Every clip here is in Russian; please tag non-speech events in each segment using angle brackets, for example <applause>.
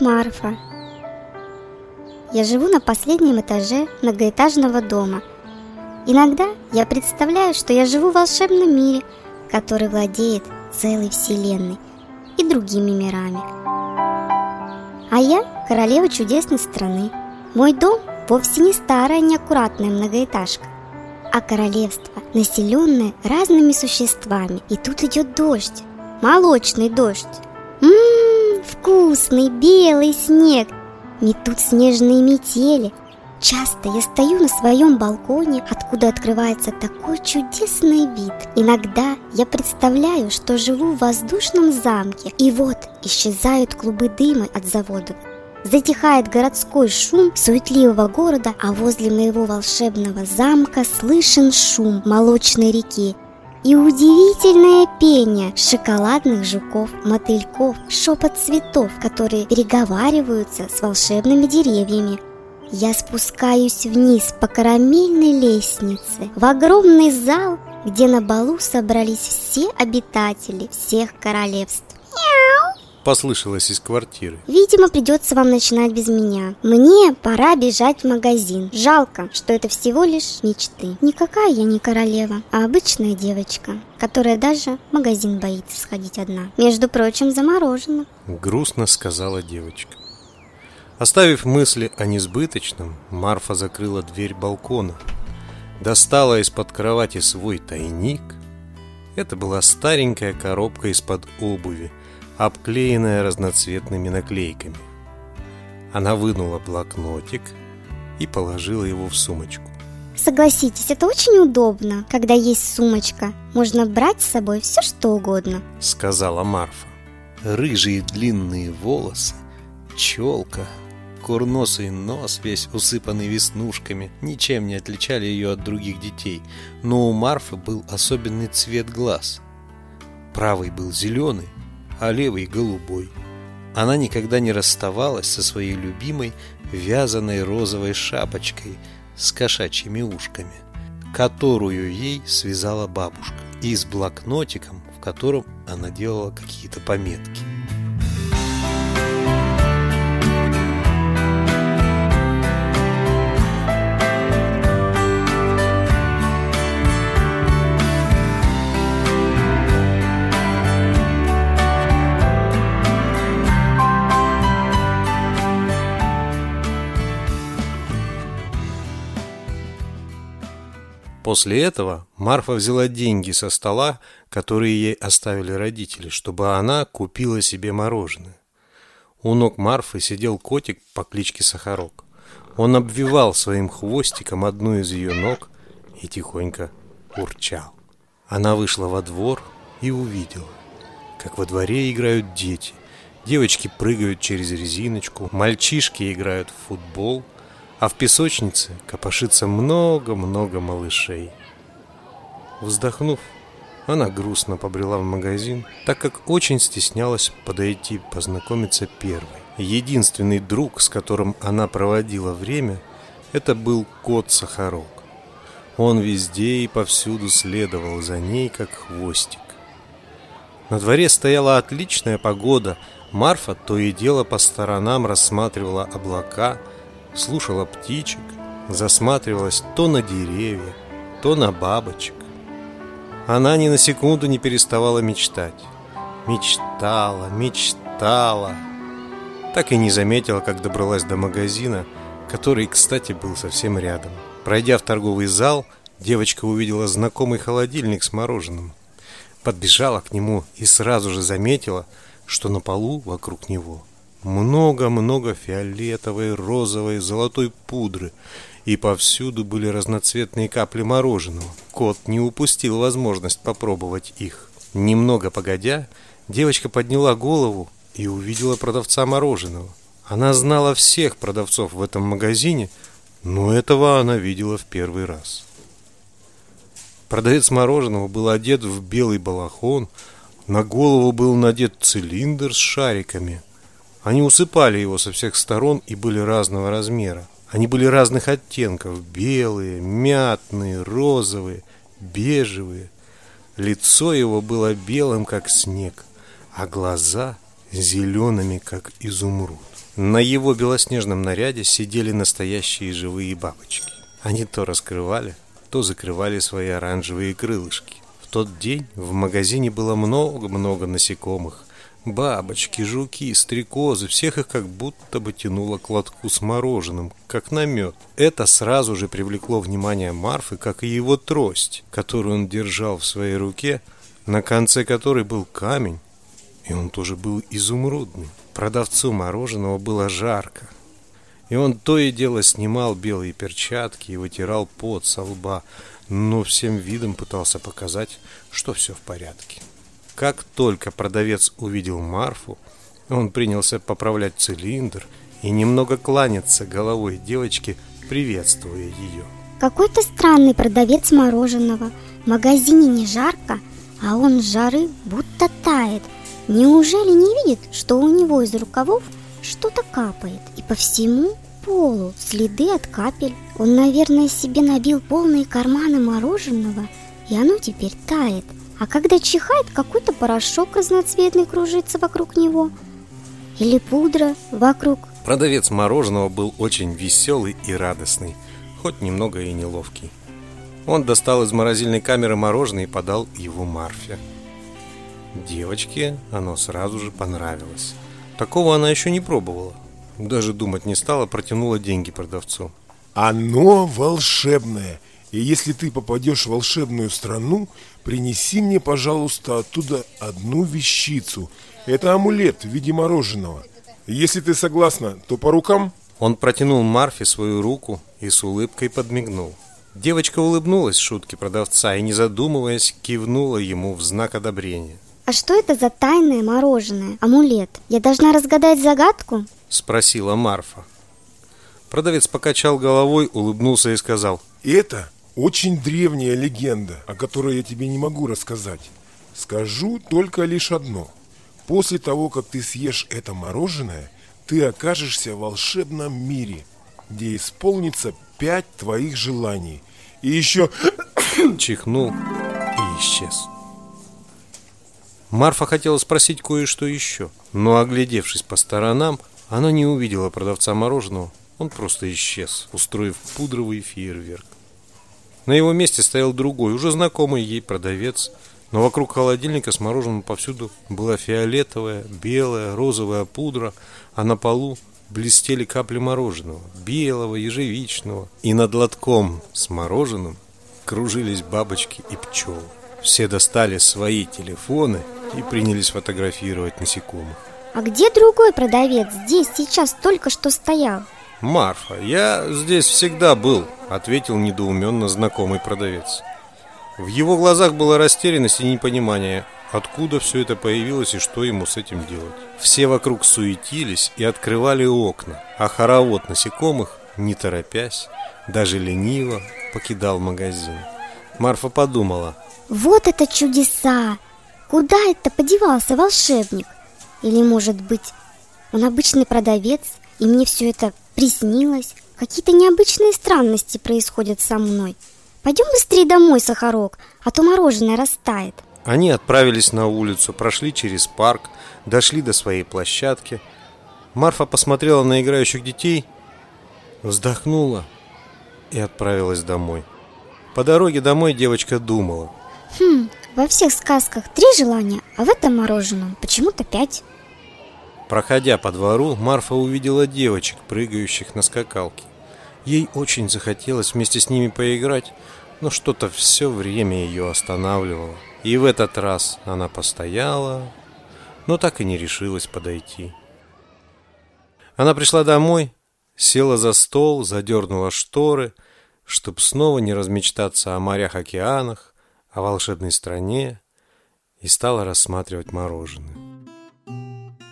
Марфа. Я живу на последнем этаже многоэтажного дома. Иногда я представляю, что я живу в волшебном мире, который владеет целой вселенной и другими мирами. А я королева чудесной страны. Мой дом вовсе не старая неаккуратная многоэтажка, а королевство, населенное разными существами. И тут идет дождь, молочный дождь. Ммм, вкусный белый снег. Метут снежные метели. Часто я стою на своем балконе, откуда открывается такой чудесный вид. Иногда я представляю, что живу в воздушном замке, и вот исчезают клубы дыма от заводов. Затихает городской шум суетливого города, а возле моего волшебного замка слышен шум молочной реки и удивительное пение шоколадных жуков, мотыльков, шепот цветов, которые переговариваются с волшебными деревьями. Я спускаюсь вниз по карамельной лестнице в огромный зал, где на балу собрались все обитатели всех королевств. Послышалось из квартиры. Видимо, придется вам начинать без меня. Мне пора бежать в магазин. Жалко, что это всего лишь мечты. Никакая я не королева, а обычная девочка, которая даже в магазин боится сходить одна. Между прочим, заморожена. Грустно сказала девочка. Оставив мысли о несбыточном, Марфа закрыла дверь балкона, достала из-под кровати свой тайник. Это была старенькая коробка из-под обуви, обклеенная разноцветными наклейками. Она вынула блокнотик и положила его в сумочку. Согласитесь, это очень удобно, когда есть сумочка. Можно брать с собой все, что угодно. Сказала Марфа. Рыжие длинные волосы, челка, курносый нос, весь усыпанный веснушками, ничем не отличали ее от других детей, но у Марфы был особенный цвет глаз. Правый был зеленый, а левый голубой. Она никогда не расставалась со своей любимой вязаной розовой шапочкой с кошачьими ушками, которую ей связала бабушка, и с блокнотиком, в котором она делала какие-то пометки. После этого Марфа взяла деньги со стола, которые ей оставили родители, чтобы она купила себе мороженое. У ног Марфы сидел котик по кличке Сахарок. Он обвивал своим хвостиком одну из ее ног и тихонько урчал. Она вышла во двор и увидела, как во дворе играют дети. Девочки прыгают через резиночку, мальчишки играют в футбол – а в песочнице копошится много-много малышей. Вздохнув, она грустно побрела в магазин, так как очень стеснялась подойти познакомиться первой. Единственный друг, с которым она проводила время, это был кот Сахарок. Он везде и повсюду следовал за ней, как хвостик. На дворе стояла отличная погода. Марфа то и дело по сторонам рассматривала облака – слушала птичек, засматривалась то на деревья, то на бабочек. Она ни на секунду не переставала мечтать. Мечтала, мечтала. Так и не заметила, как добралась до магазина, который, кстати, был совсем рядом. Пройдя в торговый зал, девочка увидела знакомый холодильник с мороженым. Подбежала к нему и сразу же заметила, что на полу вокруг него много-много фиолетовой, розовой, золотой пудры, и повсюду были разноцветные капли мороженого. Кот не упустил возможность попробовать их. Немного погодя, девочка подняла голову и увидела продавца мороженого. Она знала всех продавцов в этом магазине, но этого она видела в первый раз. Продавец мороженого был одет в белый балахон, на голову был надет цилиндр с шариками – они усыпали его со всех сторон и были разного размера. Они были разных оттенков – белые, мятные, розовые, бежевые. Лицо его было белым, как снег, а глаза зелеными, как изумруд. На его белоснежном наряде сидели настоящие живые бабочки. Они то раскрывали, то закрывали свои оранжевые крылышки. В тот день в магазине было много-много насекомых. Бабочки, жуки, стрекозы, всех их как будто бы тянуло к лотку с мороженым, как на мед. Это сразу же привлекло внимание Марфы, как и его трость, которую он держал в своей руке, на конце которой был камень, и он тоже был изумрудный. Продавцу мороженого было жарко, и он то и дело снимал белые перчатки и вытирал пот со лба, но всем видом пытался показать, что все в порядке. Как только продавец увидел Марфу, он принялся поправлять цилиндр и немного кланяться головой девочки, приветствуя ее. Какой-то странный продавец мороженого. В магазине не жарко, а он с жары будто тает. Неужели не видит, что у него из рукавов что-то капает? И по всему полу следы от капель. Он, наверное, себе набил полные карманы мороженого, и оно теперь тает. А когда чихает, какой-то порошок разноцветный кружится вокруг него. Или пудра вокруг. Продавец мороженого был очень веселый и радостный, хоть немного и неловкий. Он достал из морозильной камеры мороженое и подал его Марфе. Девочке оно сразу же понравилось. Такого она еще не пробовала. Даже думать не стала, протянула деньги продавцу. Оно волшебное. И если ты попадешь в волшебную страну, принеси мне, пожалуйста, оттуда одну вещицу. Это амулет в виде мороженого. Если ты согласна, то по рукам. Он протянул Марфе свою руку и с улыбкой подмигнул. Девочка улыбнулась шутке продавца и, не задумываясь, кивнула ему в знак одобрения. А что это за тайное мороженое, амулет? Я должна разгадать загадку? Спросила Марфа. Продавец покачал головой, улыбнулся и сказал. Это очень древняя легенда, о которой я тебе не могу рассказать. Скажу только лишь одно. После того, как ты съешь это мороженое, ты окажешься в волшебном мире, где исполнится пять твоих желаний. И еще... <coughs> Чихнул и исчез. Марфа хотела спросить кое-что еще, но, оглядевшись по сторонам, она не увидела продавца мороженого. Он просто исчез, устроив пудровый фейерверк. На его месте стоял другой, уже знакомый ей продавец, но вокруг холодильника с мороженым повсюду была фиолетовая, белая, розовая пудра, а на полу блестели капли мороженого, белого, ежевичного, и над лотком с мороженым кружились бабочки и пчелы. Все достали свои телефоны и принялись фотографировать насекомых. А где другой продавец? Здесь сейчас только что стоял. Марфа, я здесь всегда был, ответил недоуменно знакомый продавец. В его глазах была растерянность и непонимание, откуда все это появилось и что ему с этим делать. Все вокруг суетились и открывали окна, а хоровод насекомых, не торопясь, даже лениво покидал магазин. Марфа подумала. Вот это чудеса! Куда это подевался волшебник? Или, может быть, он обычный продавец, и мне все это приснилось? Какие-то необычные странности происходят со мной. Пойдем быстрее домой, Сахарок, а то мороженое растает. Они отправились на улицу, прошли через парк, дошли до своей площадки. Марфа посмотрела на играющих детей, вздохнула и отправилась домой. По дороге домой девочка думала. Хм, во всех сказках три желания, а в этом мороженом почему-то пять. Проходя по двору, Марфа увидела девочек, прыгающих на скакалке. Ей очень захотелось вместе с ними поиграть, но что-то все время ее останавливало. И в этот раз она постояла, но так и не решилась подойти. Она пришла домой, села за стол, задернула шторы, чтобы снова не размечтаться о морях-океанах, о волшебной стране и стала рассматривать мороженое.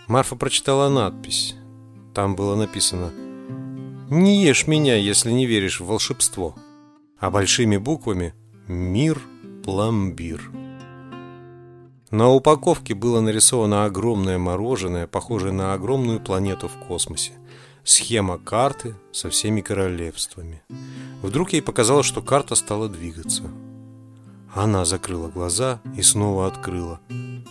Марфа прочитала надпись. Там было написано «Не ешь меня, если не веришь в волшебство», а большими буквами «Мир пломбир». На упаковке было нарисовано огромное мороженое, похожее на огромную планету в космосе. Схема карты со всеми королевствами. Вдруг ей показалось, что карта стала двигаться – она закрыла глаза и снова открыла.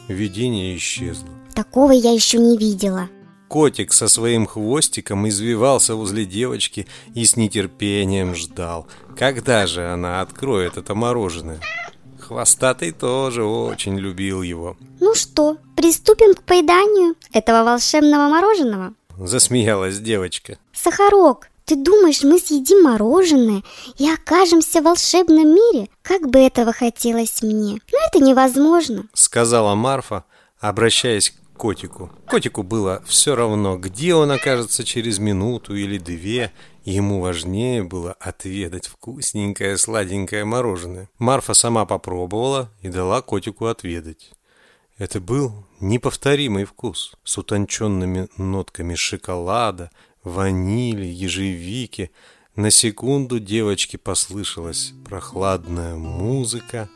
видение исчезло. Такого я еще не видела. Котик со своим хвостиком извивался возле девочки и с нетерпением ждал, когда же она откроет это мороженое. Хвостатый тоже очень любил его. Ну что, приступим к поеданию этого волшебного мороженого? Засмеялась девочка. Сахарок, ты думаешь, мы съедим мороженое и окажемся в волшебном мире? Как бы этого хотелось мне. Но это невозможно. Сказала Марфа, обращаясь к котику. Котику было все равно, где он окажется через минуту или две, Ему важнее было отведать вкусненькое сладенькое мороженое. Марфа сама попробовала и дала котику отведать. Это был неповторимый вкус с утонченными нотками шоколада, ванили, ежевики. На секунду девочке послышалась прохладная музыка,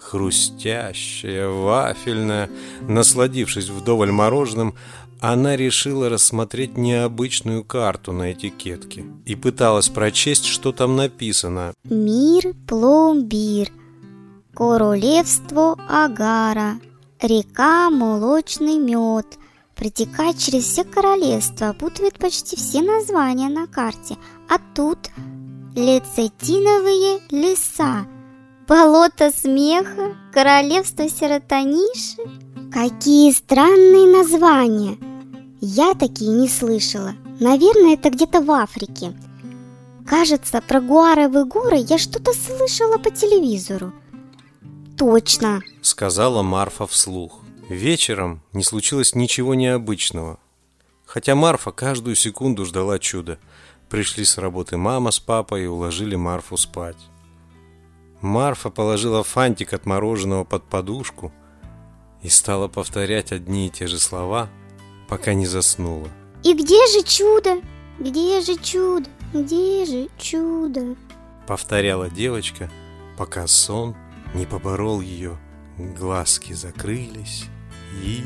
хрустящая, вафельная. Насладившись вдоволь мороженым, она решила рассмотреть необычную карту на этикетке и пыталась прочесть, что там написано. Мир Пломбир, Королевство Агара, река Молочный Мед, протекает через все королевства, опутывает почти все названия на карте. А тут лецетиновые леса, болото смеха, королевство серотониши. Какие странные названия! Я такие не слышала. Наверное, это где-то в Африке. Кажется, про Гуаровы горы я что-то слышала по телевизору. Точно, сказала Марфа вслух. Вечером не случилось ничего необычного. Хотя Марфа каждую секунду ждала чуда. Пришли с работы мама с папой и уложили Марфу спать. Марфа положила фантик от мороженого под подушку и стала повторять одни и те же слова – пока не заснула. И где же чудо? Где же чудо? Где же чудо? Повторяла девочка, пока сон не поборол ее. Глазки закрылись и...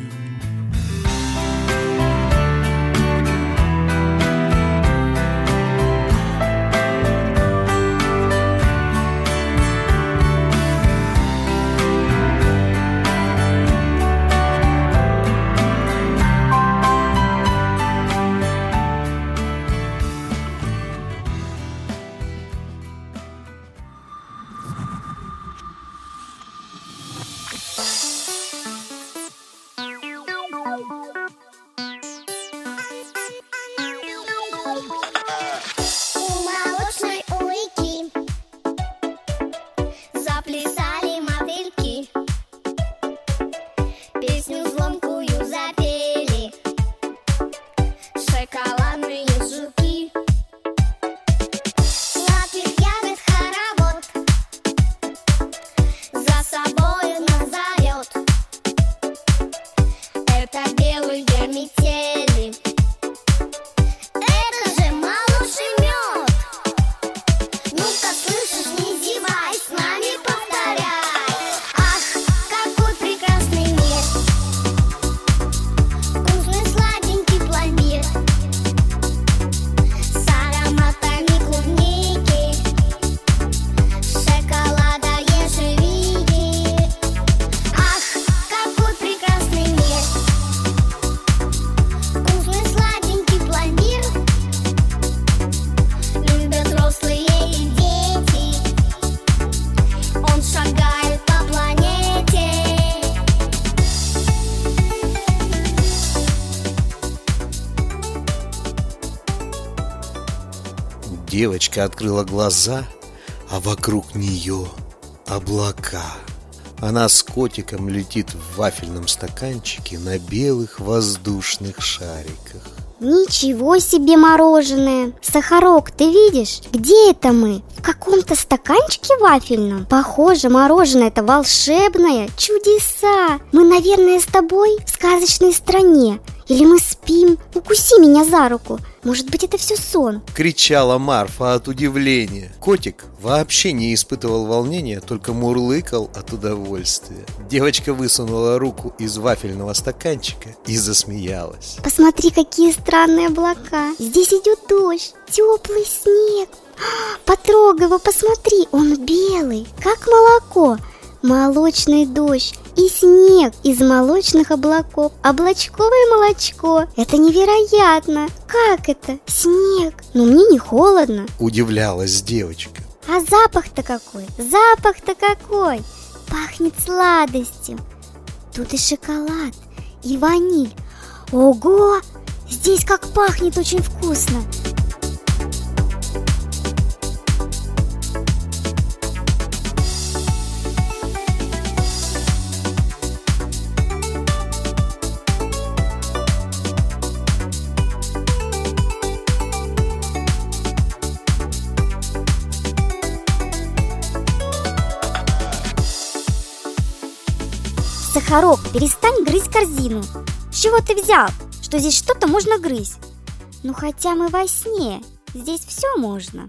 Девочка открыла глаза, а вокруг нее облака. Она с котиком летит в вафельном стаканчике на белых воздушных шариках. Ничего себе мороженое! Сахарок, ты видишь? Где это мы? В каком-то стаканчике вафельном? Похоже, мороженое это волшебное, чудеса! Мы, наверное, с тобой в сказочной стране. Или мы спим? Укуси меня за руку. Может быть, это все сон? Кричала Марфа от удивления. Котик вообще не испытывал волнения, только мурлыкал от удовольствия. Девочка высунула руку из вафельного стаканчика и засмеялась. Посмотри, какие странные облака. Здесь идет дождь, теплый снег. Потрогай его, посмотри, он белый, как молоко. Молочный дождь и снег из молочных облаков. Облачковое молочко. Это невероятно. Как это? Снег. Но мне не холодно. Удивлялась девочка. А запах-то какой? Запах-то какой? Пахнет сладостью. Тут и шоколад, и ваниль. Ого! Здесь как пахнет очень вкусно. Сахарок, перестань грызть корзину. С чего ты взял, что здесь что-то можно грызть? Ну хотя мы во сне, здесь все можно.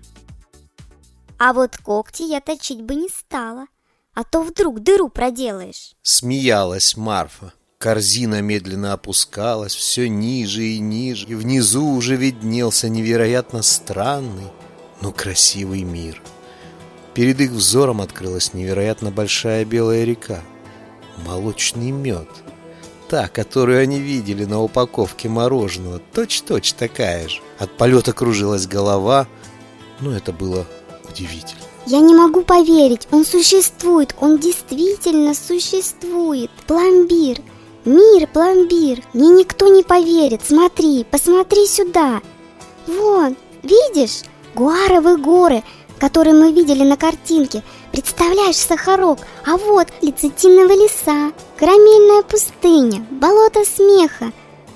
А вот когти я точить бы не стала, а то вдруг дыру проделаешь. Смеялась Марфа. Корзина медленно опускалась все ниже и ниже, и внизу уже виднелся невероятно странный, но красивый мир. Перед их взором открылась невероятно большая белая река – молочный мед. Та, которую они видели на упаковке мороженого, точь-точь такая же. От полета кружилась голова, но это было удивительно. Я не могу поверить, он существует, он действительно существует. Пломбир, мир пломбир, мне никто не поверит. Смотри, посмотри сюда. Вон, видишь, гуаровые горы, которые мы видели на картинке – Представляешь, Сахарок, а вот лецитиновые леса, карамельная пустыня, болото смеха.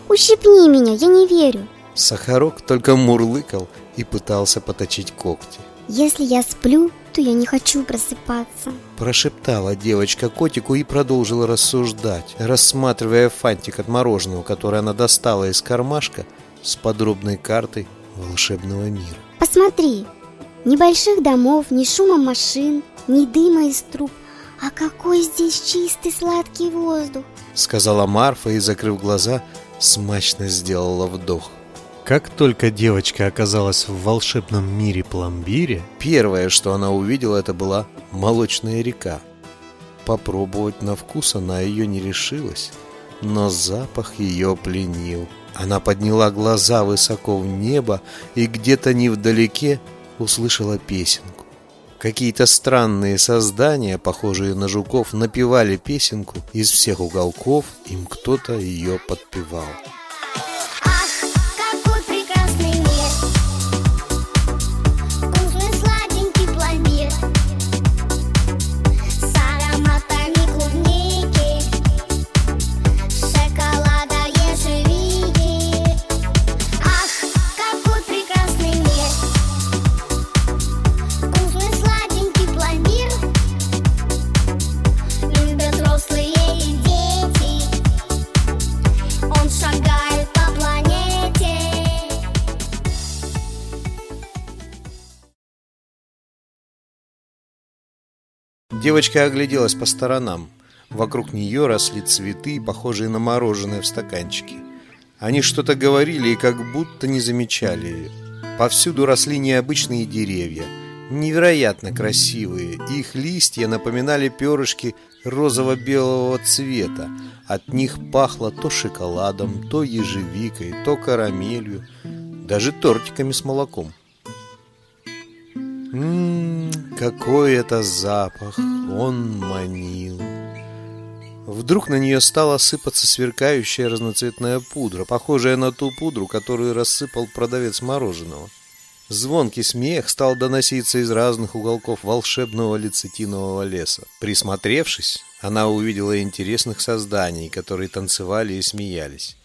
Ущипни меня, я не верю. Сахарок только мурлыкал и пытался поточить когти. Если я сплю, то я не хочу просыпаться. Прошептала девочка котику и продолжила рассуждать, рассматривая фантик от мороженого, который она достала из кармашка с подробной картой волшебного мира. Посмотри, ни больших домов, ни шума машин, ни дыма из труб, а какой здесь чистый сладкий воздух!» Сказала Марфа и, закрыв глаза, смачно сделала вдох. Как только девочка оказалась в волшебном мире пломбире, первое, что она увидела, это была молочная река. Попробовать на вкус она ее не решилась, но запах ее пленил. Она подняла глаза высоко в небо и где-то невдалеке услышала песенку. Какие-то странные создания, похожие на жуков, напевали песенку. Из всех уголков им кто-то ее подпевал. Девочка огляделась по сторонам. Вокруг нее росли цветы, похожие на мороженое в стаканчике. Они что-то говорили и как будто не замечали ее. Повсюду росли необычные деревья, невероятно красивые. Их листья напоминали перышки розово-белого цвета. От них пахло то шоколадом, то ежевикой, то карамелью, даже тортиками с молоком. Ммм, какой это запах! Он манил. Вдруг на нее стала сыпаться сверкающая разноцветная пудра, похожая на ту пудру, которую рассыпал продавец мороженого. Звонкий смех стал доноситься из разных уголков волшебного лецитинового леса. Присмотревшись, она увидела интересных созданий, которые танцевали и смеялись.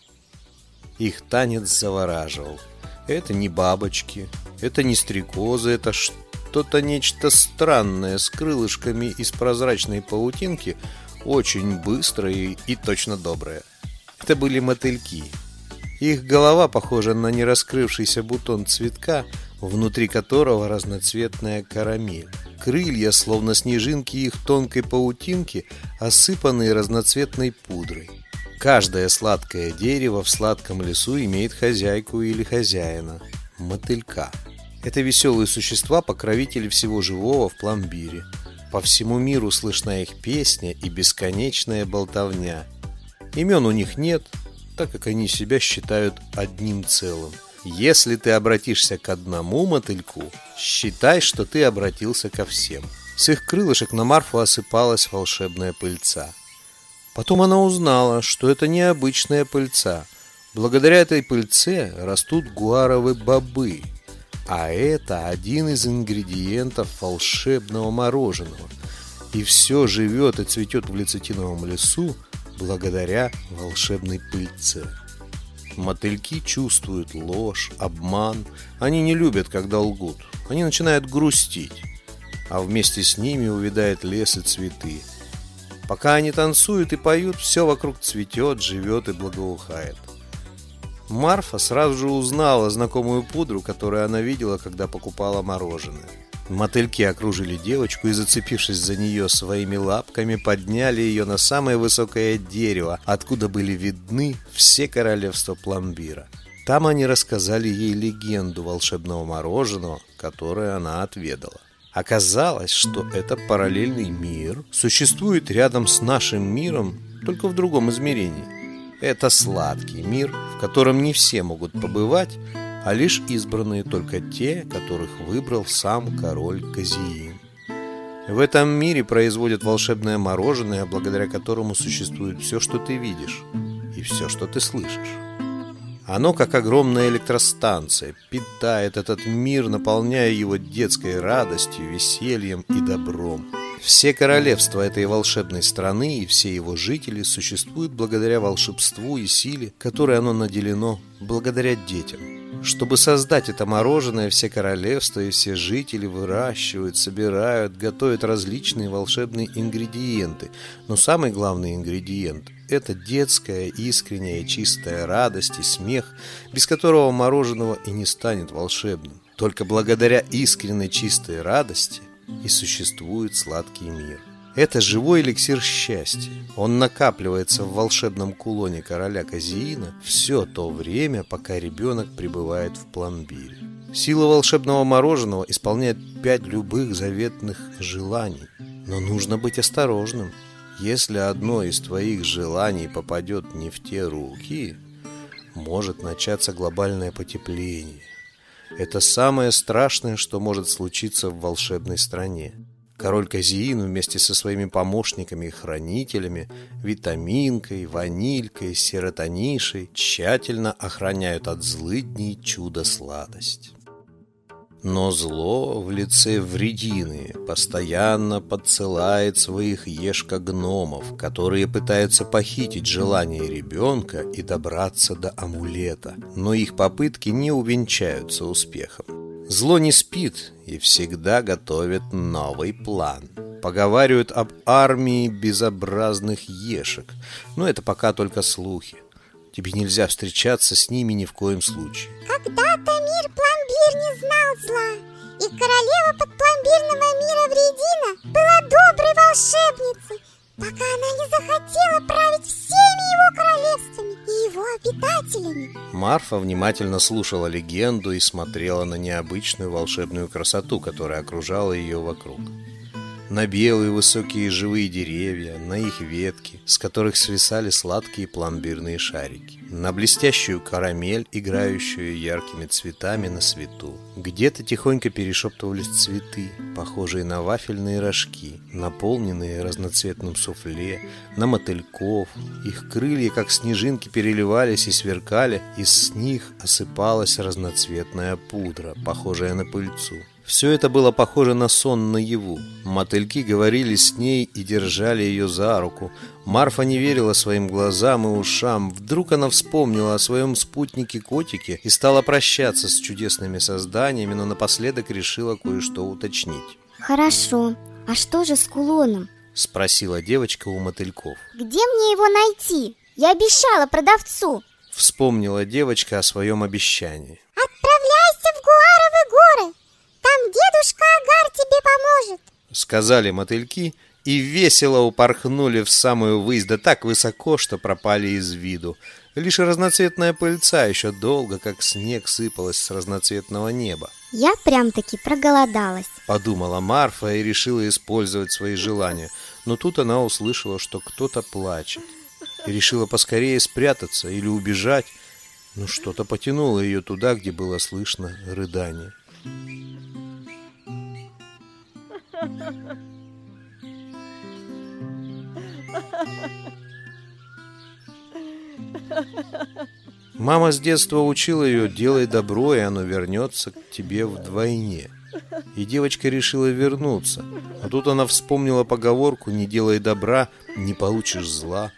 Их танец завораживал. Это не бабочки, это не стрекозы, это что? что-то нечто странное с крылышками из прозрачной паутинки, очень быстрое и точно доброе. Это были мотыльки. Их голова похожа на нераскрывшийся бутон цветка, внутри которого разноцветная карамель. Крылья, словно снежинки их тонкой паутинки, осыпанные разноцветной пудрой. Каждое сладкое дерево в сладком лесу имеет хозяйку или хозяина – мотылька. Это веселые существа, покровители всего живого в пломбире. по всему миру слышна их песня и бесконечная болтовня. Имен у них нет, так как они себя считают одним целым. Если ты обратишься к одному мотыльку, считай, что ты обратился ко всем. С их крылышек на Марфу осыпалась волшебная пыльца. Потом она узнала, что это необычная пыльца. Благодаря этой пыльце растут гуаровые бобы. А это один из ингредиентов волшебного мороженого. И все живет и цветет в лецитиновом лесу благодаря волшебной пыльце. Мотыльки чувствуют ложь, обман. Они не любят, когда лгут. Они начинают грустить. А вместе с ними увядает лес и цветы. Пока они танцуют и поют, все вокруг цветет, живет и благоухает. Марфа сразу же узнала знакомую пудру, которую она видела, когда покупала мороженое. Мотыльки окружили девочку и, зацепившись за нее своими лапками, подняли ее на самое высокое дерево, откуда были видны все королевства пломбира. Там они рассказали ей легенду волшебного мороженого, которое она отведала. Оказалось, что это параллельный мир существует рядом с нашим миром, только в другом измерении. Это сладкий мир, в котором не все могут побывать, а лишь избранные только те, которых выбрал сам король Казиин. В этом мире производят волшебное мороженое, благодаря которому существует все, что ты видишь, и все, что ты слышишь. Оно, как огромная электростанция, питает этот мир, наполняя его детской радостью, весельем и добром. Все королевства этой волшебной страны и все его жители существуют благодаря волшебству и силе, которой оно наделено благодаря детям. Чтобы создать это мороженое, все королевства и все жители выращивают, собирают, готовят различные волшебные ингредиенты. Но самый главный ингредиент – это детская, искренняя, чистая радость и смех, без которого мороженого и не станет волшебным. Только благодаря искренней чистой радости и существует сладкий мир. Это живой эликсир счастья. Он накапливается в волшебном кулоне короля Казиина все то время, пока ребенок пребывает в пломбире. Сила волшебного мороженого исполняет пять любых заветных желаний. Но нужно быть осторожным. Если одно из твоих желаний попадет не в те руки, может начаться глобальное потепление. Это самое страшное, что может случиться в волшебной стране. Король Казиин вместе со своими помощниками и хранителями, витаминкой, ванилькой, серотонишей, тщательно охраняют от злыдней чудо-сладость. Но зло в лице вредины постоянно подсылает своих ешка-гномов, которые пытаются похитить желание ребенка и добраться до амулета, но их попытки не увенчаются успехом. Зло не спит и всегда готовит новый план. Поговаривают об армии безобразных ешек, но это пока только слухи. Тебе нельзя встречаться с ними ни в коем случае. Когда-то мир пломбир не знал зла, и королева подпломбирного мира Вредина была доброй волшебницей, пока она не захотела править всеми его королевствами и его обитателями. Марфа внимательно слушала легенду и смотрела на необычную волшебную красоту, которая окружала ее вокруг на белые высокие живые деревья, на их ветки, с которых свисали сладкие пломбирные шарики, на блестящую карамель, играющую яркими цветами на свету. Где-то тихонько перешептывались цветы, похожие на вафельные рожки, наполненные разноцветным суфле, на мотыльков. Их крылья, как снежинки, переливались и сверкали, и с них осыпалась разноцветная пудра, похожая на пыльцу. Все это было похоже на сон наяву. Мотыльки говорили с ней и держали ее за руку. Марфа не верила своим глазам и ушам. Вдруг она вспомнила о своем спутнике-котике и стала прощаться с чудесными созданиями, но напоследок решила кое-что уточнить. Хорошо, а что же с кулоном? Спросила девочка у мотыльков. Где мне его найти? Я обещала продавцу. Вспомнила девочка о своем обещании. Отправляйся в Гуаровы горы. Там дедушка Агар тебе поможет Сказали мотыльки и весело упорхнули в самую высь, да так высоко, что пропали из виду. Лишь разноцветная пыльца еще долго, как снег, сыпалась с разноцветного неба. Я прям-таки проголодалась. Подумала Марфа и решила использовать свои желания. Но тут она услышала, что кто-то плачет. И решила поскорее спрятаться или убежать. Но что-то потянуло ее туда, где было слышно рыдание. Мама с детства учила ее «делай добро, и оно вернется к тебе вдвойне». И девочка решила вернуться. А тут она вспомнила поговорку «не делай добра, не получишь зла»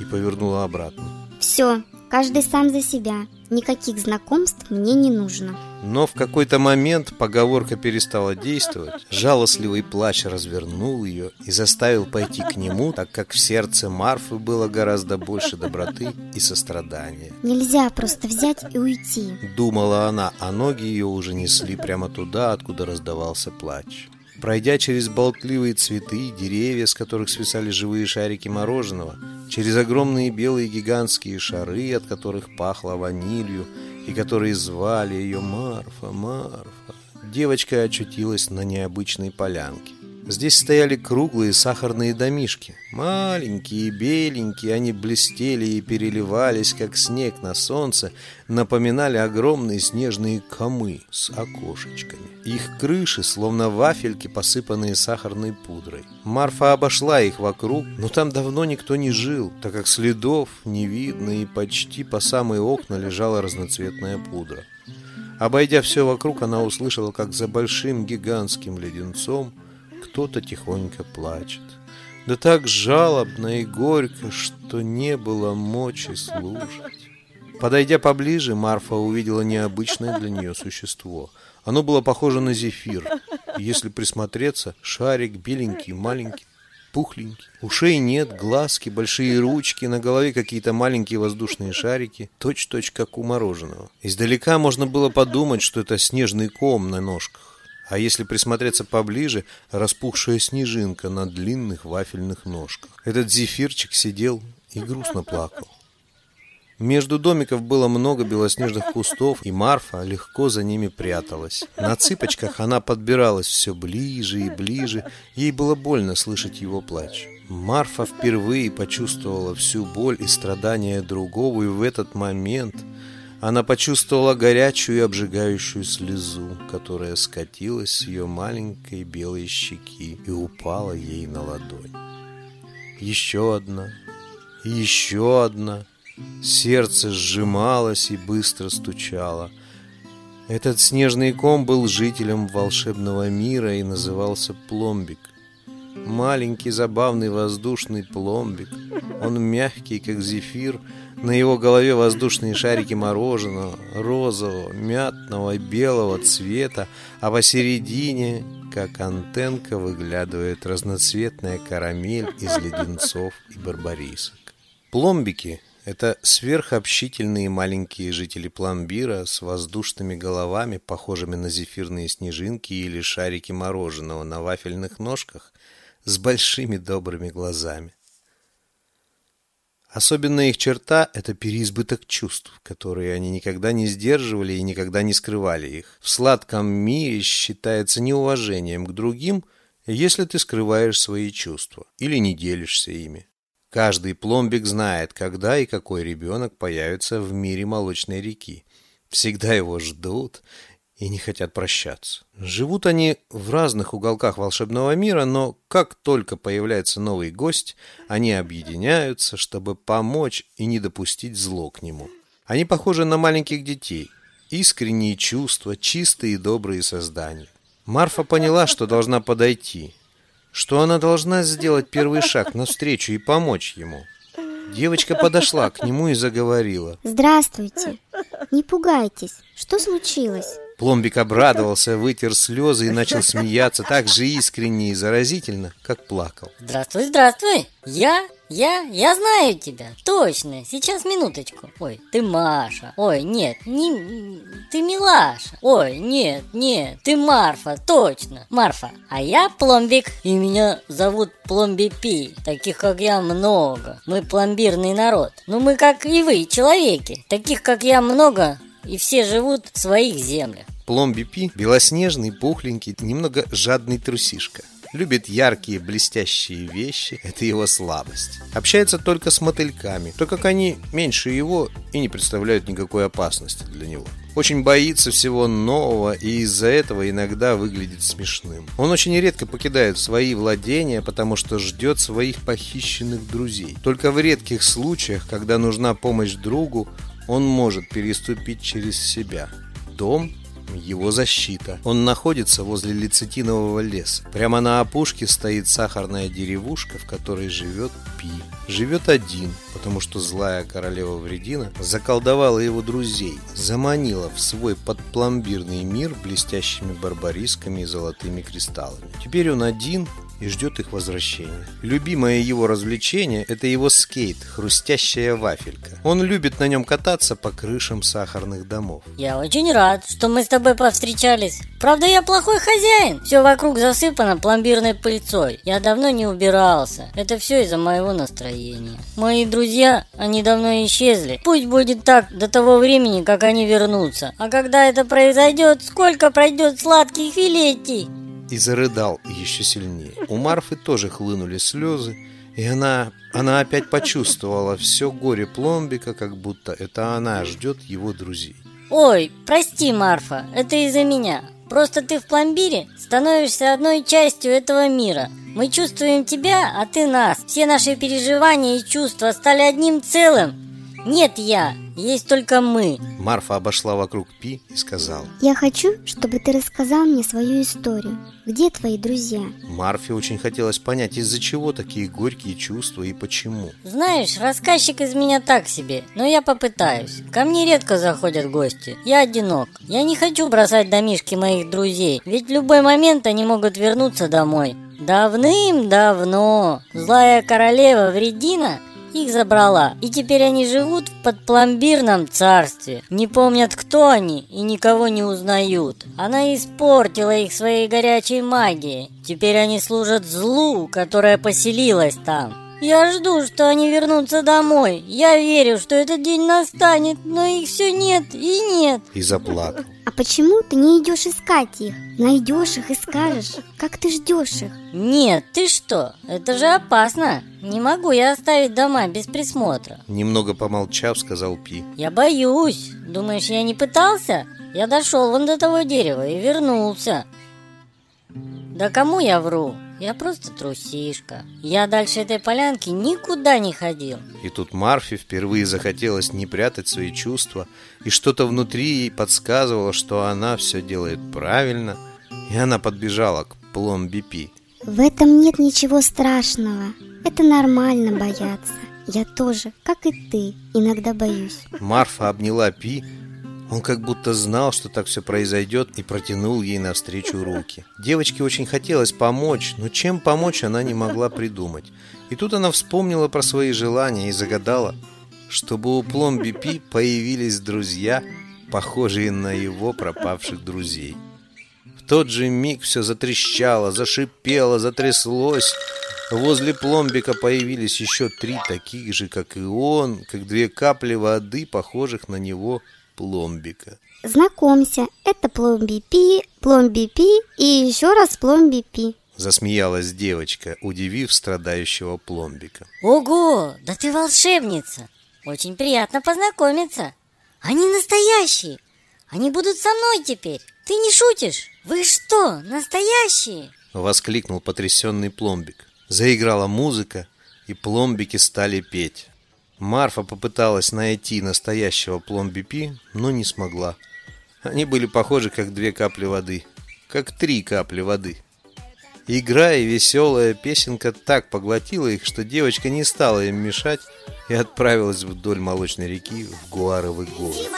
и повернула обратно. Все, каждый сам за себя. Никаких знакомств мне не нужно. Но в какой-то момент поговорка перестала действовать. Жалостливый плач развернул ее и заставил пойти к нему, так как в сердце Марфы было гораздо больше доброты и сострадания. Нельзя просто взять и уйти. Думала она, а ноги ее уже несли прямо туда, откуда раздавался плач. Пройдя через болтливые цветы, деревья, с которых свисали живые шарики мороженого, через огромные белые гигантские шары, от которых пахло ванилью, и которые звали ее Марфа, Марфа, девочка очутилась на необычной полянке. Здесь стояли круглые сахарные домишки. Маленькие, беленькие, они блестели и переливались, как снег на солнце, напоминали огромные снежные комы с окошечками. Их крыши, словно вафельки, посыпанные сахарной пудрой. Марфа обошла их вокруг, но там давно никто не жил, так как следов не видно и почти по самые окна лежала разноцветная пудра. Обойдя все вокруг, она услышала, как за большим гигантским леденцом кто-то тихонько плачет. Да так жалобно и горько, что не было мочи слушать. Подойдя поближе, Марфа увидела необычное для нее существо. Оно было похоже на зефир. если присмотреться, шарик беленький, маленький, пухленький. Ушей нет, глазки, большие ручки, на голове какие-то маленькие воздушные шарики, точь-точь как у мороженого. Издалека можно было подумать, что это снежный ком на ножках а если присмотреться поближе, распухшая снежинка на длинных вафельных ножках. Этот зефирчик сидел и грустно плакал. Между домиков было много белоснежных кустов, и Марфа легко за ними пряталась. На цыпочках она подбиралась все ближе и ближе, ей было больно слышать его плач. Марфа впервые почувствовала всю боль и страдания другого, и в этот момент она почувствовала горячую и обжигающую слезу, которая скатилась с ее маленькой белой щеки и упала ей на ладонь. Еще одна, еще одна. Сердце сжималось и быстро стучало. Этот снежный ком был жителем волшебного мира и назывался Пломбик. Маленький забавный воздушный пломбик. Он мягкий, как зефир, на его голове воздушные шарики мороженого, розового, мятного белого цвета, а посередине, как антенка, выглядывает разноцветная карамель из леденцов и барбарисок. Пломбики – это сверхобщительные маленькие жители пломбира с воздушными головами, похожими на зефирные снежинки или шарики мороженого на вафельных ножках с большими добрыми глазами. Особенная их черта – это переизбыток чувств, которые они никогда не сдерживали и никогда не скрывали их. В сладком мире считается неуважением к другим, если ты скрываешь свои чувства или не делишься ими. Каждый пломбик знает, когда и какой ребенок появится в мире молочной реки. Всегда его ждут и не хотят прощаться. Живут они в разных уголках волшебного мира, но как только появляется новый гость, они объединяются, чтобы помочь и не допустить зло к нему. Они похожи на маленьких детей. Искренние чувства, чистые и добрые создания. Марфа поняла, что должна подойти, что она должна сделать первый шаг навстречу и помочь ему. Девочка подошла к нему и заговорила. Здравствуйте. Не пугайтесь. Что случилось? Пломбик обрадовался, вытер слезы и начал смеяться так же искренне и заразительно, как плакал. Здравствуй, здравствуй. Я, я, я знаю тебя. Точно. Сейчас минуточку. Ой, ты Маша. Ой, нет, не... Ты Милаша. Ой, нет, нет, ты Марфа. Точно. Марфа. А я Пломбик. И меня зовут Пломби Пи. Таких, как я, много. Мы пломбирный народ. Ну, мы, как и вы, человеки. Таких, как я, много, и все живут в своих землях. Пломби Пи белоснежный, пухленький, немного жадный трусишка. Любит яркие, блестящие вещи. Это его слабость. Общается только с мотыльками, так как они меньше его и не представляют никакой опасности для него. Очень боится всего нового и из-за этого иногда выглядит смешным. Он очень редко покидает свои владения, потому что ждет своих похищенных друзей. Только в редких случаях, когда нужна помощь другу, он может переступить через себя. Дом его защита. Он находится возле лецитинового леса. Прямо на опушке стоит сахарная деревушка, в которой живет Пи. Живет один, потому что злая королева Вредина заколдовала его друзей, заманила в свой подпломбирный мир блестящими барбарисками и золотыми кристаллами. Теперь он один и ждет их возвращения. Любимое его развлечение – это его скейт, хрустящая вафелька. Он любит на нем кататься по крышам сахарных домов. Я очень рад, что мы с тобой повстречались. Правда, я плохой хозяин. Все вокруг засыпано пломбирной пыльцой. Я давно не убирался. Это все из-за моего настроения. Мои друзья, они давно исчезли. Пусть будет так до того времени, как они вернутся. А когда это произойдет, сколько пройдет сладких филетий? И зарыдал еще сильнее. У Марфы тоже хлынули слезы, и она, она опять почувствовала все горе Пломбика, как будто это она ждет его друзей. Ой, прости, Марфа, это из-за меня. Просто ты в пломбире становишься одной частью этого мира. Мы чувствуем тебя, а ты нас. Все наши переживания и чувства стали одним целым. Нет я, есть только мы. Марфа обошла вокруг Пи и сказала. Я хочу, чтобы ты рассказал мне свою историю. Где твои друзья? Марфе очень хотелось понять, из-за чего такие горькие чувства и почему. Знаешь, рассказчик из меня так себе, но я попытаюсь. Ко мне редко заходят гости. Я одинок. Я не хочу бросать домишки моих друзей, ведь в любой момент они могут вернуться домой. Давным-давно злая королева Вредина их забрала. И теперь они живут в подпломбирном царстве. Не помнят, кто они и никого не узнают. Она испортила их своей горячей магией. Теперь они служат злу, которое поселилось там. Я жду, что они вернутся домой. Я верю, что этот день настанет, но их все нет и нет. И заплакал. А почему ты не идешь искать их? Найдешь их и скажешь, как ты ждешь их? Нет, ты что? Это же опасно. Не могу я оставить дома без присмотра. Немного помолчав, сказал Пи. Я боюсь. Думаешь, я не пытался? Я дошел вон до того дерева и вернулся. Да кому я вру? Я просто трусишка. Я дальше этой полянки никуда не ходил. И тут Марфе впервые захотелось не прятать свои чувства, и что-то внутри ей подсказывало, что она все делает правильно, и она подбежала к пломби Пи. В этом нет ничего страшного. Это нормально бояться. Я тоже, как и ты, иногда боюсь. Марфа обняла Пи, он как будто знал, что так все произойдет, и протянул ей навстречу руки. Девочке очень хотелось помочь, но чем помочь она не могла придумать. И тут она вспомнила про свои желания и загадала, чтобы у Пломби Пи появились друзья, похожие на его пропавших друзей. В тот же миг все затрещало, зашипело, затряслось. Возле пломбика появились еще три таких же, как и он, как две капли воды, похожих на него пломбика. Знакомься, это пломби Пи, пломби Пи и еще раз пломби Пи. Засмеялась девочка, удивив страдающего пломбика. Ого, да ты волшебница! Очень приятно познакомиться. Они настоящие. Они будут со мной теперь. Ты не шутишь? Вы что, настоящие? Воскликнул потрясенный пломбик. Заиграла музыка, и пломбики стали петь. Марфа попыталась найти настоящего пломби но не смогла. Они были похожи, как две капли воды. Как три капли воды. Игра и веселая песенка так поглотила их, что девочка не стала им мешать и отправилась вдоль молочной реки в Гуаровый город.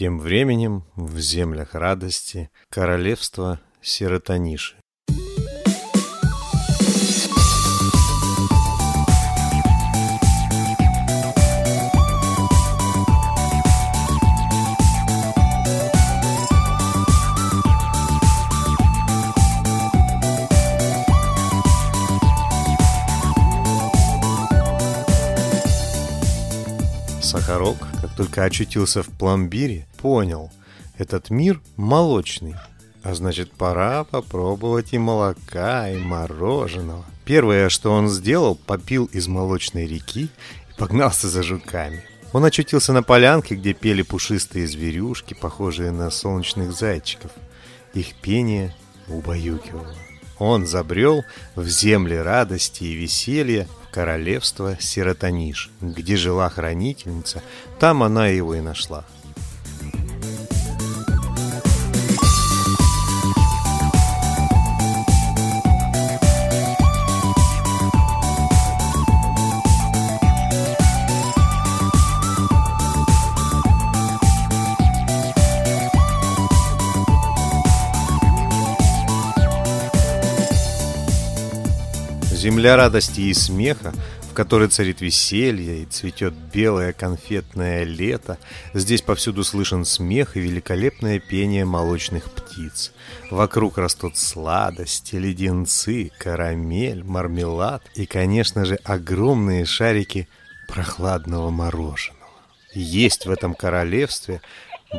Тем временем в землях радости королевство Сиротаниши. Сахарок, как только очутился в пломбире, понял, этот мир молочный, а значит пора попробовать и молока, и мороженого. Первое, что он сделал, попил из молочной реки и погнался за жуками. Он очутился на полянке, где пели пушистые зверюшки, похожие на солнечных зайчиков. Их пение убаюкивало. Он забрел в земли радости и веселья, королевство Сиротаниш, где жила хранительница, там она его и нашла. Земля радости и смеха, в которой царит веселье и цветет белое конфетное лето. Здесь повсюду слышен смех и великолепное пение молочных птиц. Вокруг растут сладости, леденцы, карамель, мармелад и, конечно же, огромные шарики прохладного мороженого. Есть в этом королевстве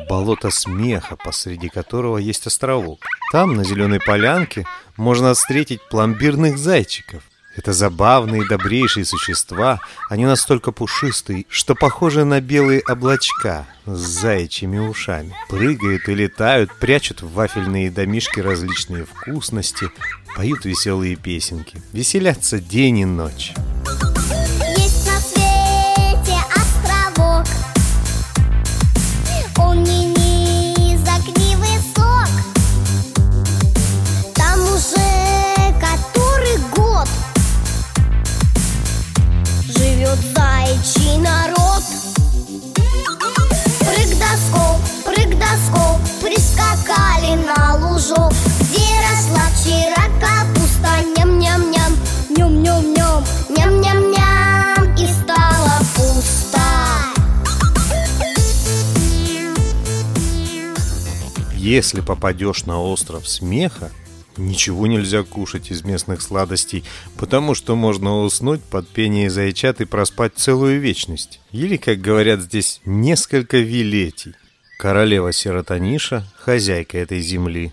болото смеха, посреди которого есть островок. Там, на зеленой полянке, можно встретить пломбирных зайчиков. Это забавные, добрейшие существа. Они настолько пушистые, что похожи на белые облачка с заячьими ушами. Прыгают и летают, прячут в вафельные домишки различные вкусности, поют веселые песенки, веселятся день и ночь. Если попадешь на остров смеха, ничего нельзя кушать из местных сладостей, потому что можно уснуть под пение зайчат и проспать целую вечность. Или, как говорят здесь, несколько вилетий. Королева Сиротаниша, хозяйка этой земли,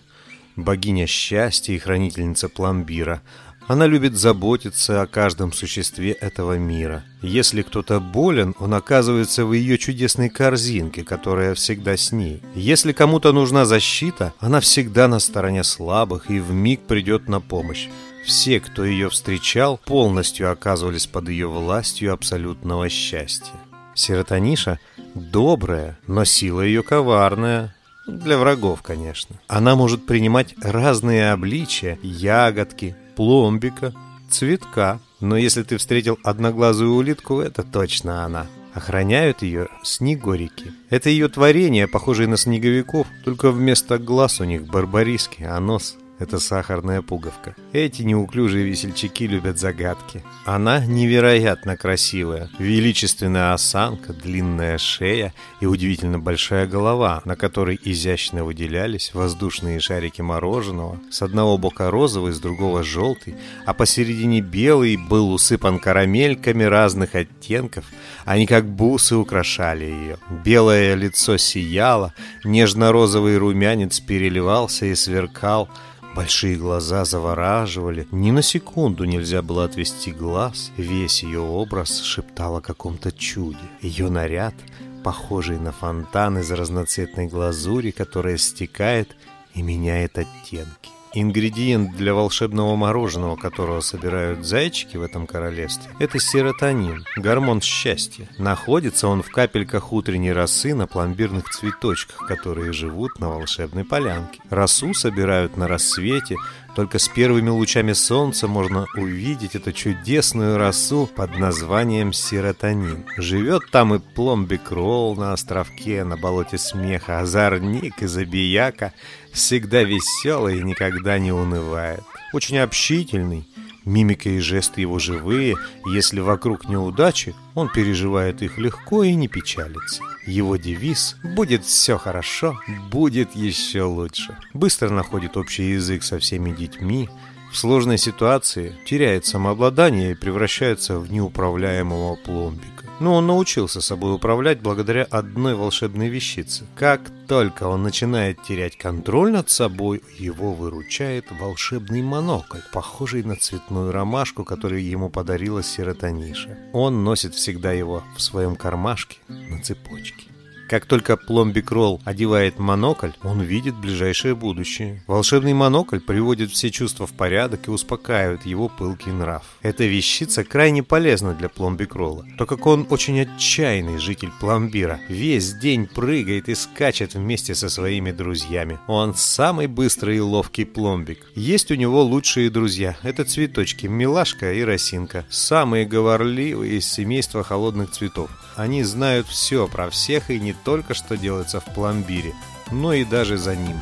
богиня счастья и хранительница пломбира – она любит заботиться о каждом существе этого мира. Если кто-то болен, он оказывается в ее чудесной корзинке, которая всегда с ней. Если кому-то нужна защита, она всегда на стороне слабых и в миг придет на помощь. Все, кто ее встречал, полностью оказывались под ее властью абсолютного счастья. Сиротаниша добрая, но сила ее коварная, для врагов, конечно. Она может принимать разные обличия, ягодки, пломбика, цветка. Но если ты встретил одноглазую улитку, это точно она. Охраняют ее снегорики. Это ее творение, похожее на снеговиков, только вместо глаз у них барбариски, а нос это сахарная пуговка. Эти неуклюжие весельчаки любят загадки. Она невероятно красивая. Величественная осанка, длинная шея и удивительно большая голова, на которой изящно выделялись воздушные шарики мороженого. С одного бока розовый, с другого желтый, а посередине белый был усыпан карамельками разных оттенков. Они как бусы украшали ее. Белое лицо сияло, нежно-розовый румянец переливался и сверкал – Большие глаза завораживали. Ни на секунду нельзя было отвести глаз. Весь ее образ шептал о каком-то чуде. Ее наряд, похожий на фонтан из разноцветной глазури, которая стекает и меняет оттенки. Ингредиент для волшебного мороженого, которого собирают зайчики в этом королевстве, это серотонин, гормон счастья. Находится он в капельках утренней росы на пломбирных цветочках, которые живут на волшебной полянке. Росу собирают на рассвете, Только с первыми лучами солнца можно увидеть эту чудесную росу под названием серотонин. Живет там и пломбик Ролл на островке, на болоте смеха, озорник и забияка, всегда веселый и никогда не унывает. Очень общительный, Мимика и жесты его живые, если вокруг неудачи, он переживает их легко и не печалится. Его девиз «Будет все хорошо, будет еще лучше». Быстро находит общий язык со всеми детьми, в сложной ситуации теряет самообладание и превращается в неуправляемого пломбика. Но он научился собой управлять благодаря одной волшебной вещице. Как только он начинает терять контроль над собой, его выручает волшебный монокль, похожий на цветную ромашку, которую ему подарила сиротониша. Он носит всегда его в своем кармашке на цепочке. Как только Пломбик Ролл одевает монокль, он видит ближайшее будущее. Волшебный монокль приводит все чувства в порядок и успокаивает его пылкий нрав. Эта вещица крайне полезна для Пломбик Ролла, так как он очень отчаянный житель пломбира. Весь день прыгает и скачет вместе со своими друзьями. Он самый быстрый и ловкий пломбик. Есть у него лучшие друзья. Это цветочки Милашка и Росинка. Самые говорливые из семейства холодных цветов. Они знают все про всех и не только что делается в пломбире, но и даже за ним.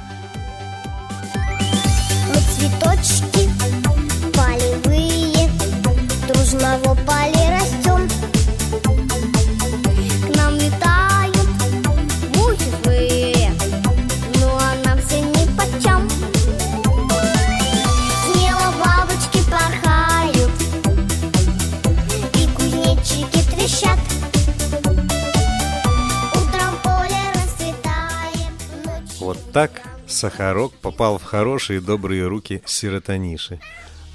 Мы цветочки полевые, дружно в так Сахарок попал в хорошие добрые руки сиротониши.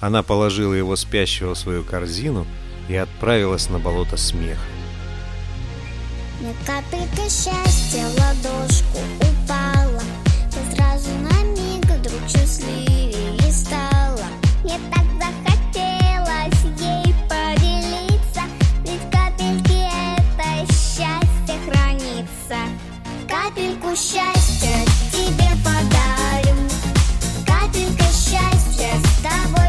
Она положила его спящего в свою корзину и отправилась на болото смеха. Мне капелька счастья ладошку упала Я сразу на миг вдруг счастливее стала Мне так захотелось ей поделиться Ведь в капельке это счастье хранится Капельку счастья счастья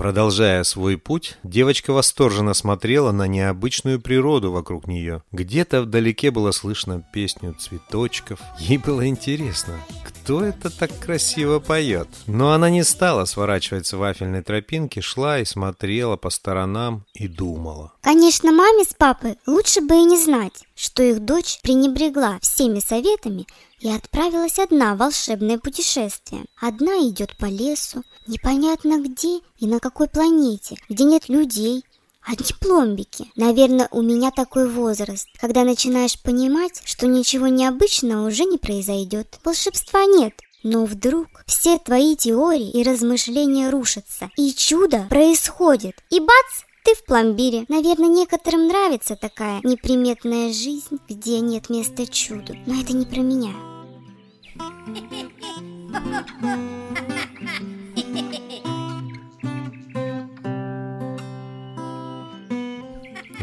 Продолжая свой путь, девочка восторженно смотрела на необычную природу вокруг нее. Где-то вдалеке было слышно песню цветочков. Ей было интересно, кто это так красиво поет. Но она не стала сворачивать с вафельной тропинки, шла и смотрела по сторонам и думала. Конечно, маме с папой лучше бы и не знать, что их дочь пренебрегла всеми советами и отправилась одна в волшебное путешествие. Одна идет по лесу, непонятно где и на какой планете, где нет людей, одни пломбики. Наверное, у меня такой возраст, когда начинаешь понимать, что ничего необычного уже не произойдет. Волшебства нет, но вдруг все твои теории и размышления рушатся, и чудо происходит. И бац, ты в пломбире. Наверное, некоторым нравится такая неприметная жизнь, где нет места чуду. Но это не про меня.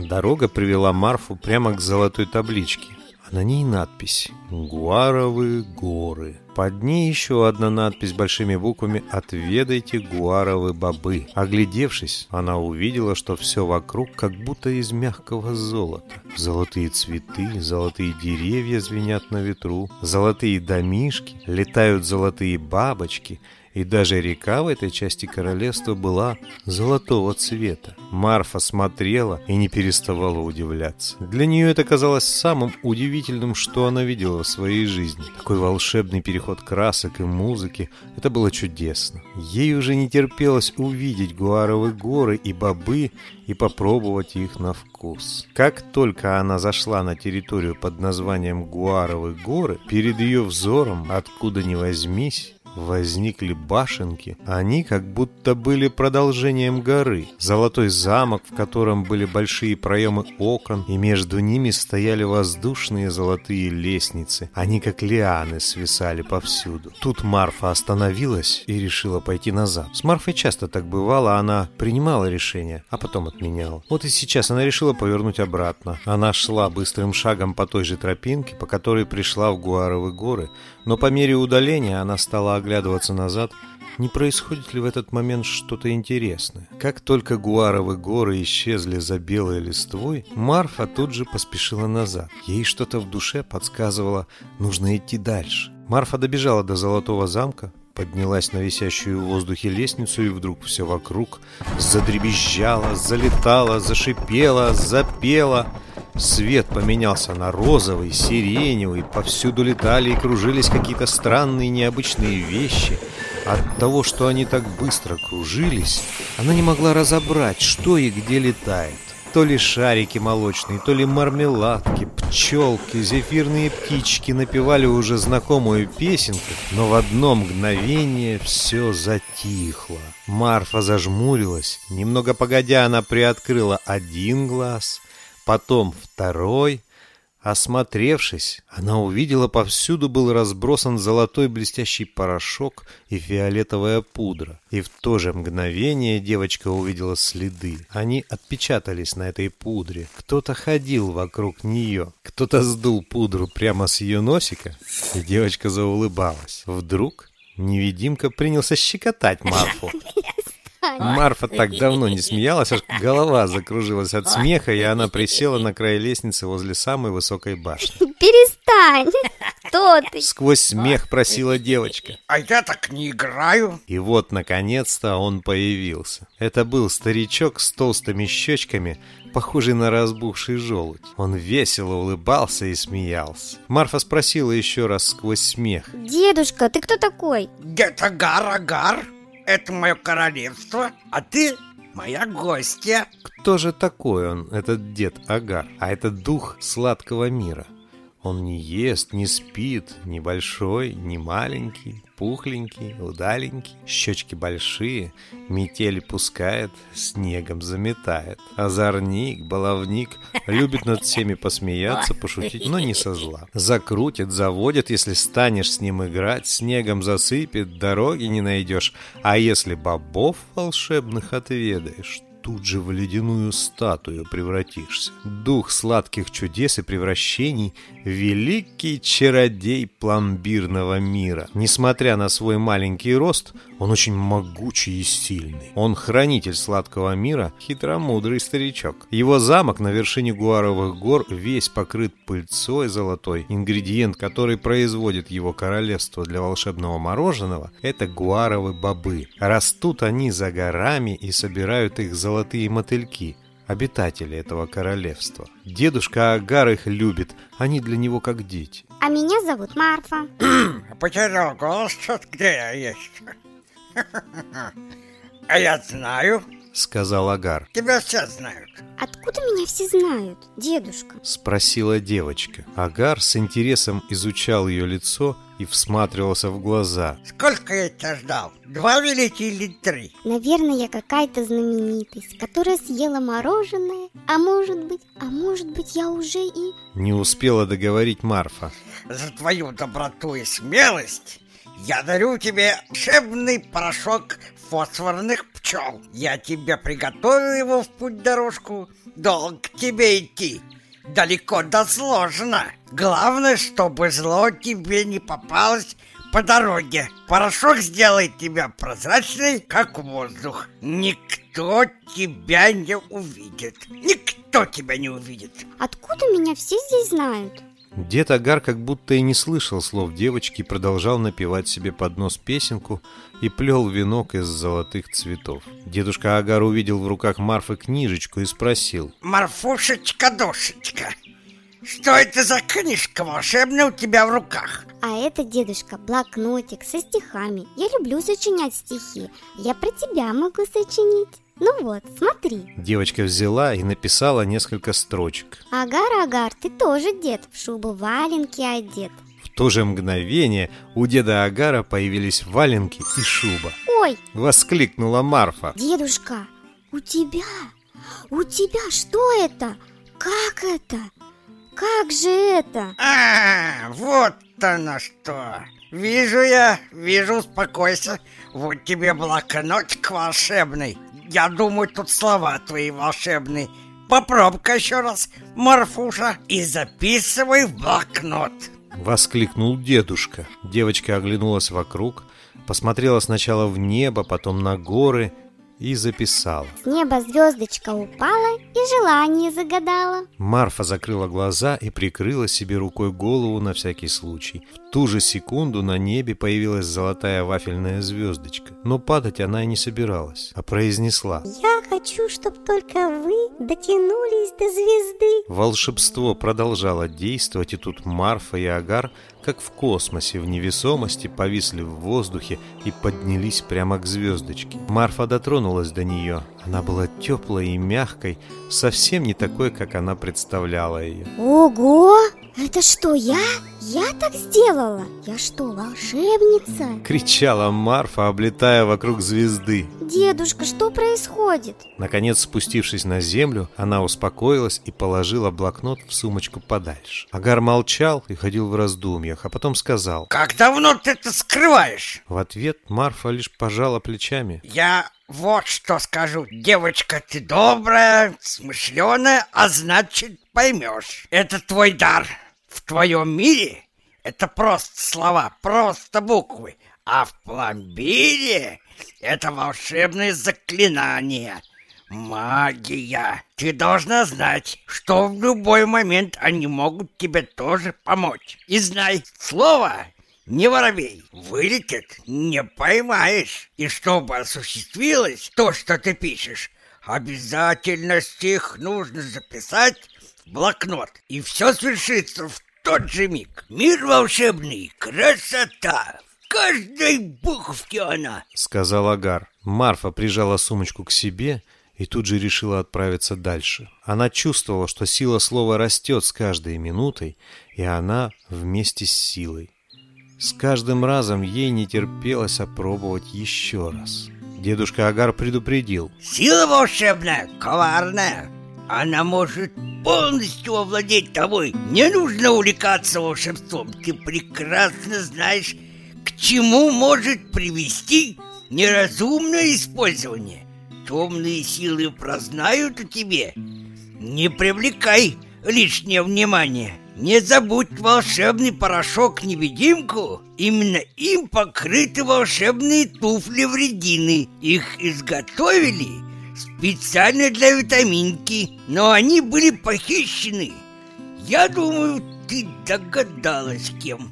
Дорога привела Марфу прямо к золотой табличке, а на ней надпись «Гуаровы горы». Под ней еще одна надпись большими буквами «Отведайте гуаровы бобы». Оглядевшись, она увидела, что все вокруг как будто из мягкого золота. Золотые цветы, золотые деревья звенят на ветру, золотые домишки, летают золотые бабочки – и даже река в этой части королевства была золотого цвета. Марфа смотрела и не переставала удивляться. Для нее это казалось самым удивительным, что она видела в своей жизни. Такой волшебный переход красок и музыки. Это было чудесно. Ей уже не терпелось увидеть Гуаровы горы и бобы и попробовать их на вкус. Как только она зашла на территорию под названием Гуаровы горы, перед ее взором, откуда ни возьмись, возникли башенки. Они как будто были продолжением горы. Золотой замок, в котором были большие проемы окон, и между ними стояли воздушные золотые лестницы. Они как лианы свисали повсюду. Тут Марфа остановилась и решила пойти назад. С Марфой часто так бывало, она принимала решение, а потом отменяла. Вот и сейчас она решила повернуть обратно. Она шла быстрым шагом по той же тропинке, по которой пришла в Гуаровы горы, но по мере удаления она стала оглядываться назад, не происходит ли в этот момент что-то интересное. Как только Гуаровы горы исчезли за белой листвой, Марфа тут же поспешила назад. Ей что-то в душе подсказывало, нужно идти дальше. Марфа добежала до Золотого замка, поднялась на висящую в воздухе лестницу, и вдруг все вокруг задребезжало, залетало, зашипело, запело. Свет поменялся на розовый, сиреневый, повсюду летали и кружились какие-то странные необычные вещи. От того, что они так быстро кружились, она не могла разобрать, что и где летает. То ли шарики молочные, то ли мармеладки, пчелки, зефирные птички напевали уже знакомую песенку, но в одно мгновение все затихло. Марфа зажмурилась, немного погодя она приоткрыла один глаз, потом второй. Осмотревшись, она увидела, повсюду был разбросан золотой блестящий порошок и фиолетовая пудра. И в то же мгновение девочка увидела следы. Они отпечатались на этой пудре. Кто-то ходил вокруг нее. Кто-то сдул пудру прямо с ее носика, и девочка заулыбалась. Вдруг невидимка принялся щекотать Марфу. <laughs> Марфа так давно не смеялась, аж голова закружилась от смеха, и она присела на край лестницы возле самой высокой башни. Перестань! Кто ты? Сквозь смех просила девочка. А я так не играю. И вот, наконец-то, он появился. Это был старичок с толстыми щечками, похожий на разбухший желудь. Он весело улыбался и смеялся. Марфа спросила еще раз сквозь смех. Дедушка, ты кто такой? Дед Агар, Агар. Это мое королевство, а ты моя гостья. Кто же такой он, этот дед Агар? А это дух сладкого мира. Он не ест, не спит, ни большой, ни маленький, пухленький, удаленький, щечки большие, метель пускает, снегом заметает. Озорник, баловник, любит над всеми посмеяться, пошутить, но не со зла. Закрутит, заводит, если станешь с ним играть, снегом засыпет, дороги не найдешь. А если бобов волшебных отведаешь, тут же в ледяную статую превратишься. Дух сладких чудес и превращений – великий чародей пломбирного мира. Несмотря на свой маленький рост, он очень могучий и сильный. Он хранитель сладкого мира, хитромудрый старичок. Его замок на вершине Гуаровых гор весь покрыт пыльцой золотой. Ингредиент, который производит его королевство для волшебного мороженого – это гуаровы бобы. Растут они за горами и собирают их золотые мотыльки – обитатели этого королевства. Дедушка Агар их любит, они для него как дети. А меня зовут Марфа. <clears throat> Потерял голос, что где я есть. А я знаю, сказал Агар. тебя все знают. Откуда меня все знают, дедушка? Спросила девочка. Агар с интересом изучал ее лицо и всматривался в глаза. Сколько я тебя ждал? Два великих или три? Наверное, я какая-то знаменитость, которая съела мороженое. А может быть, а может быть, я уже и... Не успела договорить Марфа. За твою доброту и смелость я дарю тебе волшебный порошок фосфорных пчел. Я тебе приготовил его в путь дорожку. Долг тебе идти. Далеко да сложно. Главное, чтобы зло тебе не попалось по дороге. Порошок сделает тебя прозрачной, как воздух. Никто тебя не увидит. Никто тебя не увидит. Откуда меня все здесь знают? Дед Агар как будто и не слышал слов девочки, продолжал напевать себе под нос песенку и плел венок из золотых цветов. Дедушка Агар увидел в руках Марфы книжечку и спросил. Марфушечка-душечка, что это за книжка волшебная у тебя в руках? А это, дедушка, блокнотик со стихами. Я люблю сочинять стихи. Я про тебя могу сочинить. Ну вот, смотри. Девочка взяла и написала несколько строчек. Агар, Агар, ты тоже дед, в шубу валенки одет. В то же мгновение у деда Агара появились валенки и шуба. Ой, Воскликнула Марфа. дедушка, у тебя, у тебя что это? Как это? Как же это? А, вот оно что. Вижу я, вижу, успокойся. Вот тебе блокнотик волшебный. Я думаю, тут слова твои волшебные. Попробуй-ка еще раз, Марфуша, и записывай в блокнот. Воскликнул дедушка. Девочка оглянулась вокруг, посмотрела сначала в небо, потом на горы и записала. С неба звездочка упала и желание загадала. Марфа закрыла глаза и прикрыла себе рукой голову на всякий случай. В ту же секунду на небе появилась золотая вафельная звездочка. Но падать она и не собиралась, а произнесла. Я хочу, чтобы только вы дотянулись до звезды. Волшебство продолжало действовать, и тут Марфа и Агар, как в космосе, в невесомости, повисли в воздухе и поднялись прямо к звездочке. Марфа дотронулась до нее. Она была теплой и мягкой, совсем не такой, как она представляла ее. Ого! Это что, я? Я так сделала? Я что, волшебница? Кричала Марфа, облетая вокруг звезды. Дедушка, что происходит? Наконец, спустившись на землю, она успокоилась и положила блокнот в сумочку подальше. Агар молчал и ходил в раздумьях, а потом сказал. Как давно ты это скрываешь? В ответ Марфа лишь пожала плечами. Я вот что скажу. Девочка, ты добрая, смышленая, а значит поймешь. Это твой дар. В твоем мире это просто слова, просто буквы. А в пломбире это волшебное заклинание. Магия. Ты должна знать, что в любой момент они могут тебе тоже помочь. И знай, слово не воробей. Вылетит, не поймаешь. И чтобы осуществилось то, что ты пишешь, обязательно стих нужно записать в блокнот. И все свершится в тот же миг. Мир волшебный, красота. В каждой буквке она. Сказал Агар. Марфа прижала сумочку к себе и тут же решила отправиться дальше. Она чувствовала, что сила слова растет с каждой минутой, и она вместе с силой. С каждым разом ей не терпелось опробовать еще раз. Дедушка Агар предупредил. Сила волшебная, коварная. Она может полностью овладеть тобой. Не нужно увлекаться волшебством. Ты прекрасно знаешь, к чему может привести неразумное использование. Темные силы прознают о тебе. Не привлекай лишнее внимание. Не забудь волшебный порошок-невидимку. Именно им покрыты волшебные туфли-вредины. Их изготовили специально для витаминки, но они были похищены. Я думаю, ты догадалась, кем.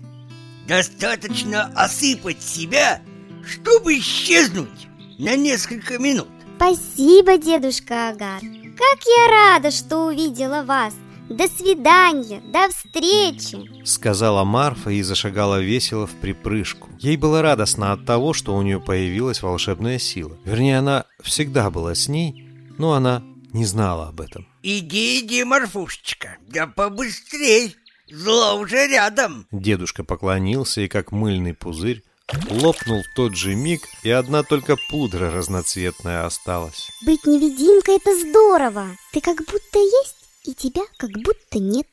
Достаточно осыпать себя, чтобы исчезнуть на несколько минут. Спасибо, дедушка Агар. Как я рада, что увидела вас. До свидания, до встречи. Сказала Марфа и зашагала весело в припрыжку. Ей было радостно от того, что у нее появилась волшебная сила. Вернее, она всегда была с ней, но она не знала об этом. Иди, иди, Марфушечка, да побыстрей. Зло уже рядом. Дедушка поклонился и, как мыльный пузырь, лопнул в тот же миг, и одна только пудра разноцветная осталась. Быть невидимкой – это здорово. Ты как будто есть, и тебя как будто нет.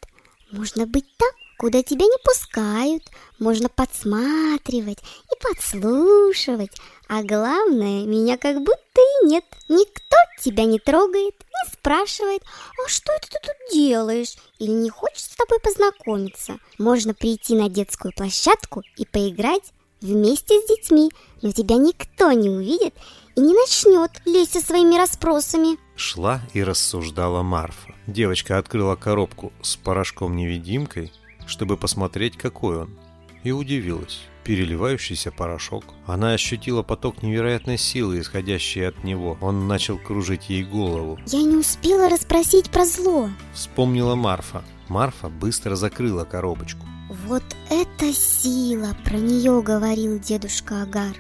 Можно быть там, куда тебя не пускают. Можно подсматривать и подслушивать. А главное, меня как будто и нет. Никто тебя не трогает, не спрашивает, а что это ты тут делаешь? Или не хочет с тобой познакомиться. Можно прийти на детскую площадку и поиграть вместе с детьми, но тебя никто не увидит и не начнет лезть со своими расспросами. Шла и рассуждала Марфа. Девочка открыла коробку с порошком-невидимкой, чтобы посмотреть, какой он, и удивилась. Переливающийся порошок. Она ощутила поток невероятной силы, исходящей от него. Он начал кружить ей голову. Я не успела расспросить про зло. Вспомнила Марфа. Марфа быстро закрыла коробочку. Вот это сила, про нее говорил дедушка Агар.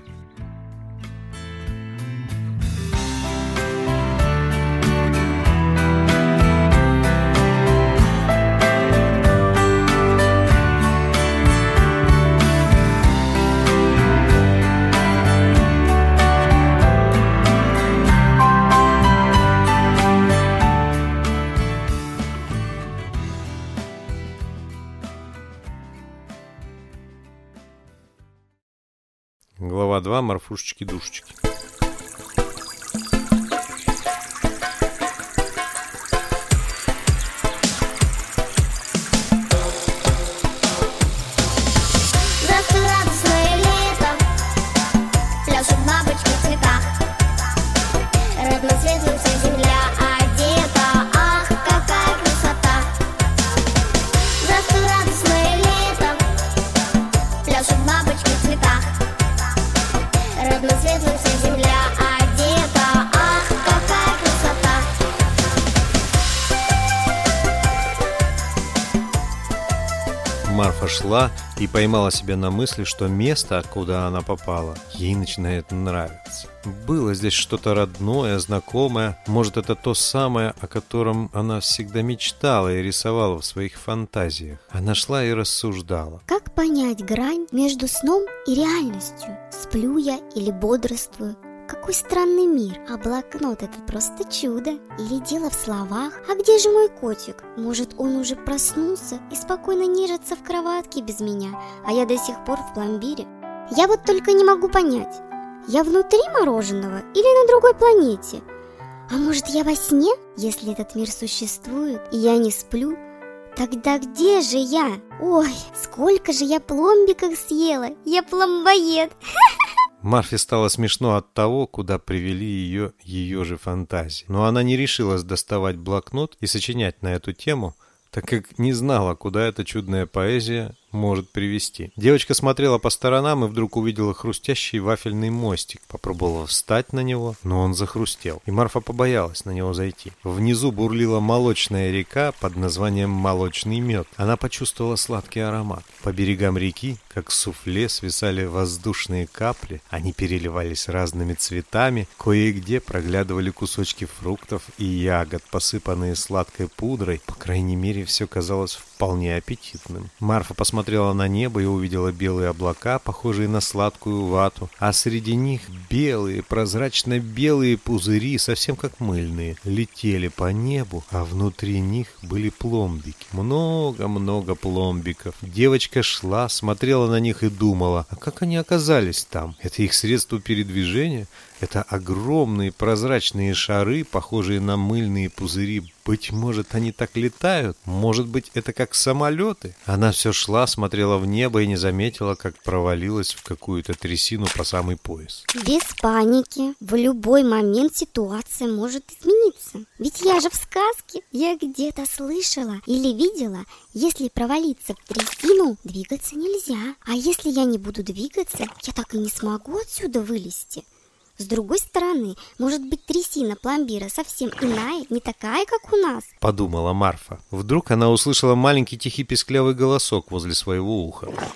Глава 2. Шла и поймала себя на мысли, что место, куда она попала, ей начинает нравиться. Было здесь что-то родное, знакомое. Может, это то самое, о котором она всегда мечтала и рисовала в своих фантазиях. Она шла и рассуждала. Как понять грань между сном и реальностью? Сплю я или бодрствую? Какой странный мир, а блокнот это просто чудо. Или дело в словах. А где же мой котик? Может, он уже проснулся и спокойно нежится в кроватке без меня, а я до сих пор в пломбире? Я вот только не могу понять, я внутри мороженого или на другой планете? А может, я во сне? Если этот мир существует, и я не сплю, Тогда где же я? Ой, сколько же я пломбиков съела! Я пломбоед! <laughs> Марфе стало смешно от того, куда привели ее ее же фантазии. Но она не решилась доставать блокнот и сочинять на эту тему, так как не знала, куда эта чудная поэзия может привести. Девочка смотрела по сторонам и вдруг увидела хрустящий вафельный мостик. Попробовала встать на него, но он захрустел. И Марфа побоялась на него зайти. Внизу бурлила молочная река под названием «Молочный мед». Она почувствовала сладкий аромат. По берегам реки, как суфле, свисали воздушные капли. Они переливались разными цветами. Кое-где проглядывали кусочки фруктов и ягод, посыпанные сладкой пудрой. По крайней мере, все казалось вполне аппетитным. Марфа посмотрела на небо и увидела белые облака, похожие на сладкую вату, а среди них белые, прозрачно-белые пузыри, совсем как мыльные, летели по небу, а внутри них были пломбики. Много-много пломбиков. Девочка шла, смотрела на них и думала, а как они оказались там? Это их средство передвижения? Это огромные прозрачные шары, похожие на мыльные пузыри. Быть может, они так летают? Может быть, это как самолеты? Она все шла, смотрела в небо и не заметила, как провалилась в какую-то трясину по самый пояс. Без паники. В любой момент ситуация может измениться. Ведь я же в сказке. Я где-то слышала или видела, если провалиться в трясину, двигаться нельзя. А если я не буду двигаться, я так и не смогу отсюда вылезти. С другой стороны, может быть трясина пломбира совсем иная, не такая, как у нас. Подумала Марфа. Вдруг она услышала маленький тихий песклявый голосок возле своего уха. Давай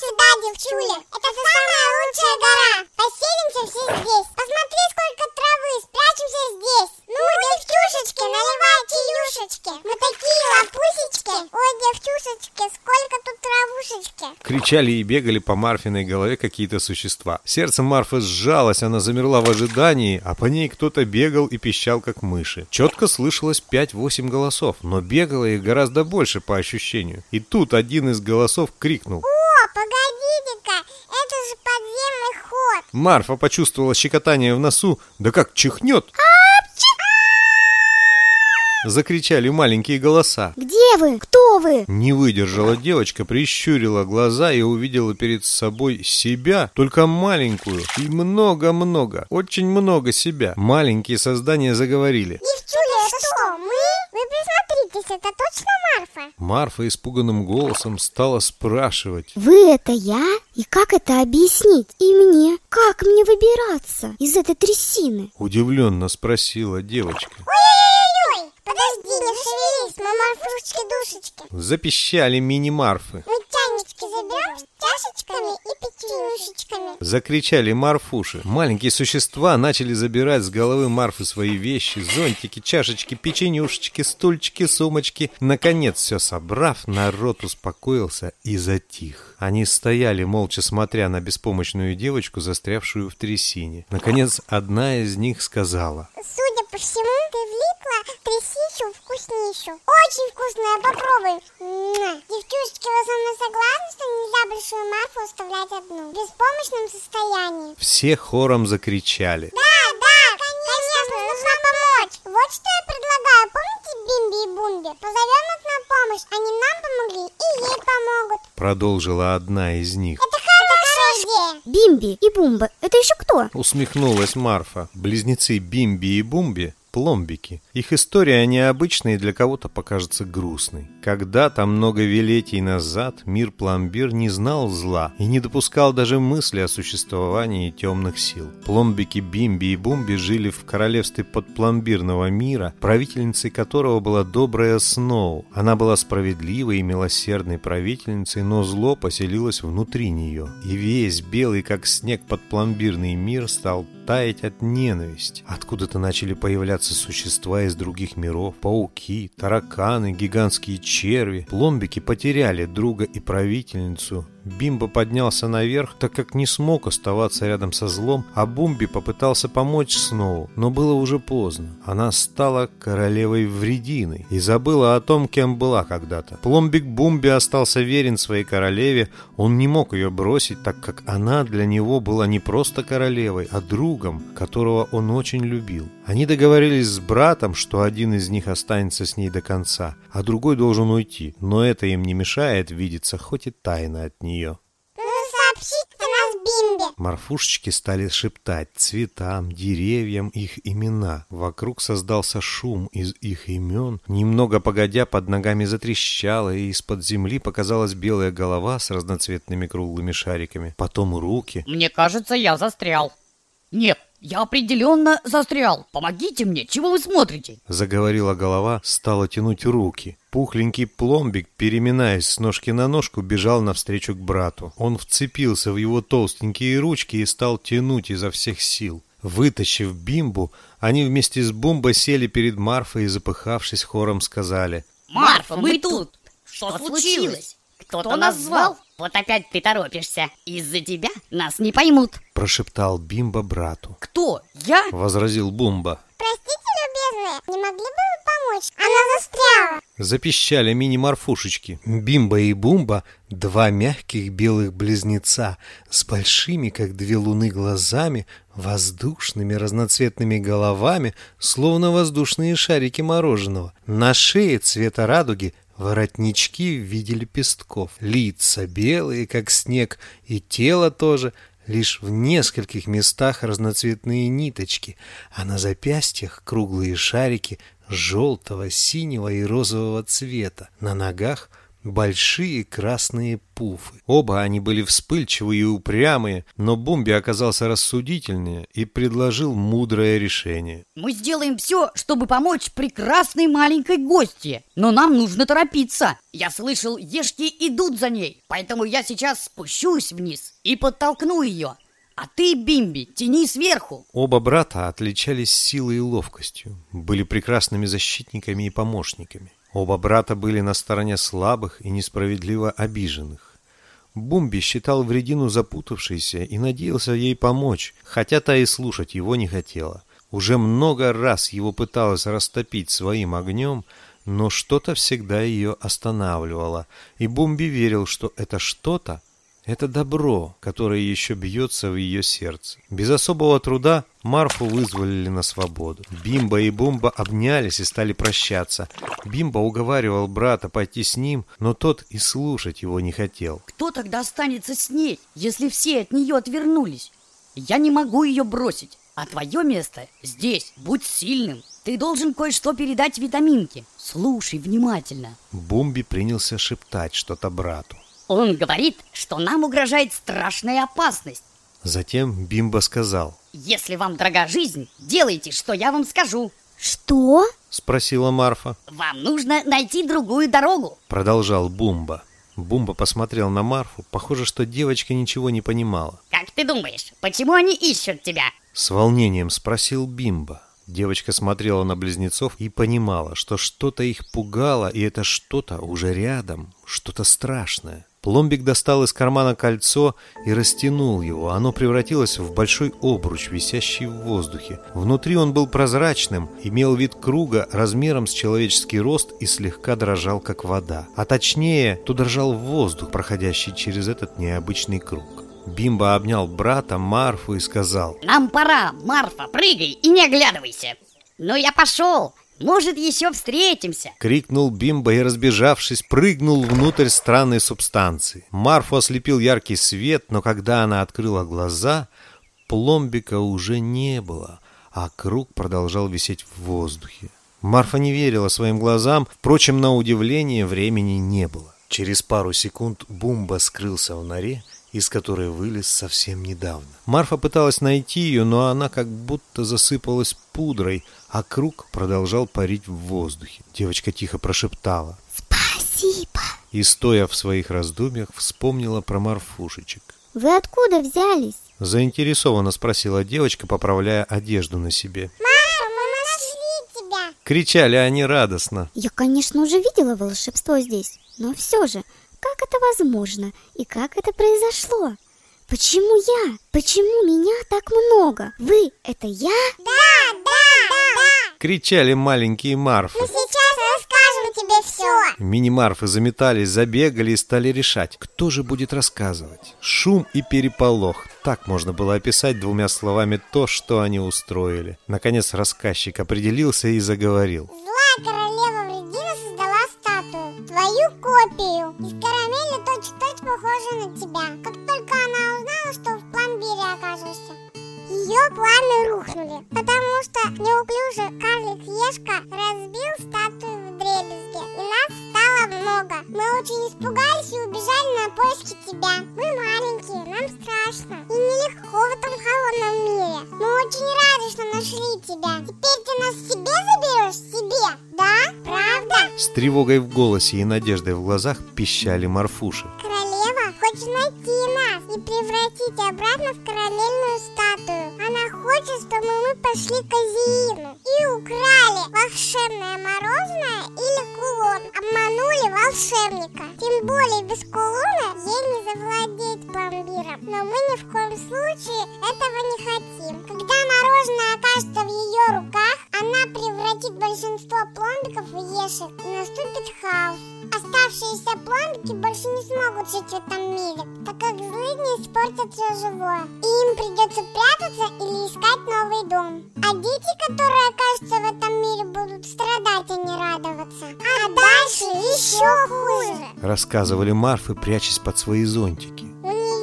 сюда, девчуля. Это же самая лучшая гора. Поселимся все здесь. Посмотри, сколько травы, спрячемся здесь. Ну, девчушечки, наливай чаюшечки. Мы такие лапусечки. Ой, девчушечки, сколько тут травушечки. Кричали и бегали по Марфиной голове какие-то существа. Сердце Марфы сжалось, она замерла в ожидании, а по ней кто-то бегал и пищал, как мыши. Четко слышалось 5-8 голосов, но бегало их гораздо больше по ощущению. И тут один из голосов крикнул. О, погодите-ка, это же подземный ход. Марфа почувствовала щекотание в носу, да как чихнет. Закричали маленькие голоса. Где вы? Кто вы? Не выдержала девочка, прищурила глаза и увидела перед собой себя, только маленькую, и много-много, очень много себя. Маленькие создания заговорили. Девчуля, это что, мы? Вы присмотритесь, это точно Марфа? Марфа испуганным голосом стала спрашивать. Вы это я? И как это объяснить? И мне? Как мне выбираться из этой трясины? Удивленно спросила девочка. Ой-ой-ой, подожди, не шевелись, мы Марфушечки-душечки. Запищали мини-марфы. Мы чайнички заберем с чашечками и печенюшечками. Закричали Марфуши. Маленькие существа начали забирать с головы Марфы свои вещи, зонтики, чашечки, печенюшечки, стульчики, сумочки. Наконец, все собрав, народ успокоился и затих. Они стояли, молча смотря на беспомощную девочку, застрявшую в трясине. Наконец, одна из них сказала. Судя всему, ты влипла трясищу вкуснейшую. Очень вкусная, попробуй. Девчушечки, вы со мной согласны, что нельзя большую Марфу оставлять одну, в беспомощном состоянии. Все хором закричали. Да, да, конечно, нужно помочь. Вот что я предлагаю. Помните Бимби и Бумби? Позовем их на помощь. Они нам помогли и ей помогут. Продолжила одна из них. Это хорошая идея. Бимби и Бумба, это еще кто? Усмехнулась Марфа. Близнецы Бимби и Бумби – пломбики. Их история необычная и для кого-то покажется грустной. Когда-то, много велетий назад, мир пломбир не знал зла и не допускал даже мысли о существовании темных сил. Пломбики Бимби и Бумби жили в королевстве подпломбирного мира, правительницей которого была добрая Сноу. Она была справедливой и милосердной правительницей, но зло поселилось внутри нее. И весь белый, как снег, подпломбирный мир стал таять от ненависти. Откуда-то начали появляться существа из других миров. Пауки, тараканы, гигантские черви. Пломбики потеряли друга и правительницу. Бимба поднялся наверх, так как не смог оставаться рядом со злом, а Бумби попытался помочь Сноу, но было уже поздно. Она стала королевой врединой и забыла о том, кем была когда-то. Пломбик Бумби остался верен своей королеве, он не мог ее бросить, так как она для него была не просто королевой, а другом, которого он очень любил. Они договорились с братом, что один из них останется с ней до конца, а другой должен уйти, но это им не мешает видеться хоть и тайно от нее. Нужно сообщить о нас Бимби. Марфушечки стали шептать цветам, деревьям их имена. Вокруг создался шум из их имен. Немного погодя, под ногами затрещало, и из-под земли показалась белая голова с разноцветными круглыми шариками. Потом руки. Мне кажется, я застрял. Нет, я определенно застрял. Помогите мне, чего вы смотрите? Заговорила голова, стала тянуть руки. Пухленький пломбик, переминаясь с ножки на ножку, бежал навстречу к брату. Он вцепился в его толстенькие ручки и стал тянуть изо всех сил. Вытащив бимбу, они вместе с Бумбой сели перед Марфой и, запыхавшись, хором сказали Марфа, мы тут. Что случилось? Кто-то нас звал? Вот опять ты торопишься. Из-за тебя нас не поймут. Прошептал Бимба брату. Кто? Я? Возразил Бумба. Простите, любезная, не могли бы вы помочь? Она застряла. Запищали мини-морфушечки. Бимба и Бумба – два мягких белых близнеца с большими, как две луны, глазами, воздушными разноцветными головами, словно воздушные шарики мороженого. На шее цвета радуги воротнички в виде лепестков, лица белые, как снег, и тело тоже – Лишь в нескольких местах разноцветные ниточки, а на запястьях круглые шарики желтого, синего и розового цвета. На ногах большие красные пуфы. Оба они были вспыльчивые и упрямые, но Бумби оказался рассудительнее и предложил мудрое решение. Мы сделаем все, чтобы помочь прекрасной маленькой гостье. Но нам нужно торопиться. Я слышал, ешки идут за ней. Поэтому я сейчас спущусь вниз и подтолкну ее. А ты, Бимби, тяни сверху. Оба брата отличались силой и ловкостью, были прекрасными защитниками и помощниками. Оба брата были на стороне слабых и несправедливо обиженных. Бумби считал вредину запутавшейся и надеялся ей помочь, хотя та и слушать его не хотела. Уже много раз его пыталась растопить своим огнем, но что-то всегда ее останавливало, и Бумби верил, что это что-то это добро, которое еще бьется в ее сердце. Без особого труда Марфу вызволили на свободу. Бимба и Бумба обнялись и стали прощаться. Бимба уговаривал брата пойти с ним, но тот и слушать его не хотел. Кто тогда останется с ней, если все от нее отвернулись? Я не могу ее бросить, а твое место здесь. Будь сильным. Ты должен кое-что передать витаминке. Слушай внимательно. Бумби принялся шептать что-то брату. Он говорит, что нам угрожает страшная опасность. Затем Бимба сказал. Если вам дорога жизнь, делайте, что я вам скажу. Что? Спросила Марфа. Вам нужно найти другую дорогу. Продолжал Бумба. Бумба посмотрел на Марфу. Похоже, что девочка ничего не понимала. Как ты думаешь, почему они ищут тебя? С волнением спросил Бимба. Девочка смотрела на близнецов и понимала, что что-то их пугало, и это что-то уже рядом, что-то страшное. Пломбик достал из кармана кольцо и растянул его. Оно превратилось в большой обруч, висящий в воздухе. Внутри он был прозрачным, имел вид круга размером с человеческий рост и слегка дрожал, как вода. А точнее, то дрожал воздух, проходящий через этот необычный круг. Бимба обнял брата, Марфу и сказал Нам пора, Марфа, прыгай и не оглядывайся. Ну, я пошел. Может, еще встретимся. Крикнул Бимба и, разбежавшись, прыгнул внутрь странной субстанции. Марфу ослепил яркий свет, но когда она открыла глаза, пломбика уже не было, а круг продолжал висеть в воздухе. Марфа не верила своим глазам, впрочем, на удивление времени не было. Через пару секунд Бумба скрылся в норе, из которой вылез совсем недавно. Марфа пыталась найти ее, но она как будто засыпалась пудрой, а круг продолжал парить в воздухе. Девочка тихо прошептала Спасибо. и, стоя в своих раздумьях, вспомнила про Марфушечек. Вы откуда взялись? Заинтересованно спросила девочка, поправляя одежду на себе. Марфа, мы нашли тебя. Кричали они радостно. Я, конечно, уже видела волшебство здесь, но все же, как это возможно и как это произошло? Почему я? Почему меня так много? Вы — это я? Да, да. Кричали маленькие Марфы. Мы сейчас расскажем тебе все. Мини-марфы заметались, забегали и стали решать, кто же будет рассказывать. Шум и переполох. Так можно было описать двумя словами то, что они устроили. Наконец рассказчик определился и заговорил. Злая королева Вредина создала статую, твою копию, из карамели точь-в-точь похожа на тебя. Как только она узнала, что в пломбире окажешься, ее планы рухнули, потому что неуклюжий карлик Ешка разбил статую в дребезги, и нас стало много. Мы очень испугались и убежали на поиски тебя. Мы маленькие, нам страшно и нелегко в этом холодном мире. Мы очень рады, что нашли тебя. Теперь ты нас себе заберешь? Себе, да? Правда? С тревогой в голосе и надеждой в глазах пищали Марфуши. Королева хочет найти нас и превратить обратно в карамельную статую. Она хочет, чтобы мы пошли к Азиину и украли волшебное мороженое или кулон. Обманули волшебника. Тем более без кулона ей не завладеть пломбиром. Но мы ни в коем случае этого не хотим. Когда мороженое окажется в ее руках, она превратит большинство пломбиков в ешек и наступит хаос. Оставшиеся пломбики больше не смогут жить в этом мире, так как злыдни испортят все живое. И им придется прятаться или искать новый дом. А дети, которые окажутся в этом мире, будут страдать, а не радоваться. А дальше еще хуже. Рассказывали Марфы, прячась под свои зонтики.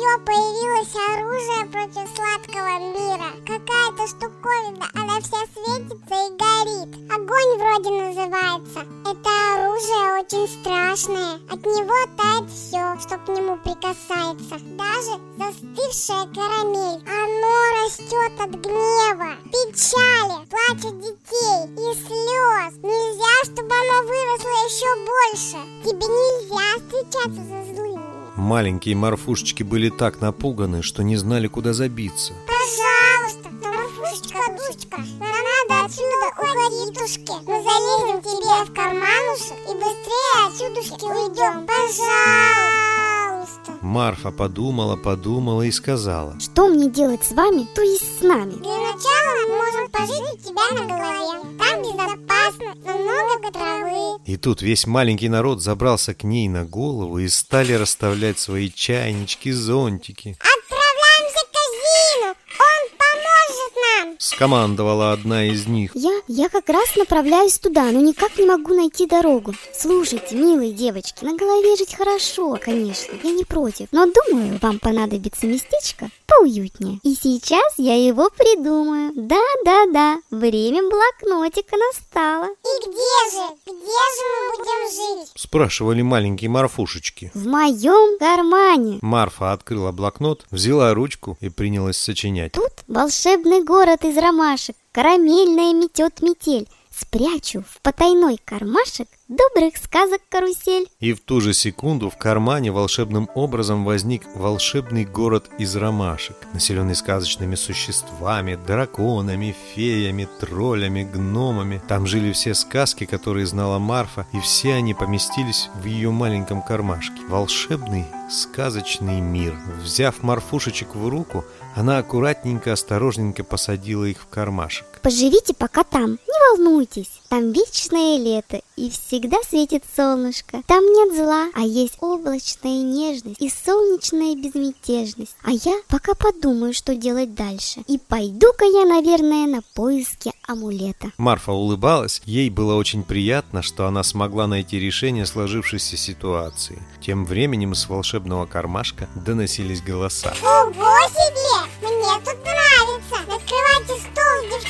Нее появилось оружие против сладкого мира. Какая-то штуковина, она вся светится и горит. Огонь вроде называется. Это оружие очень страшное. От него тает все, что к нему прикасается. Даже застывшая карамель. Оно растет от гнева, печали, плача детей и слез. Нельзя, чтобы оно выросло еще больше. Тебе нельзя встречаться со злыми. Маленькие Марфушечки были так напуганы, что не знали, куда забиться. Пожалуйста, Марфушечка, душечка, нам надо отсюда уходитушки. Мы залезем тебе в карманушек и быстрее отсюдушки уйдем. Пожалуйста. Марфа подумала, подумала и сказала. Что мне делать с вами, то есть с нами? Для начала мы можем пожить у тебя на голове. Там безопасно, но много травы. И тут весь маленький народ забрался к ней на голову и стали расставлять свои чайнички, зонтики. Отправляемся Скомандовала одна из них. Я, я как раз направляюсь туда, но никак не могу найти дорогу. Слушайте, милые девочки, на голове жить хорошо, конечно, я не против. Но думаю, вам понадобится местечко поуютнее. И сейчас я его придумаю. Да-да-да, время блокнотика настало. И где же? Где же мы будем жить? Спрашивали маленькие Марфушечки. В моем кармане. Марфа открыла блокнот, взяла ручку и принялась сочинять. Тут волшебный город из ромашек, карамельная метет метель. Спрячу в потайной кармашек добрых сказок карусель. И в ту же секунду в кармане волшебным образом возник волшебный город из ромашек, населенный сказочными существами, драконами, феями, троллями, гномами. Там жили все сказки, которые знала Марфа, и все они поместились в ее маленьком кармашке. Волшебный сказочный мир. Взяв Марфушечек в руку, она аккуратненько, осторожненько посадила их в кармашек. Поживите пока там, не волнуйтесь. Там вечное лето и всегда светит солнышко. Там нет зла, а есть облачная нежность и солнечная безмятежность. А я пока подумаю, что делать дальше. И пойду-ка я, наверное, на поиски амулета. Марфа улыбалась. Ей было очень приятно, что она смогла найти решение сложившейся ситуации. Тем временем из волшебного кармашка доносились голоса. Ого себе! Мне тут нравится!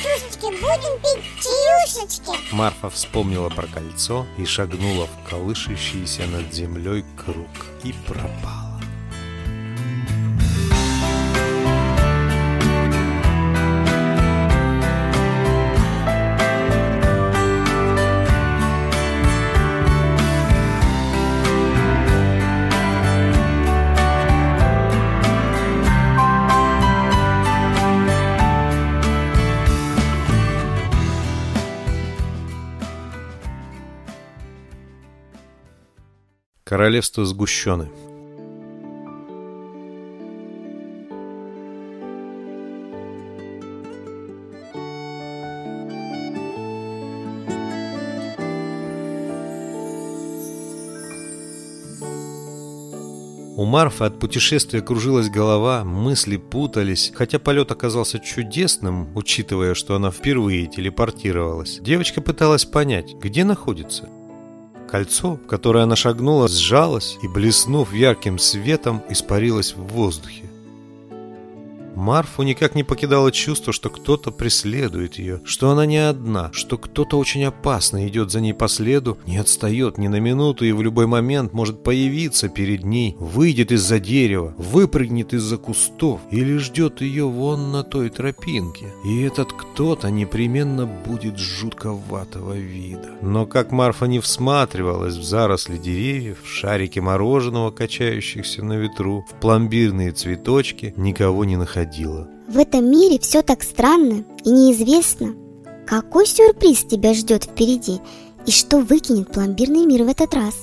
Девчушечки, будем пить чаюшечки! Марфа вспомнила про кольцо и шагнула в колышущийся над землей круг и пропала. Королевство сгущены. У Марфы от путешествия кружилась голова, мысли путались, хотя полет оказался чудесным, учитывая, что она впервые телепортировалась. Девочка пыталась понять, где находится. Кольцо, в которое она шагнула, сжалось и, блеснув ярким светом, испарилось в воздухе. Марфу никак не покидало чувство, что кто-то преследует ее, что она не одна, что кто-то очень опасно идет за ней по следу, не отстает ни на минуту и в любой момент может появиться перед ней, выйдет из-за дерева, выпрыгнет из-за кустов или ждет ее вон на той тропинке. И этот кто-то непременно будет жутковатого вида. Но как Марфа не всматривалась в заросли деревьев, в шарики мороженого, качающихся на ветру, в пломбирные цветочки, никого не находила. В этом мире все так странно и неизвестно. Какой сюрприз тебя ждет впереди и что выкинет пломбирный мир в этот раз?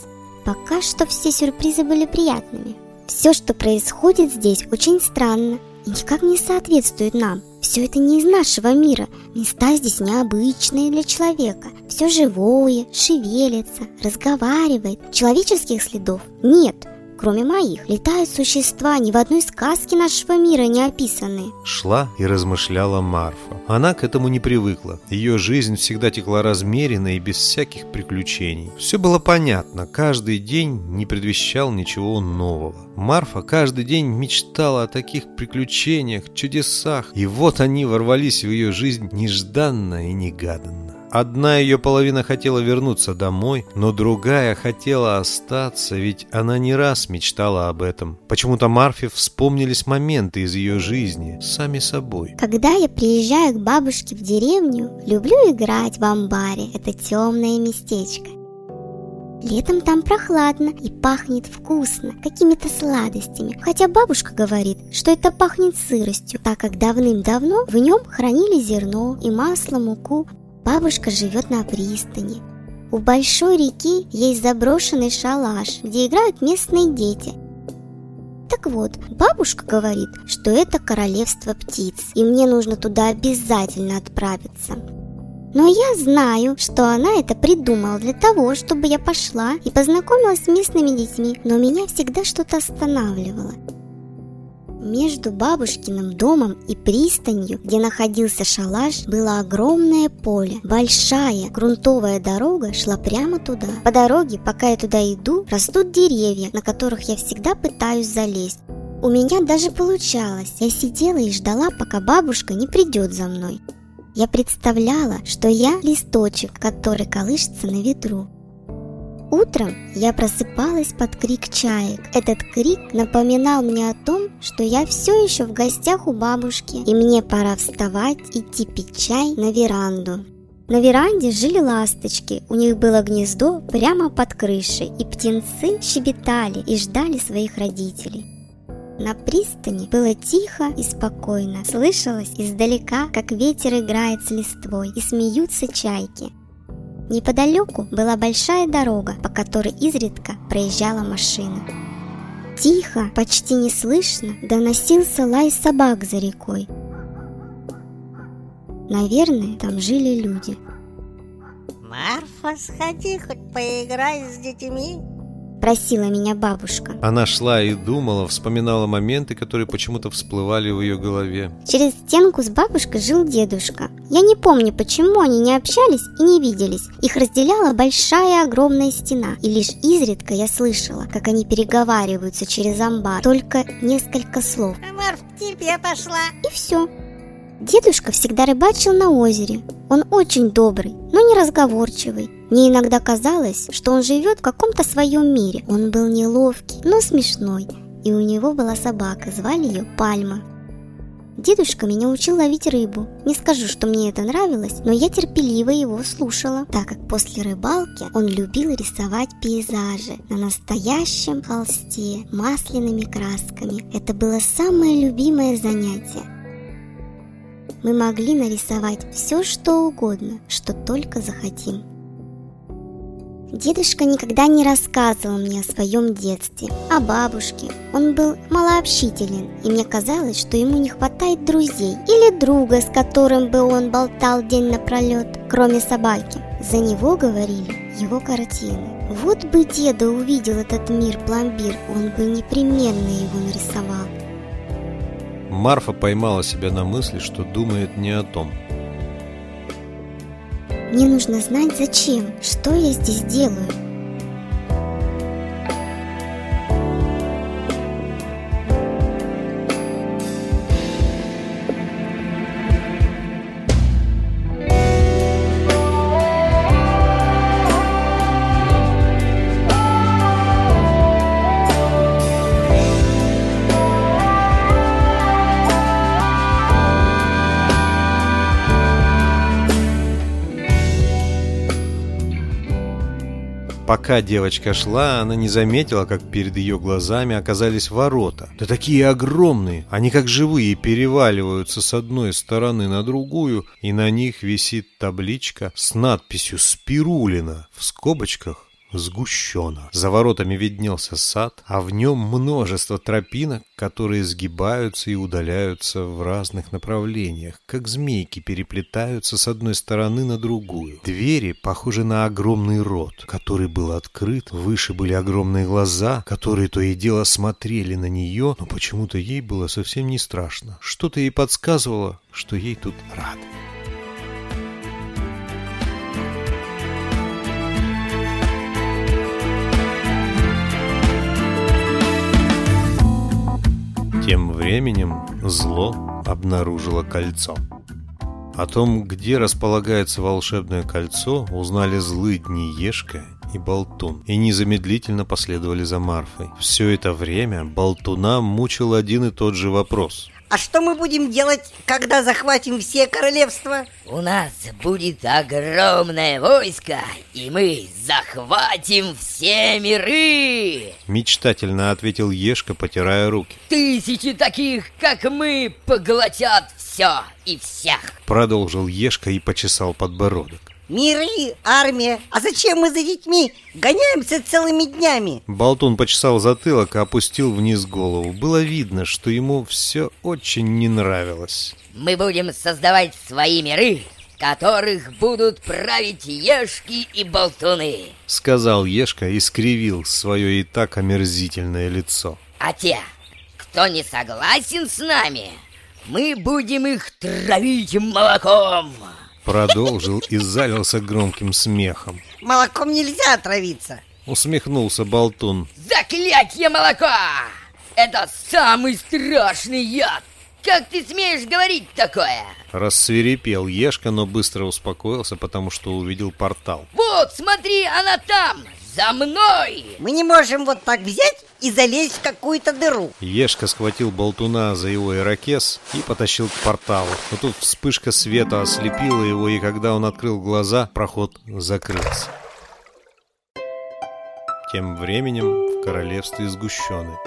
Пока что все сюрпризы были приятными. Все, что происходит здесь, очень странно и никак не соответствует нам. Все это не из нашего мира. Места здесь необычные для человека. Все живое, шевелится, разговаривает. Человеческих следов нет. Кроме моих, летают существа, ни в одной сказке нашего мира не описанные. Шла и размышляла Марфа. Она к этому не привыкла. Ее жизнь всегда текла размеренно и без всяких приключений. Все было понятно, каждый день не предвещал ничего нового. Марфа каждый день мечтала о таких приключениях, чудесах, и вот они ворвались в ее жизнь нежданно и негаданно. Одна ее половина хотела вернуться домой, но другая хотела остаться, ведь она не раз мечтала об этом. Почему-то Марфе вспомнились моменты из ее жизни, сами собой. Когда я приезжаю к бабушке в деревню, люблю играть в амбаре. Это темное местечко. Летом там прохладно и пахнет вкусно, какими-то сладостями. Хотя бабушка говорит, что это пахнет сыростью, так как давным-давно в нем хранили зерно и масло, муку. Бабушка живет на пристани. У большой реки есть заброшенный шалаш, где играют местные дети. Так вот, бабушка говорит, что это королевство птиц, и мне нужно туда обязательно отправиться. Но я знаю, что она это придумала для того, чтобы я пошла и познакомилась с местными детьми, но меня всегда что-то останавливало. Между бабушкиным домом и пристанью, где находился шалаш, было огромное поле. Большая грунтовая дорога шла прямо туда. По дороге, пока я туда иду, растут деревья, на которых я всегда пытаюсь залезть. У меня даже получалось. Я сидела и ждала, пока бабушка не придет за мной. Я представляла, что я листочек, который колышется на ветру. Утром я просыпалась под крик чаек. Этот крик напоминал мне о том, что я все еще в гостях у бабушки, и мне пора вставать, идти пить чай на веранду. На веранде жили ласточки, у них было гнездо прямо под крышей, и птенцы щебетали и ждали своих родителей. На пристани было тихо и спокойно, слышалось издалека, как ветер играет с листвой, и смеются чайки. Неподалеку была большая дорога, по которой изредка проезжала машина. Тихо, почти неслышно, доносился лай собак за рекой. Наверное, там жили люди. Марфа, сходи хоть поиграть с детьми? Просила меня бабушка. Она шла и думала, вспоминала моменты, которые почему-то всплывали в ее голове. Через стенку с бабушкой жил дедушка. Я не помню, почему они не общались и не виделись. Их разделяла большая огромная стена. И лишь изредка я слышала, как они переговариваются через амбар. Только несколько слов. Марф, к тебе пошла. И все. Дедушка всегда рыбачил на озере. Он очень добрый, но не разговорчивый. Мне иногда казалось, что он живет в каком-то своем мире. Он был неловкий, но смешной. И у него была собака, звали ее Пальма. Дедушка меня учил ловить рыбу. Не скажу, что мне это нравилось, но я терпеливо его слушала, так как после рыбалки он любил рисовать пейзажи на настоящем холсте масляными красками. Это было самое любимое занятие. Мы могли нарисовать все, что угодно, что только захотим. Дедушка никогда не рассказывал мне о своем детстве, о бабушке. Он был малообщителен, и мне казалось, что ему не хватает друзей или друга, с которым бы он болтал день напролет, кроме собаки. За него говорили его картины. Вот бы деда увидел этот мир пломбир, он бы непременно его нарисовал. Марфа поймала себя на мысли, что думает не о том. Мне нужно знать зачем, что я здесь делаю. Пока девочка шла, она не заметила, как перед ее глазами оказались ворота. Да такие огромные, они как живые переваливаются с одной стороны на другую, и на них висит табличка с надписью «Спирулина» в скобочках сгущена. За воротами виднелся сад, а в нем множество тропинок, которые сгибаются и удаляются в разных направлениях, как змейки переплетаются с одной стороны на другую. Двери похожи на огромный рот, который был открыт, выше были огромные глаза, которые то и дело смотрели на нее, но почему-то ей было совсем не страшно. Что-то ей подсказывало, что ей тут рады. Тем временем зло обнаружило кольцо. О том, где располагается волшебное кольцо, узнали злыдни Ешка и Болтун, и незамедлительно последовали за Марфой. Все это время Болтуна мучил один и тот же вопрос. А что мы будем делать, когда захватим все королевства? У нас будет огромное войско, и мы захватим все миры! Мечтательно ответил Ешка, потирая руки. Тысячи таких, как мы, поглотят все и всех! Продолжил Ешка и почесал подбородок. Миры, армия. А зачем мы за детьми гоняемся целыми днями? Болтун почесал затылок и опустил вниз голову. Было видно, что ему все очень не нравилось. Мы будем создавать свои миры, в которых будут править ешки и болтуны. Сказал Ешка и скривил свое и так омерзительное лицо. А те, кто не согласен с нами, мы будем их травить молоком. Продолжил и залился громким смехом. Молоком нельзя отравиться. Усмехнулся Болтун. Заклятье молока! Это самый страшный яд! Как ты смеешь говорить такое? Рассверепел Ешка, но быстро успокоился, потому что увидел портал. Вот, смотри, она там! За мной! Мы не можем вот так взять и залезть в какую-то дыру. Ешка схватил болтуна за его ирокез и потащил к порталу. Но тут вспышка света ослепила его, и когда он открыл глаза, проход закрылся. Тем временем в королевстве сгущены.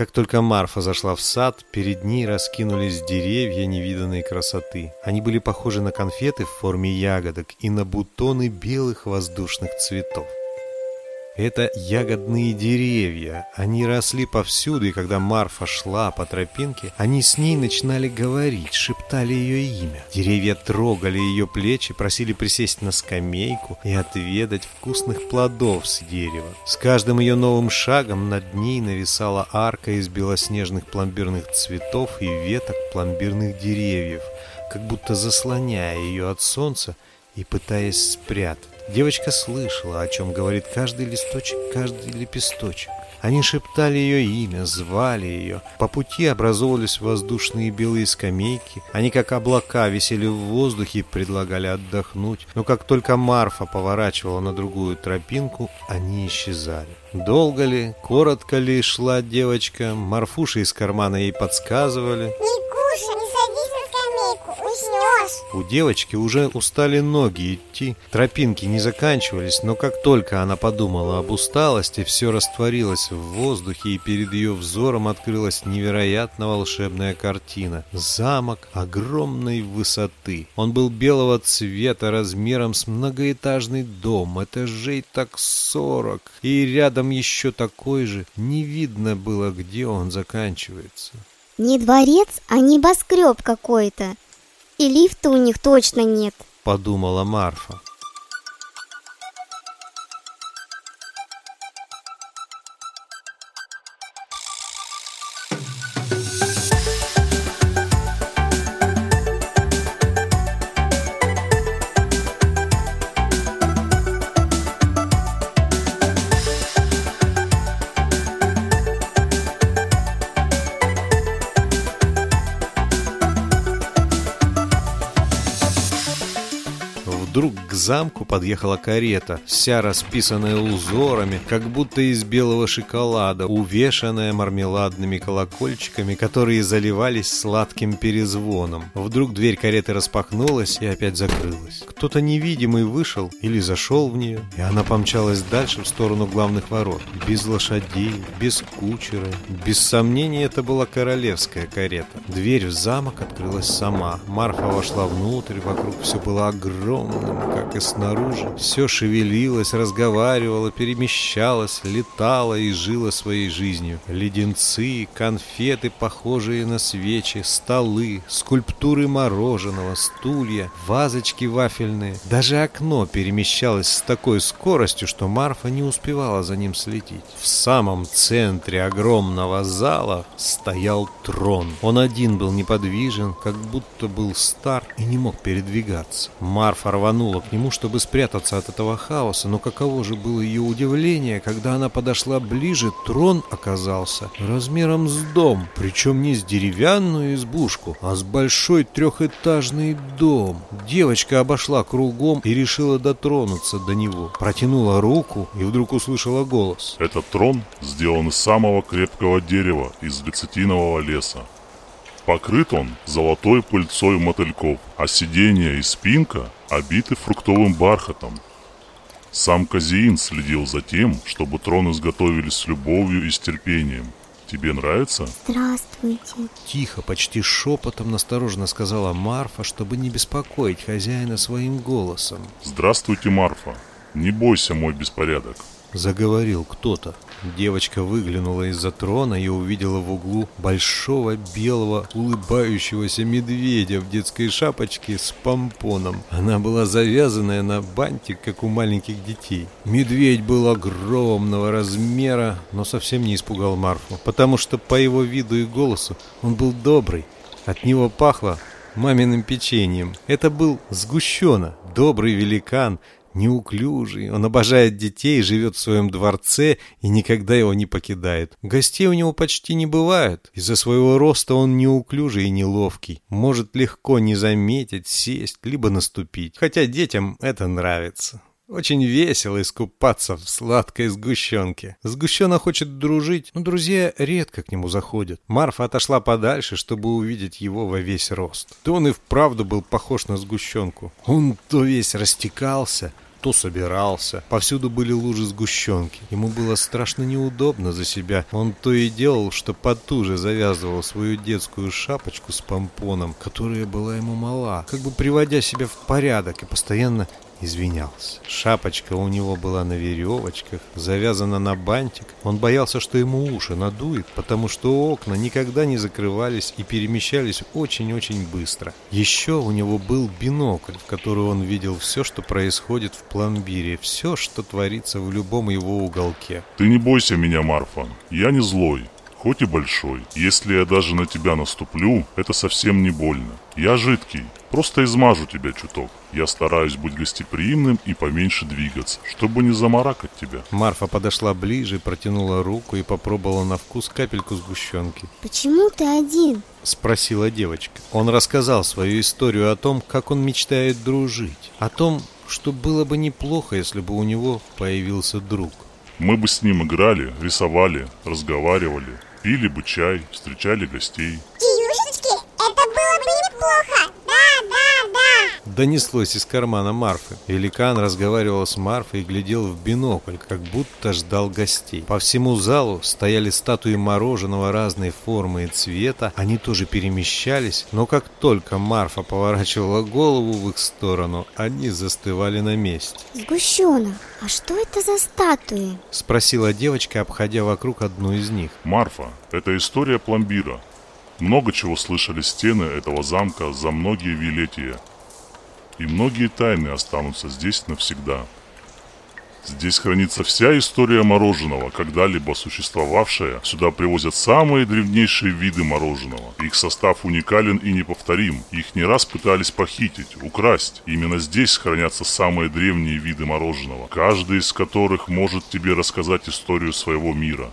Как только Марфа зашла в сад, перед ней раскинулись деревья невиданной красоты. Они были похожи на конфеты в форме ягодок и на бутоны белых воздушных цветов. Это ягодные деревья. Они росли повсюду, и когда Марфа шла по тропинке, они с ней начинали говорить, шептали ее имя. Деревья трогали ее плечи, просили присесть на скамейку и отведать вкусных плодов с дерева. С каждым ее новым шагом над ней нависала арка из белоснежных пломбирных цветов и веток пломбирных деревьев, как будто заслоняя ее от солнца и пытаясь спрятать. Девочка слышала, о чем говорит каждый листочек, каждый лепесточек. Они шептали ее имя, звали ее. По пути образовывались воздушные белые скамейки. Они, как облака, висели в воздухе и предлагали отдохнуть. Но как только Марфа поворачивала на другую тропинку, они исчезали. Долго ли, коротко ли шла девочка, Марфуша из кармана ей подсказывали. Не садись на скамейку, уснешь. У девочки уже устали ноги идти, тропинки не заканчивались, но как только она подумала об усталости, все растворилось в воздухе, и перед ее взором открылась невероятно волшебная картина. Замок огромной высоты. Он был белого цвета, размером с многоэтажный дом, этажей так сорок, и рядом еще такой же. Не видно было, где он заканчивается. Не дворец, а небоскреб какой-то. И лифта у них точно нет. Подумала Марфа. Замку подъехала карета, вся расписанная узорами, как будто из белого шоколада, увешанная мармеладными колокольчиками, которые заливались сладким перезвоном. Вдруг дверь кареты распахнулась и опять закрылась. Кто-то невидимый вышел или зашел в нее, и она помчалась дальше в сторону главных ворот. Без лошадей, без кучера. Без сомнения, это была королевская карета. Дверь в замок открылась сама. Марфа вошла внутрь, вокруг все было огромным, как и снаружи. Все шевелилось, разговаривало, перемещалось, летало и жило своей жизнью. Леденцы, конфеты, похожие на свечи, столы, скульптуры мороженого, стулья, вазочки вафельные. Даже окно перемещалось с такой скоростью, что Марфа не успевала за ним следить. В самом центре огромного зала стоял трон. Он один был неподвижен, как будто был стар и не мог передвигаться. Марфа рванула к нему, чтобы спрятаться от этого хаоса, но каково же было ее удивление, когда она подошла ближе, трон оказался размером с дом, причем не с деревянную избушку, а с большой трехэтажный дом. Девочка обошла кругом и решила дотронуться до него. Протянула руку и вдруг услышала голос. Этот трон сделан из самого крепкого дерева, из глицетинового леса. Покрыт он золотой пыльцой мотыльков, а сиденье и спинка обиты фруктовым бархатом. Сам Казиин следил за тем, чтобы трон изготовили с любовью и с терпением. Тебе нравится? Здравствуйте. Тихо, почти шепотом настороженно сказала Марфа, чтобы не беспокоить хозяина своим голосом. Здравствуйте, Марфа. Не бойся мой беспорядок. Заговорил кто-то. Девочка выглянула из-за трона и увидела в углу большого белого улыбающегося медведя в детской шапочке с помпоном. Она была завязанная на бантик, как у маленьких детей. Медведь был огромного размера, но совсем не испугал Марфу, потому что по его виду и голосу он был добрый. От него пахло маминым печеньем. Это был сгущена, добрый великан, Неуклюжий, он обожает детей, живет в своем дворце и никогда его не покидает. Гостей у него почти не бывает. Из-за своего роста он неуклюжий и неловкий. Может легко не заметить, сесть, либо наступить. Хотя детям это нравится. Очень весело искупаться в сладкой сгущенке. Сгущена хочет дружить, но друзья редко к нему заходят. Марфа отошла подальше, чтобы увидеть его во весь рост. То он и вправду был похож на сгущенку. Он то весь растекался, то собирался. Повсюду были лужи сгущенки. Ему было страшно неудобно за себя. Он то и делал, что потуже завязывал свою детскую шапочку с помпоном, которая была ему мала, как бы приводя себя в порядок и постоянно извинялся. Шапочка у него была на веревочках, завязана на бантик. Он боялся, что ему уши надует, потому что окна никогда не закрывались и перемещались очень-очень быстро. Еще у него был бинокль, в который он видел все, что происходит в пломбире, все, что творится в любом его уголке. Ты не бойся меня, Марфа. Я не злой, хоть и большой. Если я даже на тебя наступлю, это совсем не больно. Я жидкий, просто измажу тебя чуток. Я стараюсь быть гостеприимным и поменьше двигаться, чтобы не замаракать тебя. Марфа подошла ближе, протянула руку и попробовала на вкус капельку сгущенки. Почему ты один? Спросила девочка. Он рассказал свою историю о том, как он мечтает дружить. О том, что было бы неплохо, если бы у него появился друг. Мы бы с ним играли, рисовали, разговаривали, пили бы чай, встречали гостей. Киюшечки, это было бы неплохо. Да, да, да. Донеслось из кармана Марфы. Великан разговаривал с Марфой и глядел в бинокль, как будто ждал гостей. По всему залу стояли статуи мороженого разной формы и цвета. Они тоже перемещались, но как только Марфа поворачивала голову в их сторону, они застывали на месте. Сгущенок, а что это за статуи? Спросила девочка, обходя вокруг одну из них. Марфа, это история пломбира. Много чего слышали стены этого замка за многие вилетия. И многие тайны останутся здесь навсегда. Здесь хранится вся история мороженого, когда-либо существовавшая. Сюда привозят самые древнейшие виды мороженого. Их состав уникален и неповторим. Их не раз пытались похитить, украсть. Именно здесь хранятся самые древние виды мороженого, каждый из которых может тебе рассказать историю своего мира.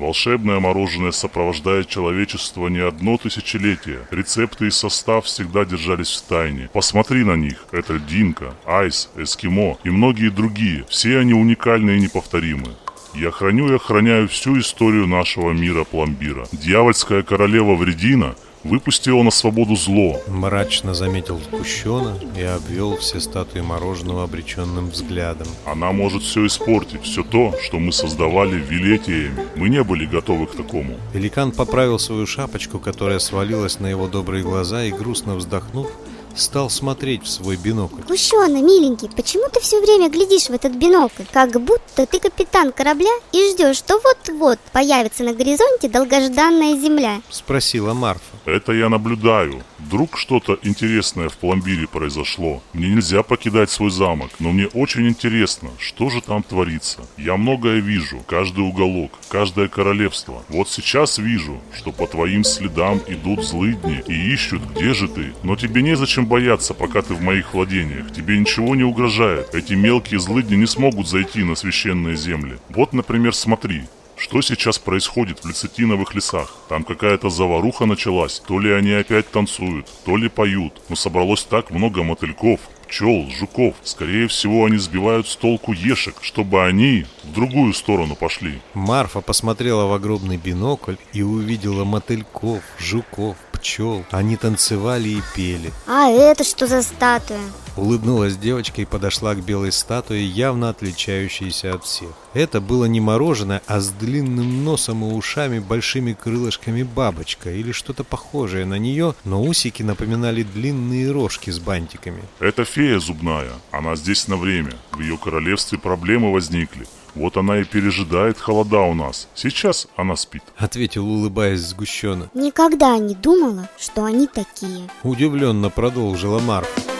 Волшебное мороженое сопровождает человечество не одно тысячелетие. Рецепты и состав всегда держались в тайне. Посмотри на них. Это льдинка, айс, эскимо и многие другие. Все они уникальны и неповторимы. Я храню и охраняю всю историю нашего мира пломбира. Дьявольская королева Вредина выпустила на свободу зло. Мрачно заметил Сгущена и обвел все статуи мороженого обреченным взглядом. Она может все испортить, все то, что мы создавали вилетиями. Мы не были готовы к такому. Великан поправил свою шапочку, которая свалилась на его добрые глаза и, грустно вздохнув, стал смотреть в свой бинокль. Гущена, миленький, почему ты все время глядишь в этот бинокль? Как будто ты капитан корабля и ждешь, что вот-вот появится на горизонте долгожданная земля. Спросила Марфа. Это я наблюдаю. Вдруг что-то интересное в пломбире произошло. Мне нельзя покидать свой замок, но мне очень интересно, что же там творится. Я многое вижу, каждый уголок, каждое королевство. Вот сейчас вижу, что по твоим следам идут злыдни и ищут, где же ты. Но тебе незачем бояться, пока ты в моих владениях. Тебе ничего не угрожает. Эти мелкие злыдни не смогут зайти на священные земли. Вот, например, смотри. Что сейчас происходит в лецитиновых лесах? Там какая-то заваруха началась. То ли они опять танцуют, то ли поют. Но собралось так много мотыльков, пчел, жуков. Скорее всего, они сбивают с толку ешек, чтобы они в другую сторону пошли. Марфа посмотрела в огромный бинокль и увидела мотыльков, жуков, пчел. Они танцевали и пели. А это что за статуя? Улыбнулась девочка и подошла к белой статуе, явно отличающейся от всех. Это было не мороженое, а с длинным носом и ушами, большими крылышками бабочка или что-то похожее на нее, но усики напоминали длинные рожки с бантиками. Это фея зубная. Она здесь на время. В ее королевстве проблемы возникли. Вот она и пережидает холода у нас. Сейчас она спит. Ответил, улыбаясь сгущенно. Никогда не думала, что они такие. Удивленно продолжила Марфа.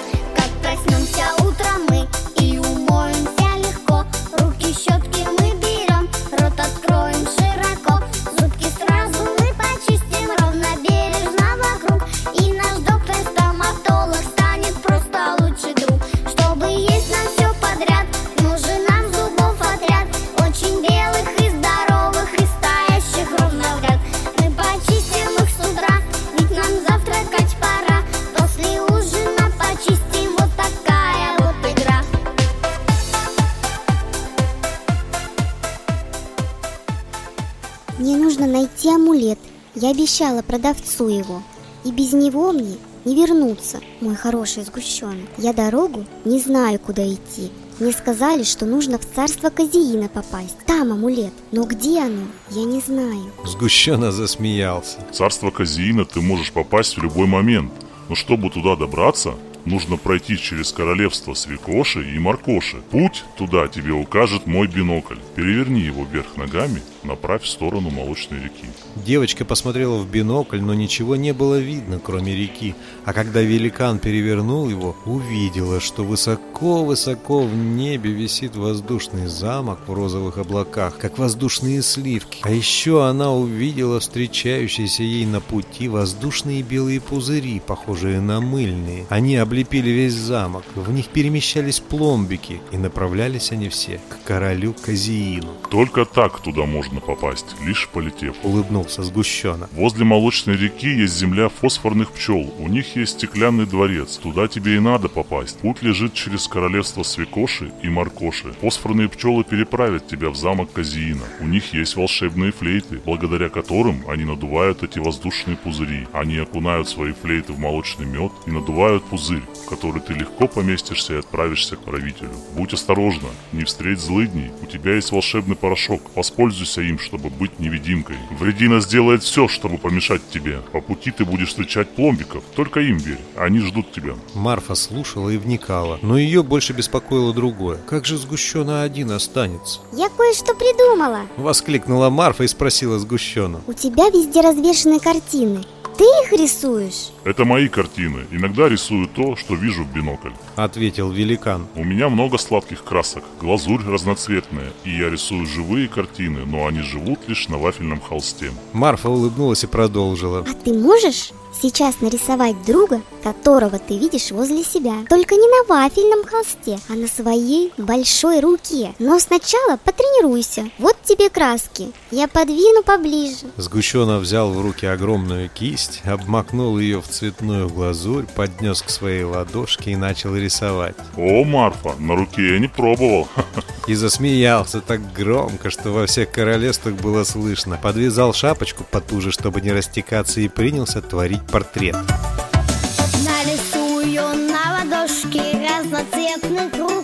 Мне нужно найти амулет. Я обещала продавцу его. И без него мне не вернуться, мой хороший сгущенок. Я дорогу не знаю, куда идти. Мне сказали, что нужно в царство Казиина попасть. Там амулет. Но где оно, я не знаю. Сгущенно засмеялся. В царство Казиина ты можешь попасть в любой момент. Но чтобы туда добраться, нужно пройти через королевство Свекоши и Маркоши. Путь туда тебе укажет мой бинокль. Переверни его вверх ногами, направь в сторону молочной реки. Девочка посмотрела в бинокль, но ничего не было видно, кроме реки. А когда великан перевернул его, увидела, что высоко-высоко в небе висит воздушный замок в розовых облаках, как воздушные сливки. А еще она увидела встречающиеся ей на пути воздушные белые пузыри, похожие на мыльные. Они облепили весь замок, в них перемещались пломбики, и направлялись они все к королю Казиину. Только так туда можно попасть, лишь полетев. Улыбнулся сгущенно. Возле молочной реки есть земля фосфорных пчел. У них есть стеклянный дворец. Туда тебе и надо попасть. Путь лежит через королевство Свекоши и Маркоши. Фосфорные пчелы переправят тебя в замок Казиина. У них есть волшебные флейты, благодаря которым они надувают эти воздушные пузыри. Они окунают свои флейты в молочный мед и надувают пузырь, в который ты легко поместишься и отправишься к правителю. Будь осторожна, не встреть злыдней. У тебя есть волшебный порошок. Воспользуйся им, чтобы быть невидимкой. Вредина сделает все, чтобы помешать тебе. По пути ты будешь встречать пломбиков. Только им верь. Они ждут тебя. Марфа слушала и вникала, но ее больше беспокоило другое. Как же сгущенно один останется? Я кое-что придумала. Воскликнула Марфа и спросила сгущенно. У тебя везде развешаны картины. Ты их рисуешь? Это мои картины. Иногда рисую то, что вижу в бинокль. Ответил великан. У меня много сладких красок, глазурь разноцветная, и я рисую живые картины, но они живут лишь на вафельном холсте. Марфа улыбнулась и продолжила. А ты можешь сейчас нарисовать друга, которого ты видишь возле себя? Только не на вафельном холсте, а на своей большой руке. Но сначала потренируйся. Вот тебе краски. Я подвину поближе. Сгущенно взял в руки огромную кисть, обмакнул ее в цветную глазурь, поднес к своей ладошке и начал рисовать. О, Марфа, на руке я не пробовал. <laughs> И засмеялся так громко, что во всех королевствах было слышно. Подвязал шапочку потуже, чтобы не растекаться, и принялся творить портрет. Нарисую на ладошке разноцветный круг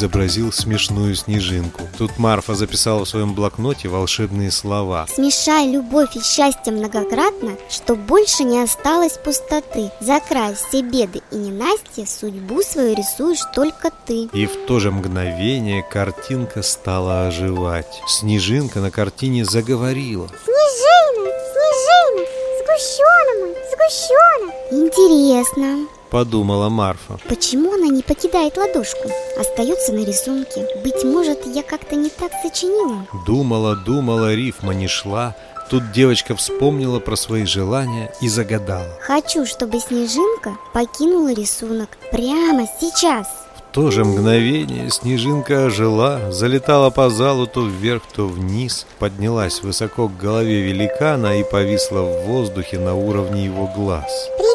изобразил смешную снежинку. Тут Марфа записала в своем блокноте волшебные слова. Смешай любовь и счастье многократно, что больше не осталось пустоты. Закрай все беды и ненастья, судьбу свою рисуешь только ты. И в то же мгновение картинка стала оживать. Снежинка на картине заговорила. Снежина, снежина, сгущена мой, сгущена. Интересно, Подумала Марфа. почему она не покидает ладошку? Остается на рисунке. Быть может, я как-то не так сочинила. Думала, думала, рифма не шла. Тут девочка вспомнила про свои желания и загадала. Хочу, чтобы снежинка покинула рисунок прямо сейчас. В то же мгновение снежинка ожила, залетала по залу то вверх, то вниз, поднялась высоко к голове великана и повисла в воздухе на уровне его глаз. Привет,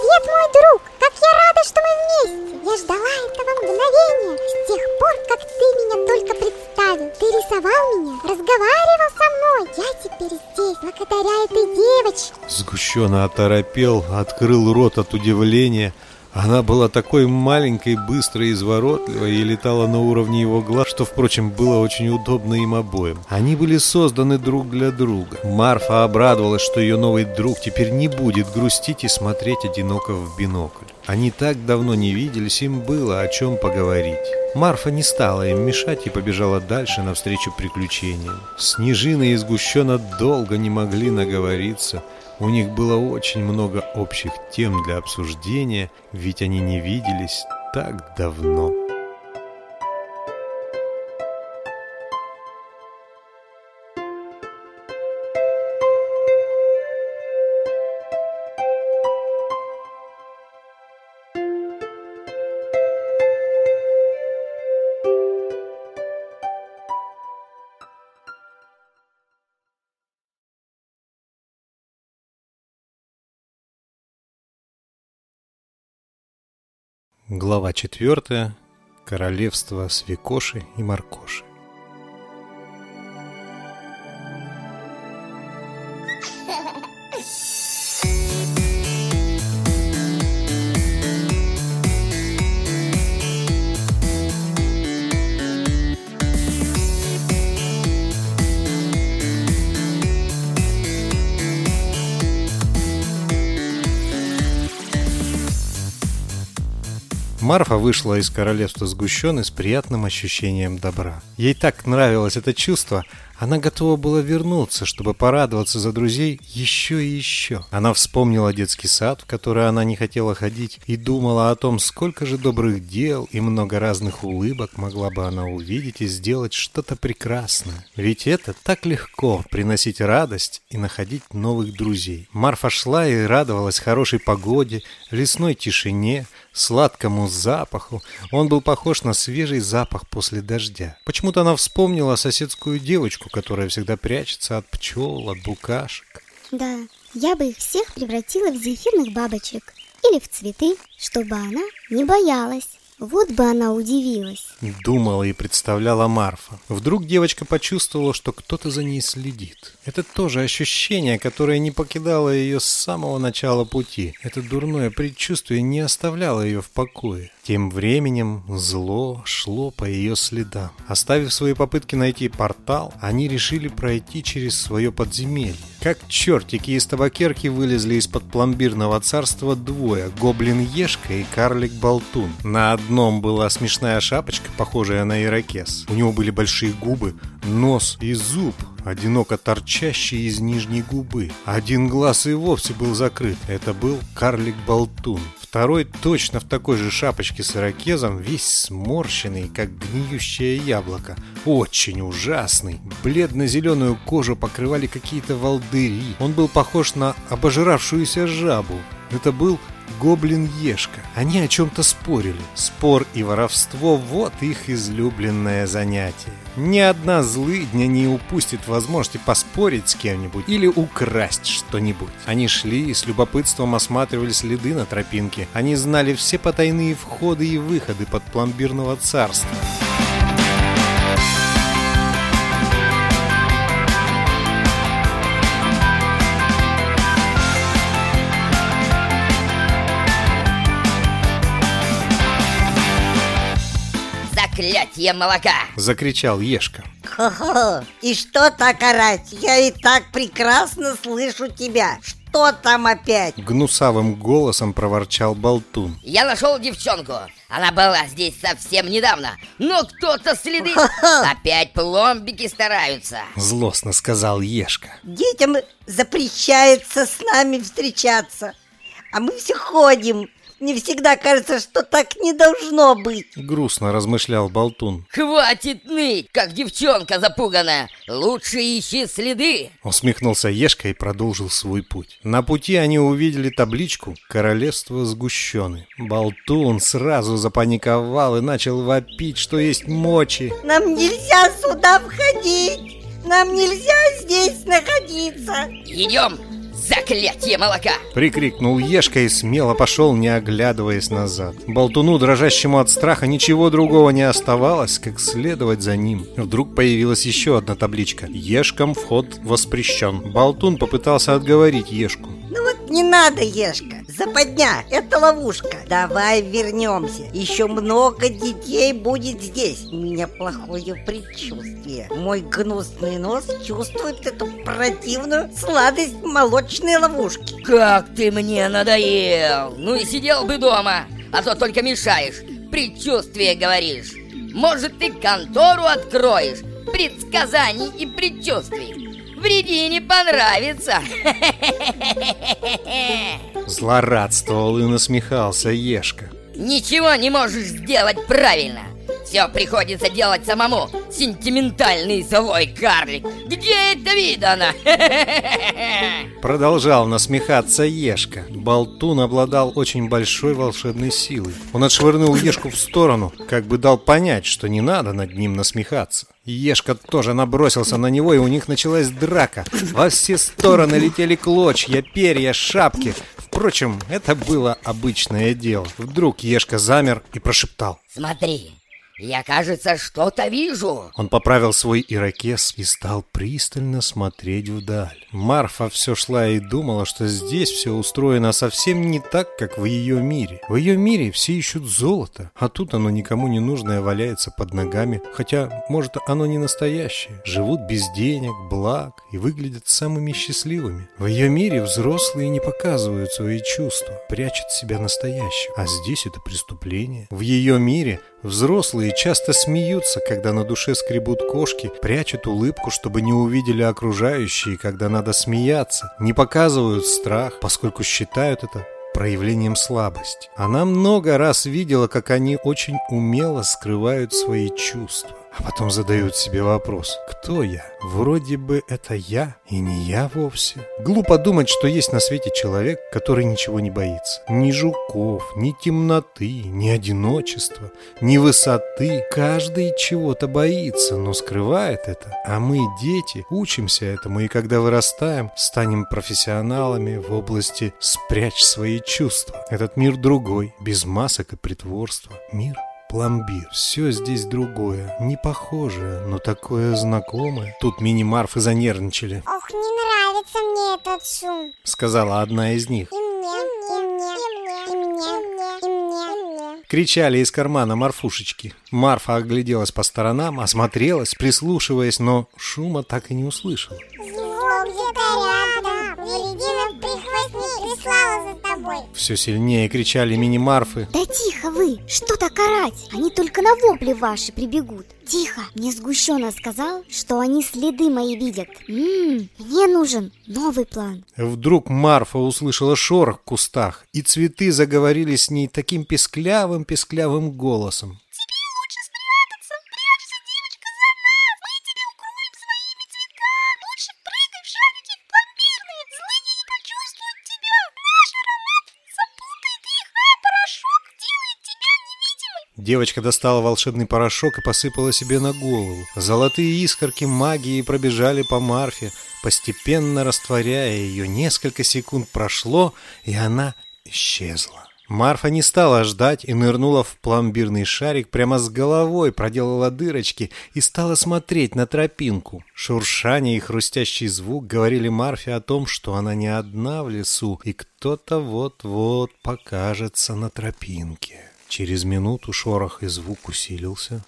что мы вместе! Я ждала этого мгновения с тех пор, как ты меня только представил. Ты рисовал меня, разговаривал со мной. Я теперь здесь, благодаря этой девочке. Сгущенно оторопел, открыл рот от удивления. Она была такой маленькой, быстрой изворотливой и летала на уровне его глаз, что, впрочем, было очень удобно им обоим. Они были созданы друг для друга. Марфа обрадовалась, что ее новый друг теперь не будет грустить и смотреть одиноко в бинокль. Они так давно не виделись, им было о чем поговорить. Марфа не стала им мешать и побежала дальше навстречу приключениям. Снежина и Сгущена долго не могли наговориться. У них было очень много общих тем для обсуждения, ведь они не виделись так давно. Глава 4. Королевство Свекоши и Маркоши. Марфа вышла из королевства сгущенной с приятным ощущением добра. Ей так нравилось это чувство, она готова была вернуться, чтобы порадоваться за друзей еще и еще. Она вспомнила детский сад, в который она не хотела ходить, и думала о том, сколько же добрых дел и много разных улыбок могла бы она увидеть и сделать что-то прекрасное. Ведь это так легко приносить радость и находить новых друзей. Марфа шла и радовалась хорошей погоде, лесной тишине, сладкому запаху. Он был похож на свежий запах после дождя. Почему-то она вспомнила соседскую девочку, которая всегда прячется от пчел, от букашек. Да, я бы их всех превратила в зефирных бабочек или в цветы, чтобы она не боялась. Вот бы она удивилась. Думала и представляла Марфа. Вдруг девочка почувствовала, что кто-то за ней следит. Это тоже ощущение, которое не покидало ее с самого начала пути. Это дурное предчувствие не оставляло ее в покое. Тем временем зло шло по ее следам. Оставив свои попытки найти портал, они решили пройти через свое подземелье. Как чертики из табакерки вылезли из-под пломбирного царства двое – гоблин Ешка и карлик Болтун. На одном была смешная шапочка, похожая на ирокез. У него были большие губы, нос и зуб, одиноко торчащий из нижней губы. Один глаз и вовсе был закрыт. Это был карлик Болтун. Второй точно в такой же шапочке с ирокезом, весь сморщенный, как гниющее яблоко. Очень ужасный. Бледно-зеленую кожу покрывали какие-то волдыри. Он был похож на обожравшуюся жабу. Это был гоблин Ешка. Они о чем-то спорили. Спор и воровство – вот их излюбленное занятие. Ни одна злыдня не упустит возможности поспорить с кем-нибудь или украсть что-нибудь. Они шли и с любопытством осматривали следы на тропинке. Они знали все потайные входы и выходы под пломбирного царства. Заклятье молока! Закричал Ешка. Хо-хо, и что так орать? Я и так прекрасно слышу тебя. Что там опять? Гнусавым голосом проворчал Болтун. Я нашел девчонку. Она была здесь совсем недавно. Но кто-то следы... Опять пломбики стараются. Злостно сказал Ешка. Детям запрещается с нами встречаться. А мы все ходим. Мне всегда кажется, что так не должно быть. Грустно размышлял Болтун. Хватит ныть, как девчонка запуганная. Лучше ищи следы. Усмехнулся Ешка и продолжил свой путь. На пути они увидели табличку «Королевство сгущенное». Болтун сразу запаниковал и начал вопить, что есть мочи. Нам нельзя сюда входить. Нам нельзя здесь находиться. Идем, заклятье молока! Прикрикнул Ешка и смело пошел, не оглядываясь назад. Болтуну, дрожащему от страха, ничего другого не оставалось, как следовать за ним. Вдруг появилась еще одна табличка. Ешкам вход воспрещен. Болтун попытался отговорить Ешку. Ну вот не надо, Ешка. Западня, это ловушка. Давай вернемся. Еще много детей будет здесь. У меня плохое предчувствие. Мой гнусный нос чувствует эту противную сладость молочной ловушки. Как ты мне надоел! Ну и сидел бы дома, а то только мешаешь. Предчувствие говоришь. Может, ты контору откроешь? Предсказаний и предчувствий. Вреди не понравится. Злорадствовал и насмехался Ешка. Ничего не можешь сделать правильно. Все приходится делать самому. Сентиментальный злой карлик. Где это видано? <laughs> Продолжал насмехаться Ешка. Болтун обладал очень большой волшебной силой. Он отшвырнул Ешку в сторону, как бы дал понять, что не надо над ним насмехаться. Ешка тоже набросился на него, и у них началась драка. Во все стороны летели клочья, перья, шапки. Впрочем, это было обычное дело. Вдруг Ешка замер и прошептал. Смотри, я, кажется, что-то вижу. Он поправил свой ирокез и стал пристально смотреть вдаль. Марфа все шла и думала, что здесь все устроено совсем не так, как в ее мире. В ее мире все ищут золото, а тут оно никому не нужное валяется под ногами, хотя, может, оно не настоящее. Живут без денег, благ и выглядят самыми счастливыми. В ее мире взрослые не показывают свои чувства, прячут себя настоящим, а здесь это преступление. В ее мире Взрослые часто смеются, когда на душе скребут кошки, прячут улыбку, чтобы не увидели окружающие, когда надо смеяться, не показывают страх, поскольку считают это проявлением слабости. Она много раз видела, как они очень умело скрывают свои чувства. А потом задают себе вопрос, кто я? Вроде бы это я и не я вовсе. Глупо думать, что есть на свете человек, который ничего не боится. Ни жуков, ни темноты, ни одиночества, ни высоты. Каждый чего-то боится, но скрывает это. А мы, дети, учимся этому, и когда вырастаем, станем профессионалами в области «спрячь свои чувства». Этот мир другой, без масок и притворства. Мир пломбир. Все здесь другое, не похожее, но такое знакомое. Тут мини-марфы занервничали. Ох, не нравится мне этот шум. Сказала одна из них. И мне, и мне, и мне, и мне, и мне. Кричали из кармана Марфушечки. Марфа огляделась по сторонам, осмотрелась, прислушиваясь, но шума так и не услышала. Звук где-то рядом. Прислала за тобой. Все сильнее кричали мини-марфы. Да тихо вы, что так орать? Они только на вопли ваши прибегут. Тихо, мне сгущенно сказал, что они следы мои видят. Ммм, мне нужен новый план. Вдруг Марфа услышала шорох в кустах, и цветы заговорили с ней таким песклявым-песклявым голосом. Девочка достала волшебный порошок и посыпала себе на голову. Золотые искорки магии пробежали по Марфе, постепенно растворяя ее. Несколько секунд прошло, и она исчезла. Марфа не стала ждать и нырнула в пломбирный шарик прямо с головой, проделала дырочки и стала смотреть на тропинку. Шуршание и хрустящий звук говорили Марфе о том, что она не одна в лесу, и кто-то вот-вот покажется на тропинке. Через минуту шорох и звук усилился,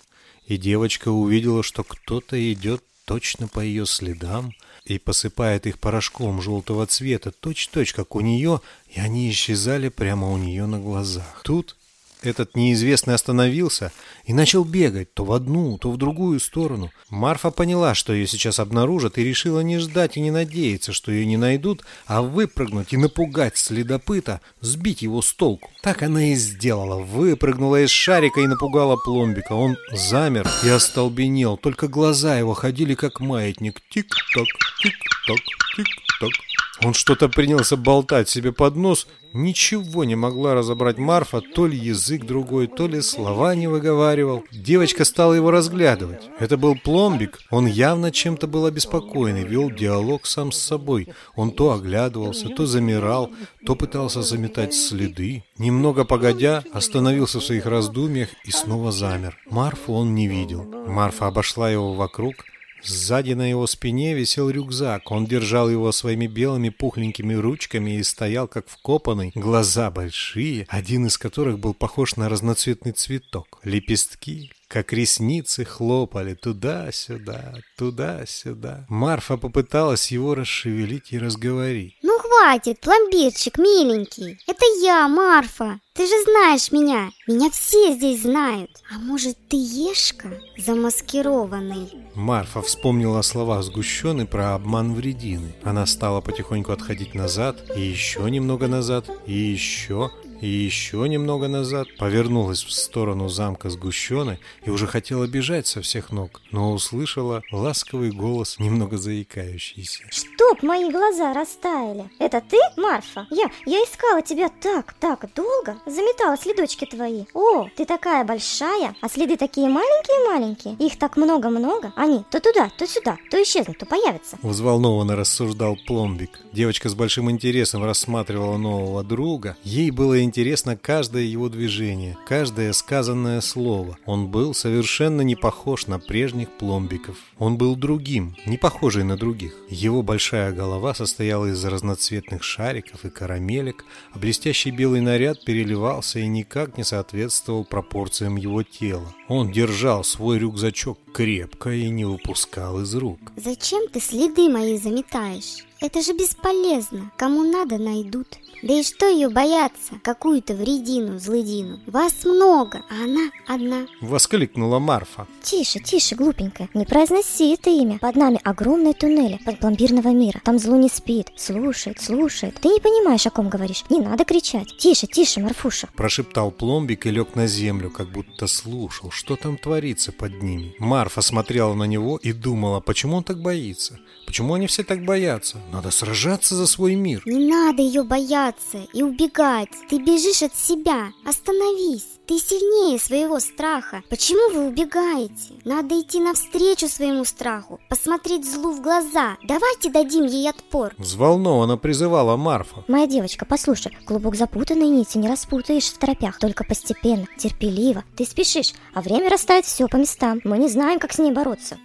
и девочка увидела, что кто-то идет точно по ее следам и посыпает их порошком желтого цвета, точь-точь, как у нее, и они исчезали прямо у нее на глазах. Тут этот неизвестный остановился и начал бегать то в одну, то в другую сторону. Марфа поняла, что ее сейчас обнаружат, и решила не ждать и не надеяться, что ее не найдут, а выпрыгнуть и напугать следопыта, сбить его с толку. Так она и сделала. Выпрыгнула из шарика и напугала пломбика. Он замер и остолбенел, только глаза его ходили как маятник. Тик-ток, тик-ток, тик-ток. Он что-то принялся болтать себе под нос. Ничего не могла разобрать Марфа, то ли язык другой, то ли слова не выговаривал. Девочка стала его разглядывать. Это был пломбик. Он явно чем-то был обеспокоен и вел диалог сам с собой. Он то оглядывался, то замирал, то пытался заметать следы. Немного погодя, остановился в своих раздумьях и снова замер. Марфу он не видел. Марфа обошла его вокруг, Сзади на его спине висел рюкзак. Он держал его своими белыми пухленькими ручками и стоял как вкопанный. Глаза большие, один из которых был похож на разноцветный цветок. Лепестки, как ресницы, хлопали туда-сюда, туда-сюда. Марфа попыталась его расшевелить и разговорить. Ну хватит, пломбирчик миленький. Это я, Марфа. Ты же знаешь меня. Меня все здесь знают. А может, ты Ешка, замаскированный? Марфа вспомнила слова сгущенной про обман вредины. Она стала потихоньку отходить назад, и еще немного назад, и еще. И еще немного назад повернулась в сторону замка сгущенной и уже хотела бежать со всех ног, но услышала ласковый голос, немного заикающийся. Чтоб мои глаза растаяли. Это ты, Марфа? Я, я искала тебя так, так долго. Заметала следочки твои. О, ты такая большая, а следы такие маленькие-маленькие. Их так много-много. Они то туда, то сюда, то исчезнут, то появятся. Взволнованно рассуждал Пломбик. Девочка с большим интересом рассматривала нового друга. Ей было интересно каждое его движение, каждое сказанное слово. Он был совершенно не похож на прежних Пломбиков. Он был другим, не похожий на других. Его большая голова состояла из разноцветных шариков и карамелек, а блестящий белый наряд переливался и никак не соответствовал пропорциям его тела. Он держал свой рюкзачок крепко и не выпускал из рук. Зачем ты следы мои заметаешь? Это же бесполезно. Кому надо, найдут. Да и что ее бояться? Какую-то вредину, злыдину. Вас много, а она одна. Воскликнула Марфа. Тише, тише, глупенькая. Не произноси это имя. Под нами огромные туннели под пломбирного мира. Там зло не спит. Слушает, слушает. Ты не понимаешь, о ком говоришь. Не надо кричать. Тише, тише, Марфуша. Прошептал пломбик и лег на землю, как будто слушал, что там творится под ними. Марфа смотрела на него и думала, почему он так боится? Почему они все так боятся? Надо сражаться за свой мир. Не надо ее бояться и убегать. Ты бежишь от себя. Остановись. Ты сильнее своего страха. Почему вы убегаете? Надо идти навстречу своему страху, посмотреть злу в глаза. Давайте дадим ей отпор. Взволнованно призывала Марфа. Моя девочка, послушай, клубок запутанной нити не распутаешь в торопях, только постепенно, терпеливо. Ты спешишь, а время расставит все по местам. Мы не знаем, как с ней бороться.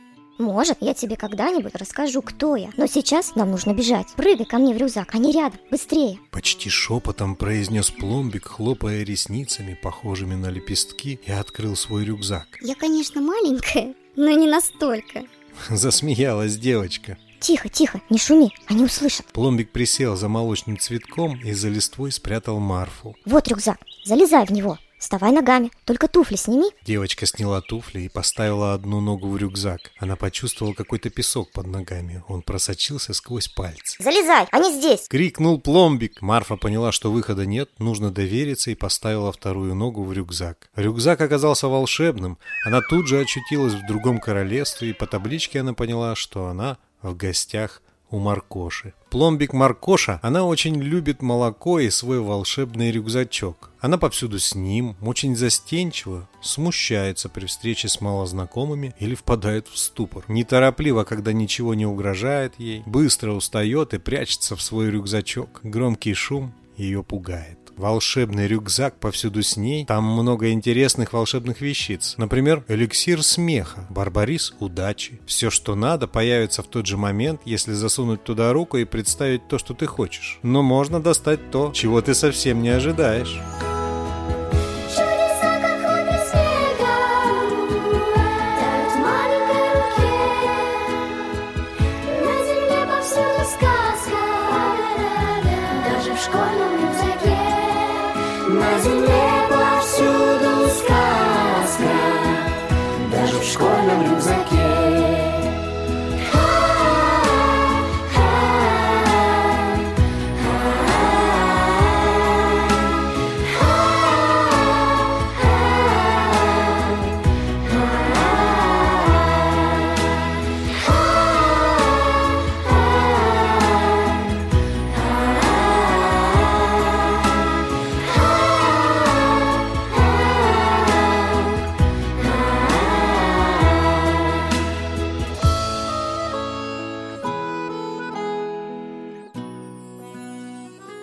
Может, я тебе когда-нибудь расскажу, кто я. Но сейчас нам нужно бежать. Прыгай ко мне в рюкзак, они рядом. Быстрее. Почти шепотом произнес пломбик, хлопая ресницами, похожими на лепестки, и открыл свой рюкзак. Я, конечно, маленькая, но не настолько. <laughs> Засмеялась девочка. Тихо, тихо, не шуми, они услышат. Пломбик присел за молочным цветком и за листвой спрятал Марфу. Вот рюкзак, залезай в него. Вставай ногами, только туфли сними. Девочка сняла туфли и поставила одну ногу в рюкзак. Она почувствовала какой-то песок под ногами. Он просочился сквозь пальцы. Залезай, они здесь. Крикнул пломбик. Марфа поняла, что выхода нет, нужно довериться и поставила вторую ногу в рюкзак. Рюкзак оказался волшебным. Она тут же очутилась в другом королевстве, и по табличке она поняла, что она в гостях у Маркоши. Пломбик Маркоша, она очень любит молоко и свой волшебный рюкзачок. Она повсюду с ним, очень застенчива, смущается при встрече с малознакомыми или впадает в ступор. Неторопливо, когда ничего не угрожает ей, быстро устает и прячется в свой рюкзачок. Громкий шум ее пугает. Волшебный рюкзак повсюду с ней. Там много интересных волшебных вещиц. Например, эликсир смеха, барбарис удачи. Все, что надо, появится в тот же момент, если засунуть туда руку и представить то, что ты хочешь. Но можно достать то, чего ты совсем не ожидаешь.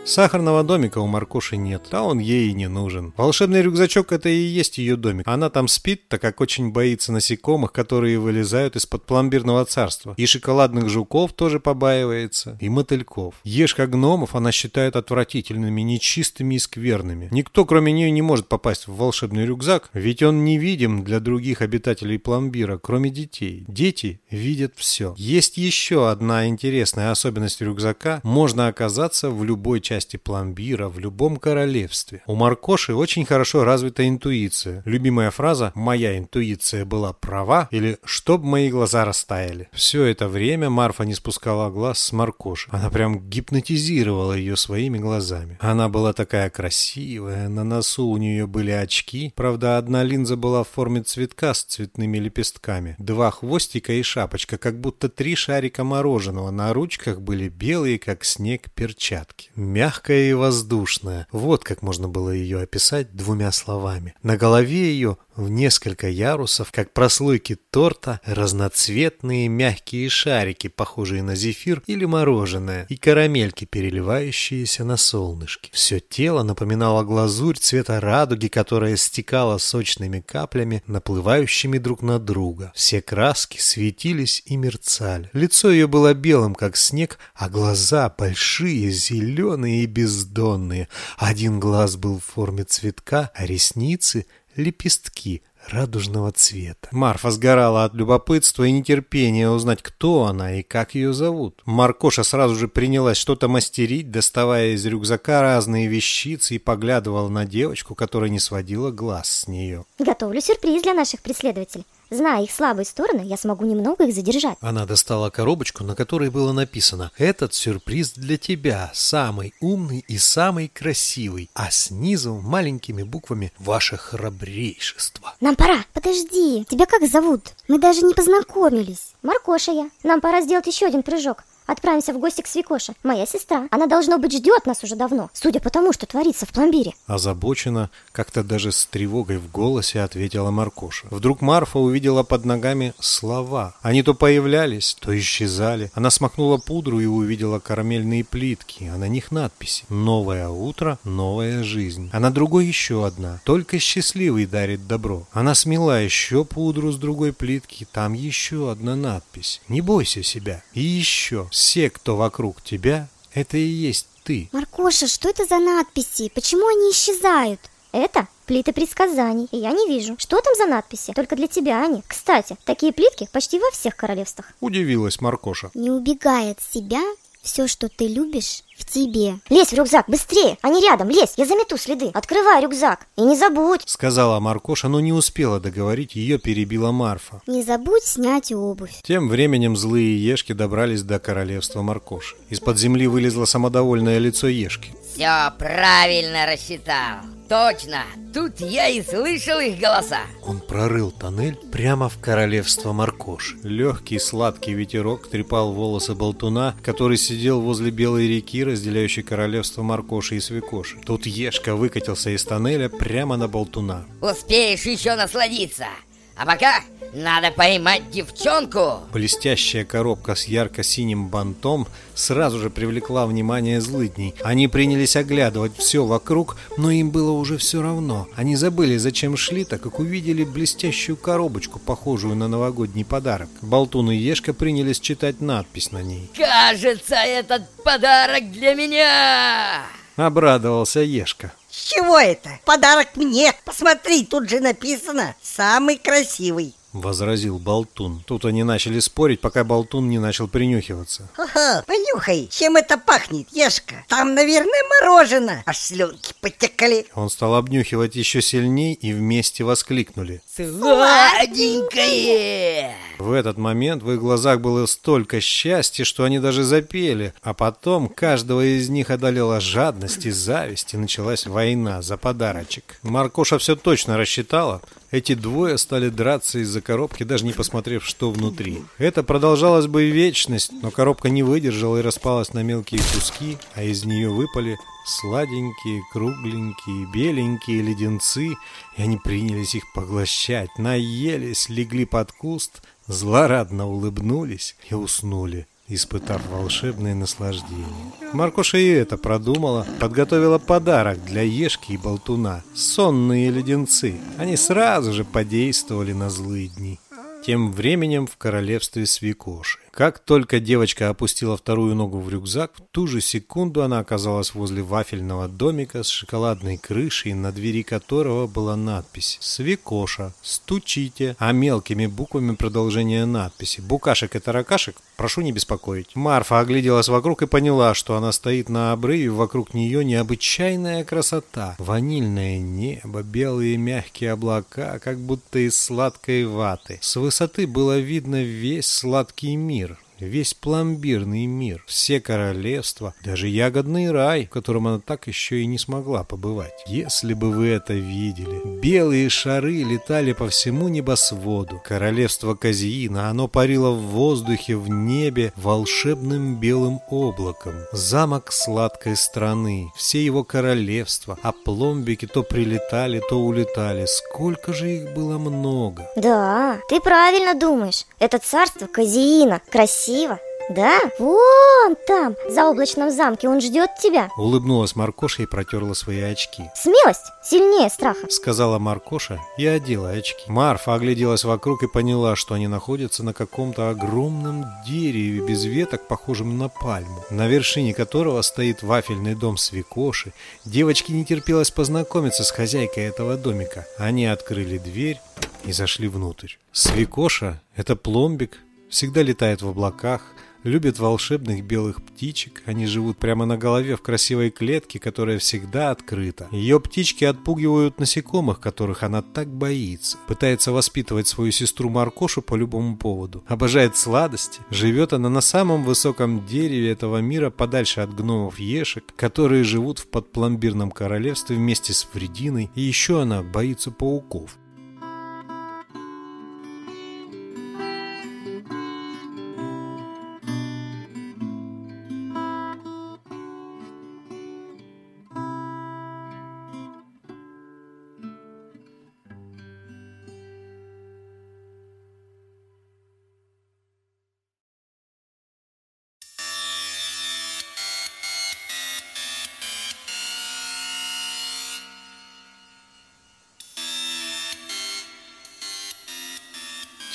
Сахарного домика у Маркуши нет, а он ей и не нужен. Волшебный рюкзачок это и есть ее домик. Она там спит, так как очень боится насекомых, которые вылезают из-под пломбирного царства. И шоколадных жуков тоже побаивается, и мотыльков. Ешка гномов она считает отвратительными, нечистыми и скверными. Никто, кроме нее, не может попасть в волшебный рюкзак, ведь он невидим для других обитателей пломбира, кроме детей. Дети видят все. Есть еще одна интересная особенность рюкзака. Можно оказаться в любой части части пломбира в любом королевстве. У Маркоши очень хорошо развита интуиция. Любимая фраза «моя интуиция была права» или «чтоб мои глаза растаяли». Все это время Марфа не спускала глаз с Маркоши. Она прям гипнотизировала ее своими глазами. Она была такая красивая, на носу у нее были очки. Правда, одна линза была в форме цветка с цветными лепестками. Два хвостика и шапочка, как будто три шарика мороженого. На ручках были белые, как снег, перчатки. Мягкая и воздушная. Вот как можно было ее описать двумя словами. На голове ее в несколько ярусов, как прослойки торта, разноцветные мягкие шарики, похожие на зефир или мороженое, и карамельки, переливающиеся на солнышке. Все тело напоминало глазурь цвета радуги, которая стекала сочными каплями, наплывающими друг на друга. Все краски светились и мерцали. Лицо ее было белым, как снег, а глаза большие, зеленые и бездонные. Один глаз был в форме цветка, а ресницы лепестки радужного цвета. Марфа сгорала от любопытства и нетерпения узнать, кто она и как ее зовут. Маркоша сразу же принялась что-то мастерить, доставая из рюкзака разные вещицы и поглядывала на девочку, которая не сводила глаз с нее. Готовлю сюрприз для наших преследователей. Зная их слабые стороны, я смогу немного их задержать. Она достала коробочку, на которой было написано «Этот сюрприз для тебя, самый умный и самый красивый», а снизу маленькими буквами «Ваше храбрейшество». Нам пора. Подожди, тебя как зовут? Мы даже не познакомились. Маркоша я. Нам пора сделать еще один прыжок. Отправимся в гости к Свекоше. Моя сестра. Она, должно быть, ждет нас уже давно, судя по тому, что творится в пломбире. Озабоченно, как-то даже с тревогой в голосе ответила Маркоша. Вдруг Марфа увидела под ногами слова. Они то появлялись, то исчезали. Она смахнула пудру и увидела карамельные плитки, а на них надписи «Новое утро, новая жизнь». А на другой еще одна «Только счастливый дарит добро». Она смела еще пудру с другой плитки, там еще одна надпись «Не бойся себя». И еще все, кто вокруг тебя, это и есть ты. Маркоша, что это за надписи? Почему они исчезают? Это плиты предсказаний, и я не вижу. Что там за надписи? Только для тебя они. Кстати, такие плитки почти во всех королевствах. Удивилась Маркоша. Не убегай от себя, все, что ты любишь, в тебе. Лезь в рюкзак, быстрее! Они рядом, лезь, я замету следы. Открывай рюкзак и не забудь. Сказала Маркоша, но не успела договорить, ее перебила Марфа. Не забудь снять обувь. Тем временем злые ешки добрались до королевства Маркоши. Из-под земли вылезло самодовольное лицо ешки. Все правильно рассчитал. Точно, тут я и слышал их голоса. Он прорыл тоннель прямо в королевство Маркоши. Легкий сладкий ветерок трепал волосы болтуна, который сидел возле белой реки, разделяющей королевство Маркоши и Свекоши. Тут Ешка выкатился из тоннеля прямо на болтуна. Успеешь еще насладиться. А пока надо поймать девчонку. Блестящая коробка с ярко-синим бантом сразу же привлекла внимание злыдней. Они принялись оглядывать все вокруг, но им было уже все равно. Они забыли, зачем шли, так как увидели блестящую коробочку, похожую на новогодний подарок. Болтун и Ешка принялись читать надпись на ней. Кажется, этот подарок для меня. Обрадовался Ешка. С чего это? Подарок мне. Посмотри, тут же написано «Самый красивый». Возразил Болтун. Тут они начали спорить, пока Болтун не начал принюхиваться. Ха-ха, понюхай, чем это пахнет, Ешка? Там, наверное, мороженое. Аж слюнки потекли. Он стал обнюхивать еще сильней и вместе воскликнули. Сладенькое! В этот момент в их глазах было столько счастья, что они даже запели. А потом каждого из них одолела жадность и зависть, и началась война за подарочек. Маркоша все точно рассчитала. Эти двое стали драться из-за коробки, даже не посмотрев, что внутри. Это продолжалось бы и вечность, но коробка не выдержала и распалась на мелкие куски, а из нее выпали сладенькие, кругленькие, беленькие леденцы, и они принялись их поглощать, наелись, легли под куст, злорадно улыбнулись и уснули испытав волшебное наслаждение. Маркуша и это продумала, подготовила подарок для Ешки и Болтуна. Сонные леденцы. Они сразу же подействовали на злые дни. Тем временем в королевстве Свекоши. Как только девочка опустила вторую ногу в рюкзак, в ту же секунду она оказалась возле вафельного домика с шоколадной крышей, на двери которого была надпись «Свекоша, стучите», а мелкими буквами продолжение надписи «Букашек и таракашек, прошу не беспокоить». Марфа огляделась вокруг и поняла, что она стоит на обрыве, вокруг нее необычайная красота. Ванильное небо, белые мягкие облака, как будто из сладкой ваты. С высоты было видно весь сладкий мир, весь пломбирный мир, все королевства, даже ягодный рай, в котором она так еще и не смогла побывать. Если бы вы это видели. Белые шары летали по всему небосводу. Королевство Казиина, оно парило в воздухе, в небе, волшебным белым облаком. Замок сладкой страны, все его королевства, а пломбики то прилетали, то улетали. Сколько же их было много. Да, ты правильно думаешь. Это царство Казиина. Красиво. Да? Вон там, в заоблачном замке, он ждет тебя. Улыбнулась Маркоша и протерла свои очки. Смелость сильнее страха. Сказала Маркоша и одела очки. Марфа огляделась вокруг и поняла, что они находятся на каком-то огромном дереве без веток, похожем на пальму, на вершине которого стоит вафельный дом свекоши. Девочке не терпелось познакомиться с хозяйкой этого домика. Они открыли дверь и зашли внутрь. Свекоша – это пломбик, всегда летает в облаках, любит волшебных белых птичек. Они живут прямо на голове в красивой клетке, которая всегда открыта. Ее птички отпугивают насекомых, которых она так боится. Пытается воспитывать свою сестру Маркошу по любому поводу. Обожает сладости. Живет она на самом высоком дереве этого мира, подальше от гномов ешек, которые живут в подпломбирном королевстве вместе с Врединой. И еще она боится пауков.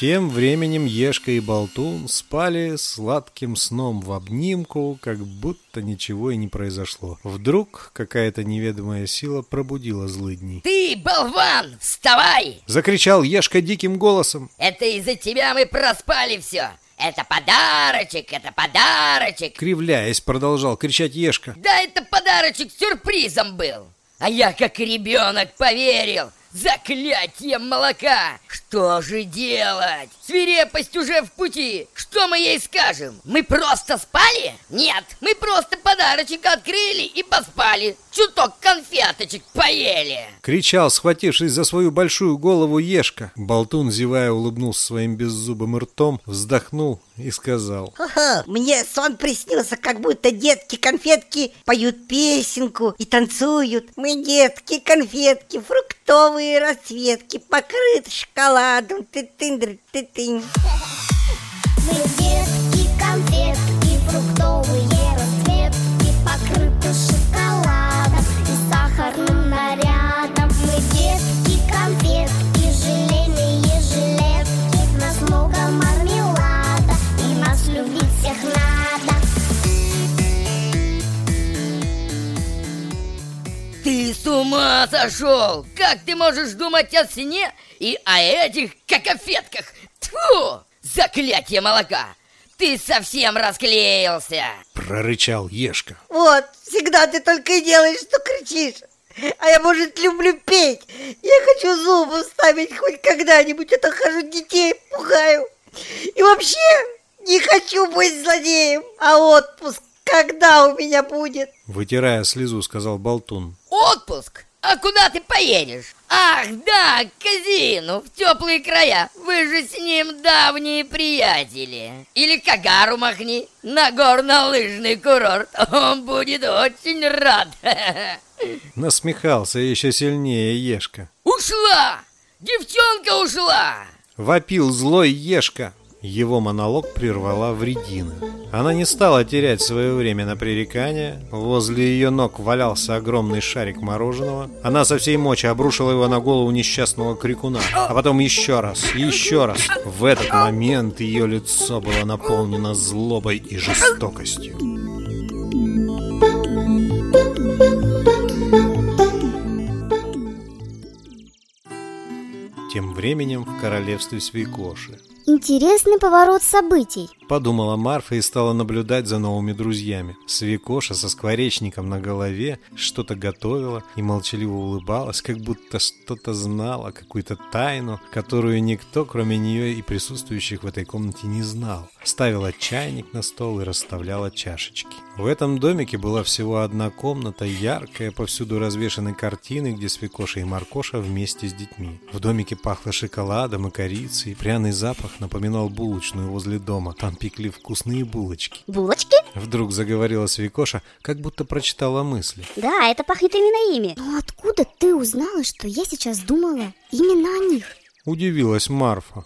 Тем временем Ешка и Болтун спали сладким сном в обнимку, как будто ничего и не произошло. Вдруг какая-то неведомая сила пробудила злыдней. Ты, болван, вставай! Закричал Ешка диким голосом. Это из-за тебя мы проспали все. Это подарочек, это подарочек. Кривляясь, продолжал кричать Ешка. Да, это подарочек сюрпризом был. А я как ребенок поверил. Заклятие молока! Что же делать? Свирепость уже в пути. Что мы ей скажем? Мы просто спали? Нет, мы просто подарочек открыли и поспали. Чуток конфеточек поели. Кричал, схватившись за свою большую голову Ешка. Болтун, зевая, улыбнулся своим беззубым ртом, вздохнул и сказал. Ха-ха, мне сон приснился, как будто детки-конфетки поют песенку и танцуют. Мы детки-конфетки, фруктовые расцветки, покрыты шоколадом. Ты-тынь, ты-тынь. Мы ума сошел! Как ты можешь думать о сне и о этих какофетках? Тьфу! Заклятие молока! Ты совсем расклеился! Прорычал Ешка. Вот, всегда ты только и делаешь, что кричишь. А я, может, люблю петь. Я хочу зубы вставить хоть когда-нибудь, а то хожу детей пугаю. И вообще не хочу быть злодеем. А отпуск когда у меня будет? Вытирая слезу, сказал Болтун. Отпуск? А куда ты поедешь? Ах, да, к Казину, в теплые края. Вы же с ним давние приятели. Или к Агару махни, на горнолыжный курорт. Он будет очень рад. <laughs> Насмехался еще сильнее Ешка. Ушла! Девчонка ушла! Вопил злой Ешка. Его монолог прервала Вредина. Она не стала терять свое время на пререкание. Возле ее ног валялся огромный шарик мороженого. Она со всей мочи обрушила его на голову несчастного крикуна. А потом еще раз, еще раз. В этот момент ее лицо было наполнено злобой и жестокостью. Тем временем в королевстве Свекоши Интересный поворот событий. Подумала Марфа и стала наблюдать за новыми друзьями. Свекоша со скворечником на голове что-то готовила и молчаливо улыбалась, как будто что-то знала, какую-то тайну, которую никто, кроме нее и присутствующих в этой комнате, не знал. Ставила чайник на стол и расставляла чашечки. В этом домике была всего одна комната, яркая, повсюду развешаны картины, где Свекоша и Маркоша вместе с детьми. В домике пахло шоколадом и корицей, пряный запах напоминал булочную возле дома. Там пекли вкусные булочки. Булочки? Вдруг заговорила Свекоша, как будто прочитала мысли. Да, это пахнет именно ими. Но откуда ты узнала, что я сейчас думала именно о них? Удивилась Марфа.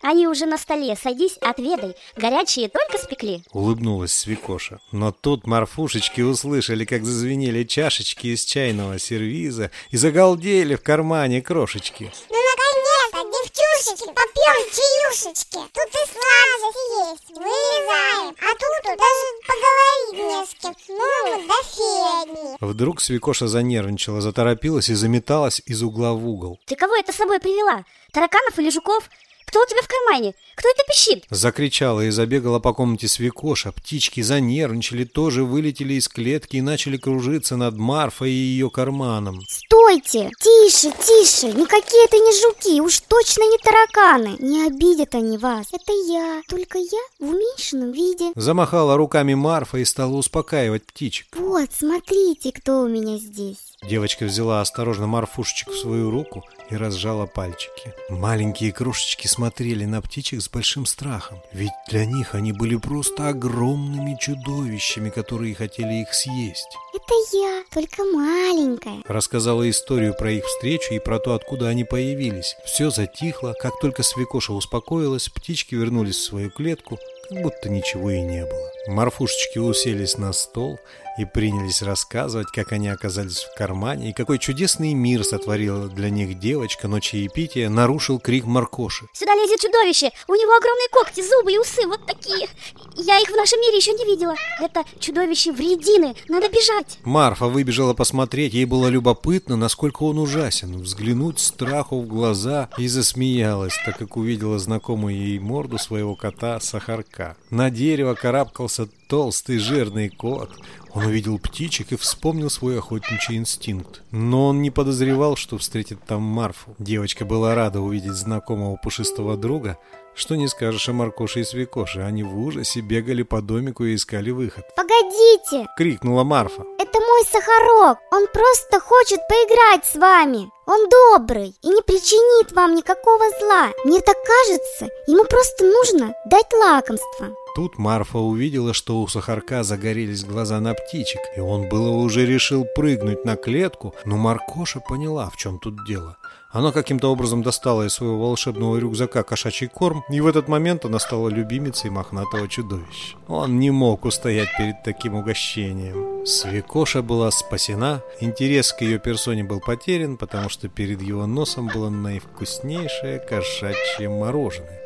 Они уже на столе, садись, отведай. Горячие только спекли. Улыбнулась Свекоша. Но тут Марфушечки услышали, как зазвенели чашечки из чайного сервиза и загалдели в кармане крошечки. Ну, наконец-то, девчушечки, попьем чаюшечки. Тут и сладости есть. Вылезаем. А тут даже поговорить не с кем. Ну, до феи Вдруг Свекоша занервничала, заторопилась и заметалась из угла в угол. Ты кого это с собой привела? Тараканов или жуков? Кто у тебя в кармане? Кто это пищит? Закричала и забегала по комнате свекоша. Птички занервничали, тоже вылетели из клетки и начали кружиться над Марфой и ее карманом. Стойте! Тише, тише! Никакие это не жуки, уж точно не тараканы. Не обидят они вас. Это я, только я в уменьшенном виде. Замахала руками Марфа и стала успокаивать птичек. Вот, смотрите, кто у меня здесь. Девочка взяла осторожно Марфушечек в свою руку и разжала пальчики. Маленькие крошечки смотрели на птичек с большим страхом, ведь для них они были просто огромными чудовищами, которые хотели их съесть. Это я, только маленькая. Рассказала историю про их встречу и про то, откуда они появились. Все затихло, как только Свекоша успокоилась, птички вернулись в свою клетку, как будто ничего и не было. Марфушечки уселись на стол и принялись рассказывать, как они оказались в кармане и какой чудесный мир сотворила для них девочка, но чаепитие нарушил крик Маркоши. Сюда лезет чудовище! У него огромные когти, зубы и усы вот такие! Я их в нашем мире еще не видела! Это чудовище вредины! Надо бежать! Марфа выбежала посмотреть, ей было любопытно, насколько он ужасен, взглянуть страху в глаза и засмеялась, так как увидела знакомую ей морду своего кота Сахарка. На дерево карабкался толстый жирный кот. Он увидел птичек и вспомнил свой охотничий инстинкт. Но он не подозревал, что встретит там Марфу. Девочка была рада увидеть знакомого пушистого друга. Что не скажешь о Маркоше и Свекоше, они в ужасе бегали по домику и искали выход. «Погодите!» — крикнула Марфа. «Это мой Сахарок! Он просто хочет поиграть с вами! Он добрый и не причинит вам никакого зла! Мне так кажется, ему просто нужно дать лакомство!» Тут Марфа увидела, что у Сахарка загорелись глаза на птичек, и он было уже решил прыгнуть на клетку, но Маркоша поняла, в чем тут дело. Она каким-то образом достала из своего волшебного рюкзака кошачий корм, и в этот момент она стала любимицей мохнатого чудовища. Он не мог устоять перед таким угощением. Свекоша была спасена, интерес к ее персоне был потерян, потому что перед его носом было наивкуснейшее кошачье мороженое.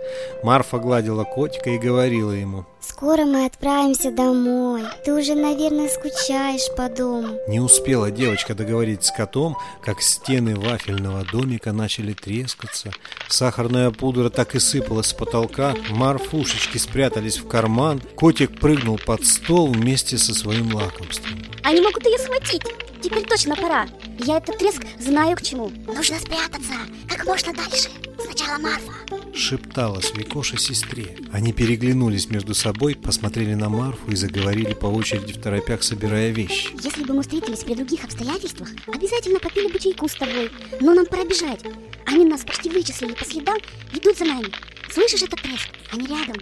Марфа гладила котика и говорила ему. Скоро мы отправимся домой. Ты уже, наверное, скучаешь по дому Не успела девочка договорить с котом, как стены вафельного домика начали трескаться. Сахарная пудра так и сыпалась с потолка. Марфушечки спрятались в карман. Котик прыгнул под стол вместе со своим лакомством. Они могут ее схватить Теперь точно пора. Я этот треск знаю к чему. Нужно спрятаться как можно дальше. Сначала Марфа. Шептала Свекоша сестре. Они переглянулись между собой, посмотрели на Марфу и заговорили по очереди в торопях, собирая вещи. Если бы мы встретились при других обстоятельствах Обязательно попили бы чайку с тобой. Но нам пора бежать. Они нас почти вычислили по следам Идут за нами. Слышишь этот треск? Они рядом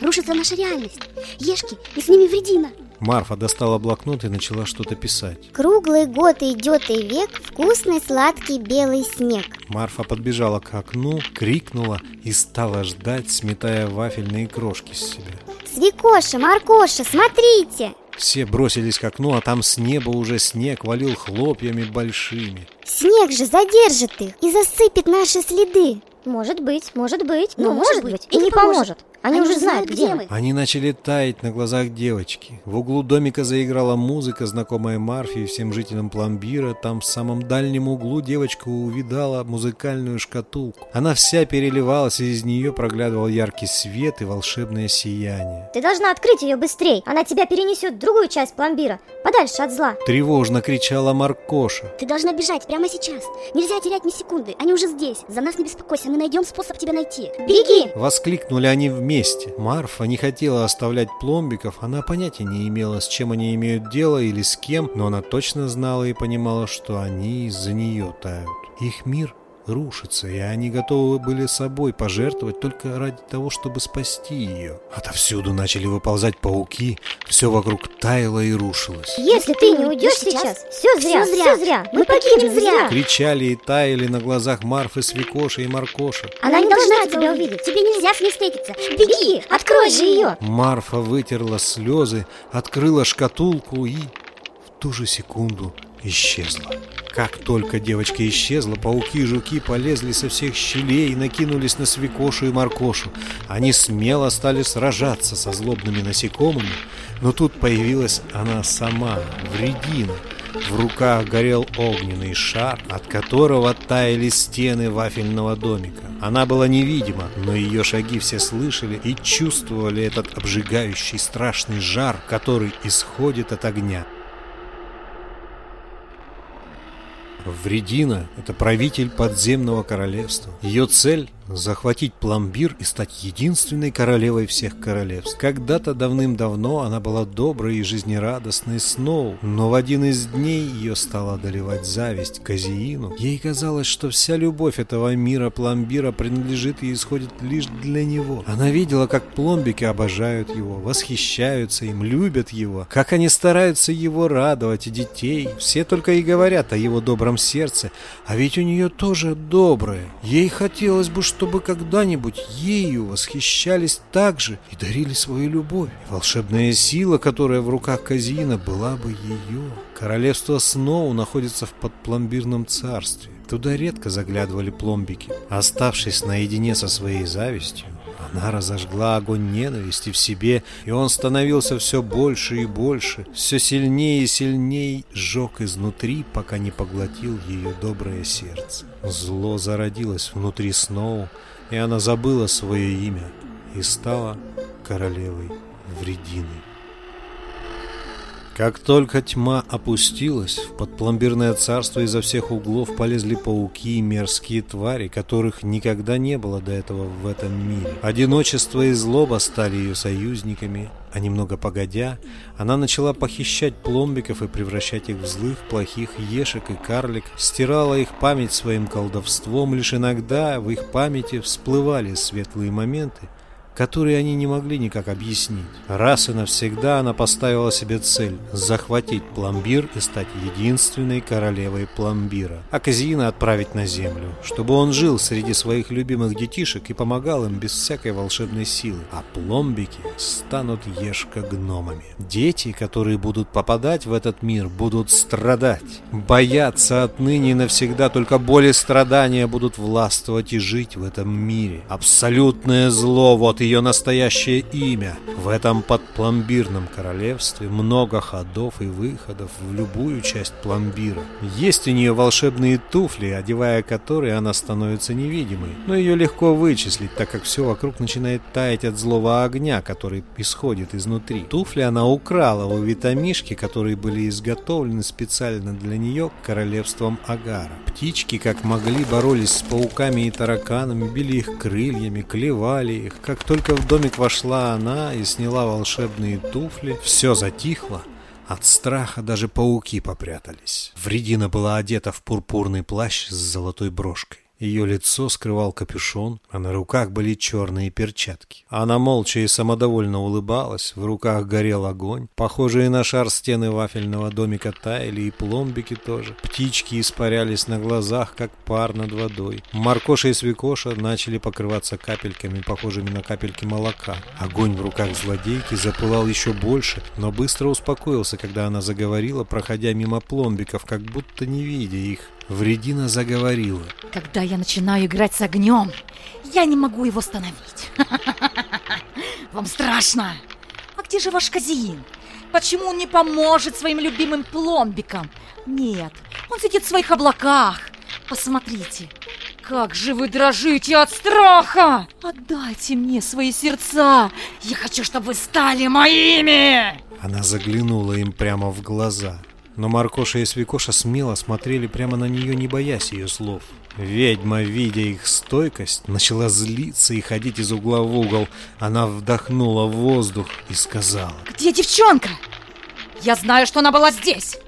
рушится наша реальность. Ешки, и с ними вредина. Марфа достала блокнот и начала что-то писать. Круглый год идет и век, вкусный сладкий белый снег. Марфа подбежала к окну, крикнула и стала ждать, сметая вафельные крошки с себя. Свекоша, Маркоша, смотрите! Все бросились к окну, а там с неба уже снег валил хлопьями большими. Снег же задержит их и засыпет наши следы. Может быть, может быть, Ну, но может может быть, быть и не не поможет. Они уже знают, где мы. Они начали таять на глазах девочки. В углу домика заиграла музыка, знакомая Марфе и всем жителям пломбира. Там в самом дальнем углу девочка увидала музыкальную шкатулку. Она вся переливалась, и из нее проглядывал яркий свет и волшебное сияние. Ты должна открыть ее быстрей. Она тебя перенесет в другую часть пломбира, подальше от зла. Тревожно кричала Маркоша. Ты должна бежать прямо сейчас. Нельзя терять ни секунды. Они уже здесь. За нас не беспокойся, мы найдем способ тебя найти. Беги! Воскликнули они вместе. Марфа не хотела оставлять пломбиков, она понятия не имела, с чем они имеют дело или с кем, но она точно знала и понимала, что они из-за нее тают. Их мир рушится, и они готовы были собой пожертвовать только ради того, чтобы спасти ее. Отовсюду начали выползать пауки, все вокруг таяло и рушилось. Если ты не уйдешь сейчас, все зря, Всё зря. все зря. Мы погибнем зря. Кричали и таяли на глазах Марфы, Свекоши и Маркоша. Она не должна тебя увидеть. Тебе нельзя с ней встретиться. Беги, открой же ее. Марфа вытерла слезы, открыла шкатулку и в ту же секунду исчезла. Как только девочка исчезла, пауки и жуки полезли со всех щелей и накинулись на свекошу и маркошу. Они смело стали сражаться со злобными насекомыми, но тут появилась она сама, вредина. В руках горел огненный шар, от которого таяли стены вафельного домика. Она была невидима, но ее шаги все слышали и чувствовали этот обжигающий страшный жар, который исходит от огня. Вредина – это правитель подземного королевства. Ее цель – захватить пломбир и стать единственной королевой всех королевств. Когда-то давным-давно она была доброй и жизнерадостной Сноу, но в один из дней ее стала одолевать зависть к Азиину. Ей казалось, что вся любовь этого мира пломбира принадлежит и исходит лишь для него. Она видела, как пломбики обожают его, восхищаются им, любят его, как они стараются его радовать и детей. Все только и говорят о его добром сердце, а ведь у нее тоже доброе. Ей хотелось бы, чтобы когда-нибудь ею восхищались так же и дарили свою любовь. И волшебная сила, которая в руках Казина, была бы ее. Королевство Сноу находится в подпломбирном царстве. Туда редко заглядывали пломбики. Оставшись наедине со своей завистью, она разожгла огонь ненависти в себе, и он становился все больше и больше, все сильнее и сильнее сжег изнутри, пока не поглотил ее доброе сердце. Зло зародилось внутри Сноу, и она забыла свое имя и стала королевой Врединой. Как только тьма опустилась, в подпломбирное царство изо всех углов полезли пауки и мерзкие твари, которых никогда не было до этого в этом мире. Одиночество и злоба стали ее союзниками, а немного погодя, она начала похищать пломбиков и превращать их в злых, плохих ешек и карлик, стирала их память своим колдовством, лишь иногда в их памяти всплывали светлые моменты, которые они не могли никак объяснить. Раз и навсегда она поставила себе цель – захватить пломбир и стать единственной королевой пломбира, а Казиина отправить на землю, чтобы он жил среди своих любимых детишек и помогал им без всякой волшебной силы, а пломбики станут ешка-гномами. Дети, которые будут попадать в этот мир, будут страдать, бояться отныне и навсегда, только боль и страдания будут властвовать и жить в этом мире. Абсолютное зло – вот ее настоящее имя. В этом подпломбирном королевстве много ходов и выходов в любую часть пломбира. Есть у нее волшебные туфли, одевая которые она становится невидимой, но ее легко вычислить, так как все вокруг начинает таять от злого огня, который исходит изнутри. Туфли она украла у витамишки, которые были изготовлены специально для нее королевством Агара. Птички, как могли, боролись с пауками и тараканами, били их крыльями, клевали их. Как только в домик вошла она и сняла волшебные туфли, все затихло. От страха даже пауки попрятались. Вредина была одета в пурпурный плащ с золотой брошкой. Ее лицо скрывал капюшон, а на руках были черные перчатки. Она молча и самодовольно улыбалась, в руках горел огонь. Похожие на шар стены вафельного домика таяли, и пломбики тоже. Птички испарялись на глазах, как пар над водой. Маркоша и Свекоша начали покрываться капельками, похожими на капельки молока. Огонь в руках злодейки запылал еще больше, но быстро успокоился, когда она заговорила, проходя мимо пломбиков, как будто не видя их. Вредина заговорила. Когда я начинаю играть с огнем, я не могу его остановить. <laughs> Вам страшно? А где же ваш Казиин? Почему он не поможет своим любимым пломбикам? Нет, он сидит в своих облаках. Посмотрите, как же вы дрожите от страха! Отдайте мне свои сердца! Я хочу, чтобы вы стали моими! Она заглянула им прямо в глаза. Но Маркоша и Свекоша смело смотрели прямо на нее, не боясь ее слов. Ведьма, видя их стойкость, начала злиться и ходить из угла в угол. Она вдохнула воздух и сказала. Где девчонка? Я знаю, что она была здесь.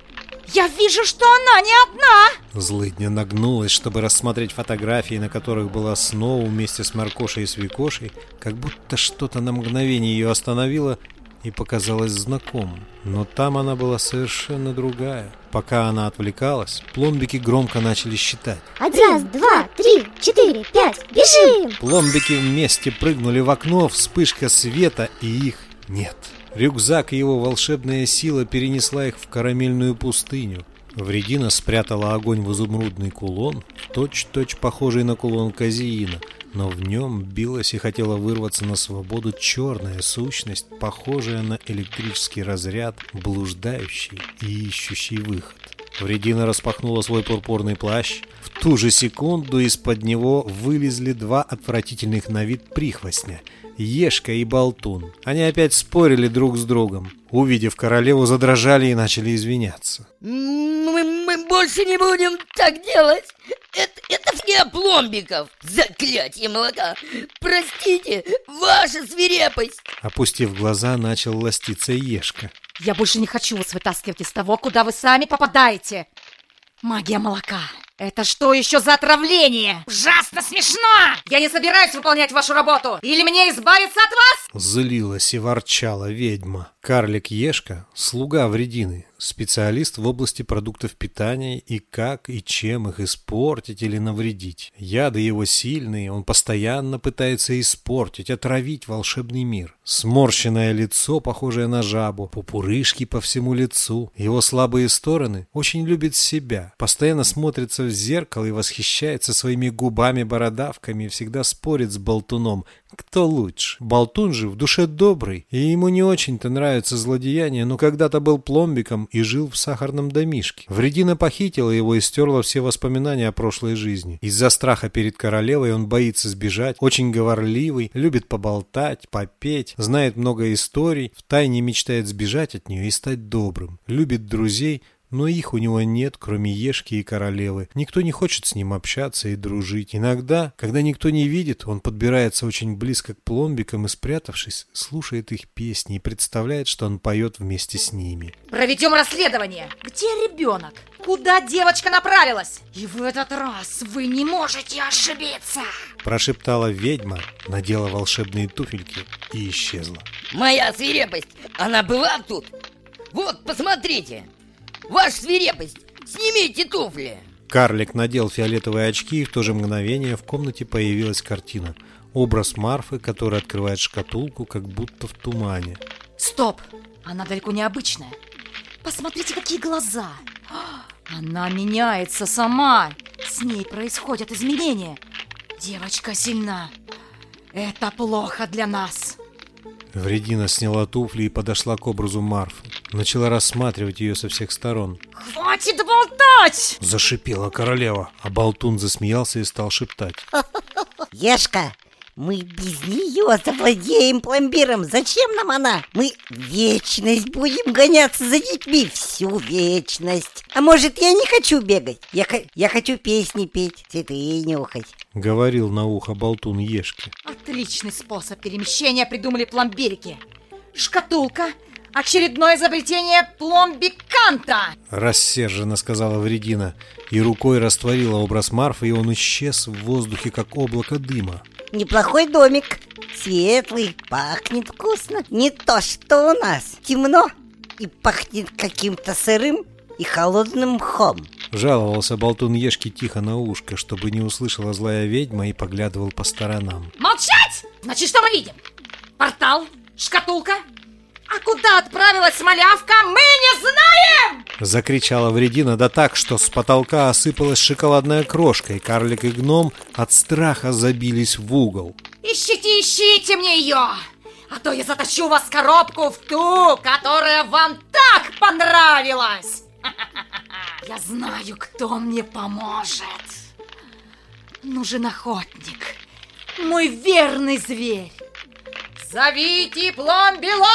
Я вижу, что она не одна. Злыдня нагнулась, чтобы рассмотреть фотографии, на которых была Сноу вместе с Маркошей и Свекошей, как будто что-то на мгновение ее остановило и показалась знакомым. Но там она была совершенно другая. Пока она отвлекалась, пломбики громко начали считать. Один, два, три, четыре, пять, бежим! Пломбики вместе прыгнули в окно, вспышка света, и их нет. Рюкзак и его волшебная сила перенесла их в карамельную пустыню. Вредина спрятала огонь в изумрудный кулон, точь-точь похожий на кулон Казиина, но в нем билась и хотела вырваться на свободу черная сущность, похожая на электрический разряд, блуждающий и ищущий выход. Вредина распахнула свой пурпурный плащ. В ту же секунду из-под него вылезли два отвратительных на вид прихвостня – Ешка и Болтун. Они опять спорили друг с другом. Увидев королеву, задрожали и начали извиняться. Мы, мы больше не будем так делать. Это, это все пломбиков. Заклятие молока. Простите, ваша свирепость. Опустив глаза, начал ластиться Ешка. Я больше не хочу вас вытаскивать из того, куда вы сами попадаете. Магия молока. Это что еще за отравление? Ужасно смешно! Я не собираюсь выполнять вашу работу! Или мне избавиться от вас? Злилась и ворчала ведьма. Карлик Ешка – слуга вредины, специалист в области продуктов питания и как и чем их испортить или навредить. Яды его сильные, он постоянно пытается испортить, отравить волшебный мир. Сморщенное лицо, похожее на жабу, пупурышки по всему лицу. Его слабые стороны очень любит себя, постоянно смотрится в зеркало и восхищается своими губами-бородавками всегда спорит с болтуном, кто лучше. Болтун же в душе добрый, и ему не очень-то нравится злодеяние, но когда-то был пломбиком и жил в сахарном домишке. Вредина похитила его и стерла все воспоминания о прошлой жизни. Из-за страха перед королевой он боится сбежать, очень говорливый, любит поболтать, попеть, знает много историй, втайне мечтает сбежать от нее и стать добрым, любит друзей, но их у него нет, кроме Ешки и королевы. Никто не хочет с ним общаться и дружить. Иногда, когда никто не видит, он подбирается очень близко к пломбикам и, спрятавшись, слушает их песни и представляет, что он поет вместе с ними. Проведем расследование. Где ребенок? Куда девочка направилась? И в этот раз вы не можете ошибиться. Прошептала ведьма, надела волшебные туфельки и исчезла. Моя свирепость, она была тут? Вот, посмотрите, Ваша свирепость! Снимите туфли!» Карлик надел фиолетовые очки, и в то же мгновение в комнате появилась картина. Образ Марфы, которая открывает шкатулку, как будто в тумане. Стоп! Она далеко не обычная. Посмотрите, какие глаза! Она меняется сама! С ней происходят изменения. Девочка сильна. Это плохо для нас. Вредина сняла туфли и подошла к образу Марфы. Начала рассматривать ее со всех сторон. «Хватит болтать!» Зашипела королева, а Болтун засмеялся и стал шептать. Ешка, мы без нее завладеем пломбиром. Зачем нам она? Мы вечность будем гоняться за детьми. Всю вечность. А может, я не хочу бегать? Я, я хочу песни петь, цветы нюхать. Говорил на ухо болтун Ешки. Отличный способ перемещения придумали пломбирики. Шкатулка, очередное изобретение пломбиканта. Рассерженно сказала Вредина и рукой растворила образ Марфы, и он исчез в воздухе, как облако дыма. Неплохой домик. Светлый, пахнет вкусно. Не то, что у нас. Темно и пахнет каким-то сырым и холодным мхом. Жаловался болтун Ешки тихо на ушко, чтобы не услышала злая ведьма и поглядывал по сторонам. Молчать! Значит, что мы видим? Портал? Шкатулка? А куда отправилась малявка, мы не знаем! Закричала Вредина да так, что с потолка осыпалась шоколадная крошка, и карлик и гном от страха забились в угол. Ищите, ищите мне ее! А то я затащу вас в коробку в ту, которая вам так понравилась! <laughs> Я знаю, кто мне поможет. Нужен охотник, мой верный зверь. Зовите Пломбелова!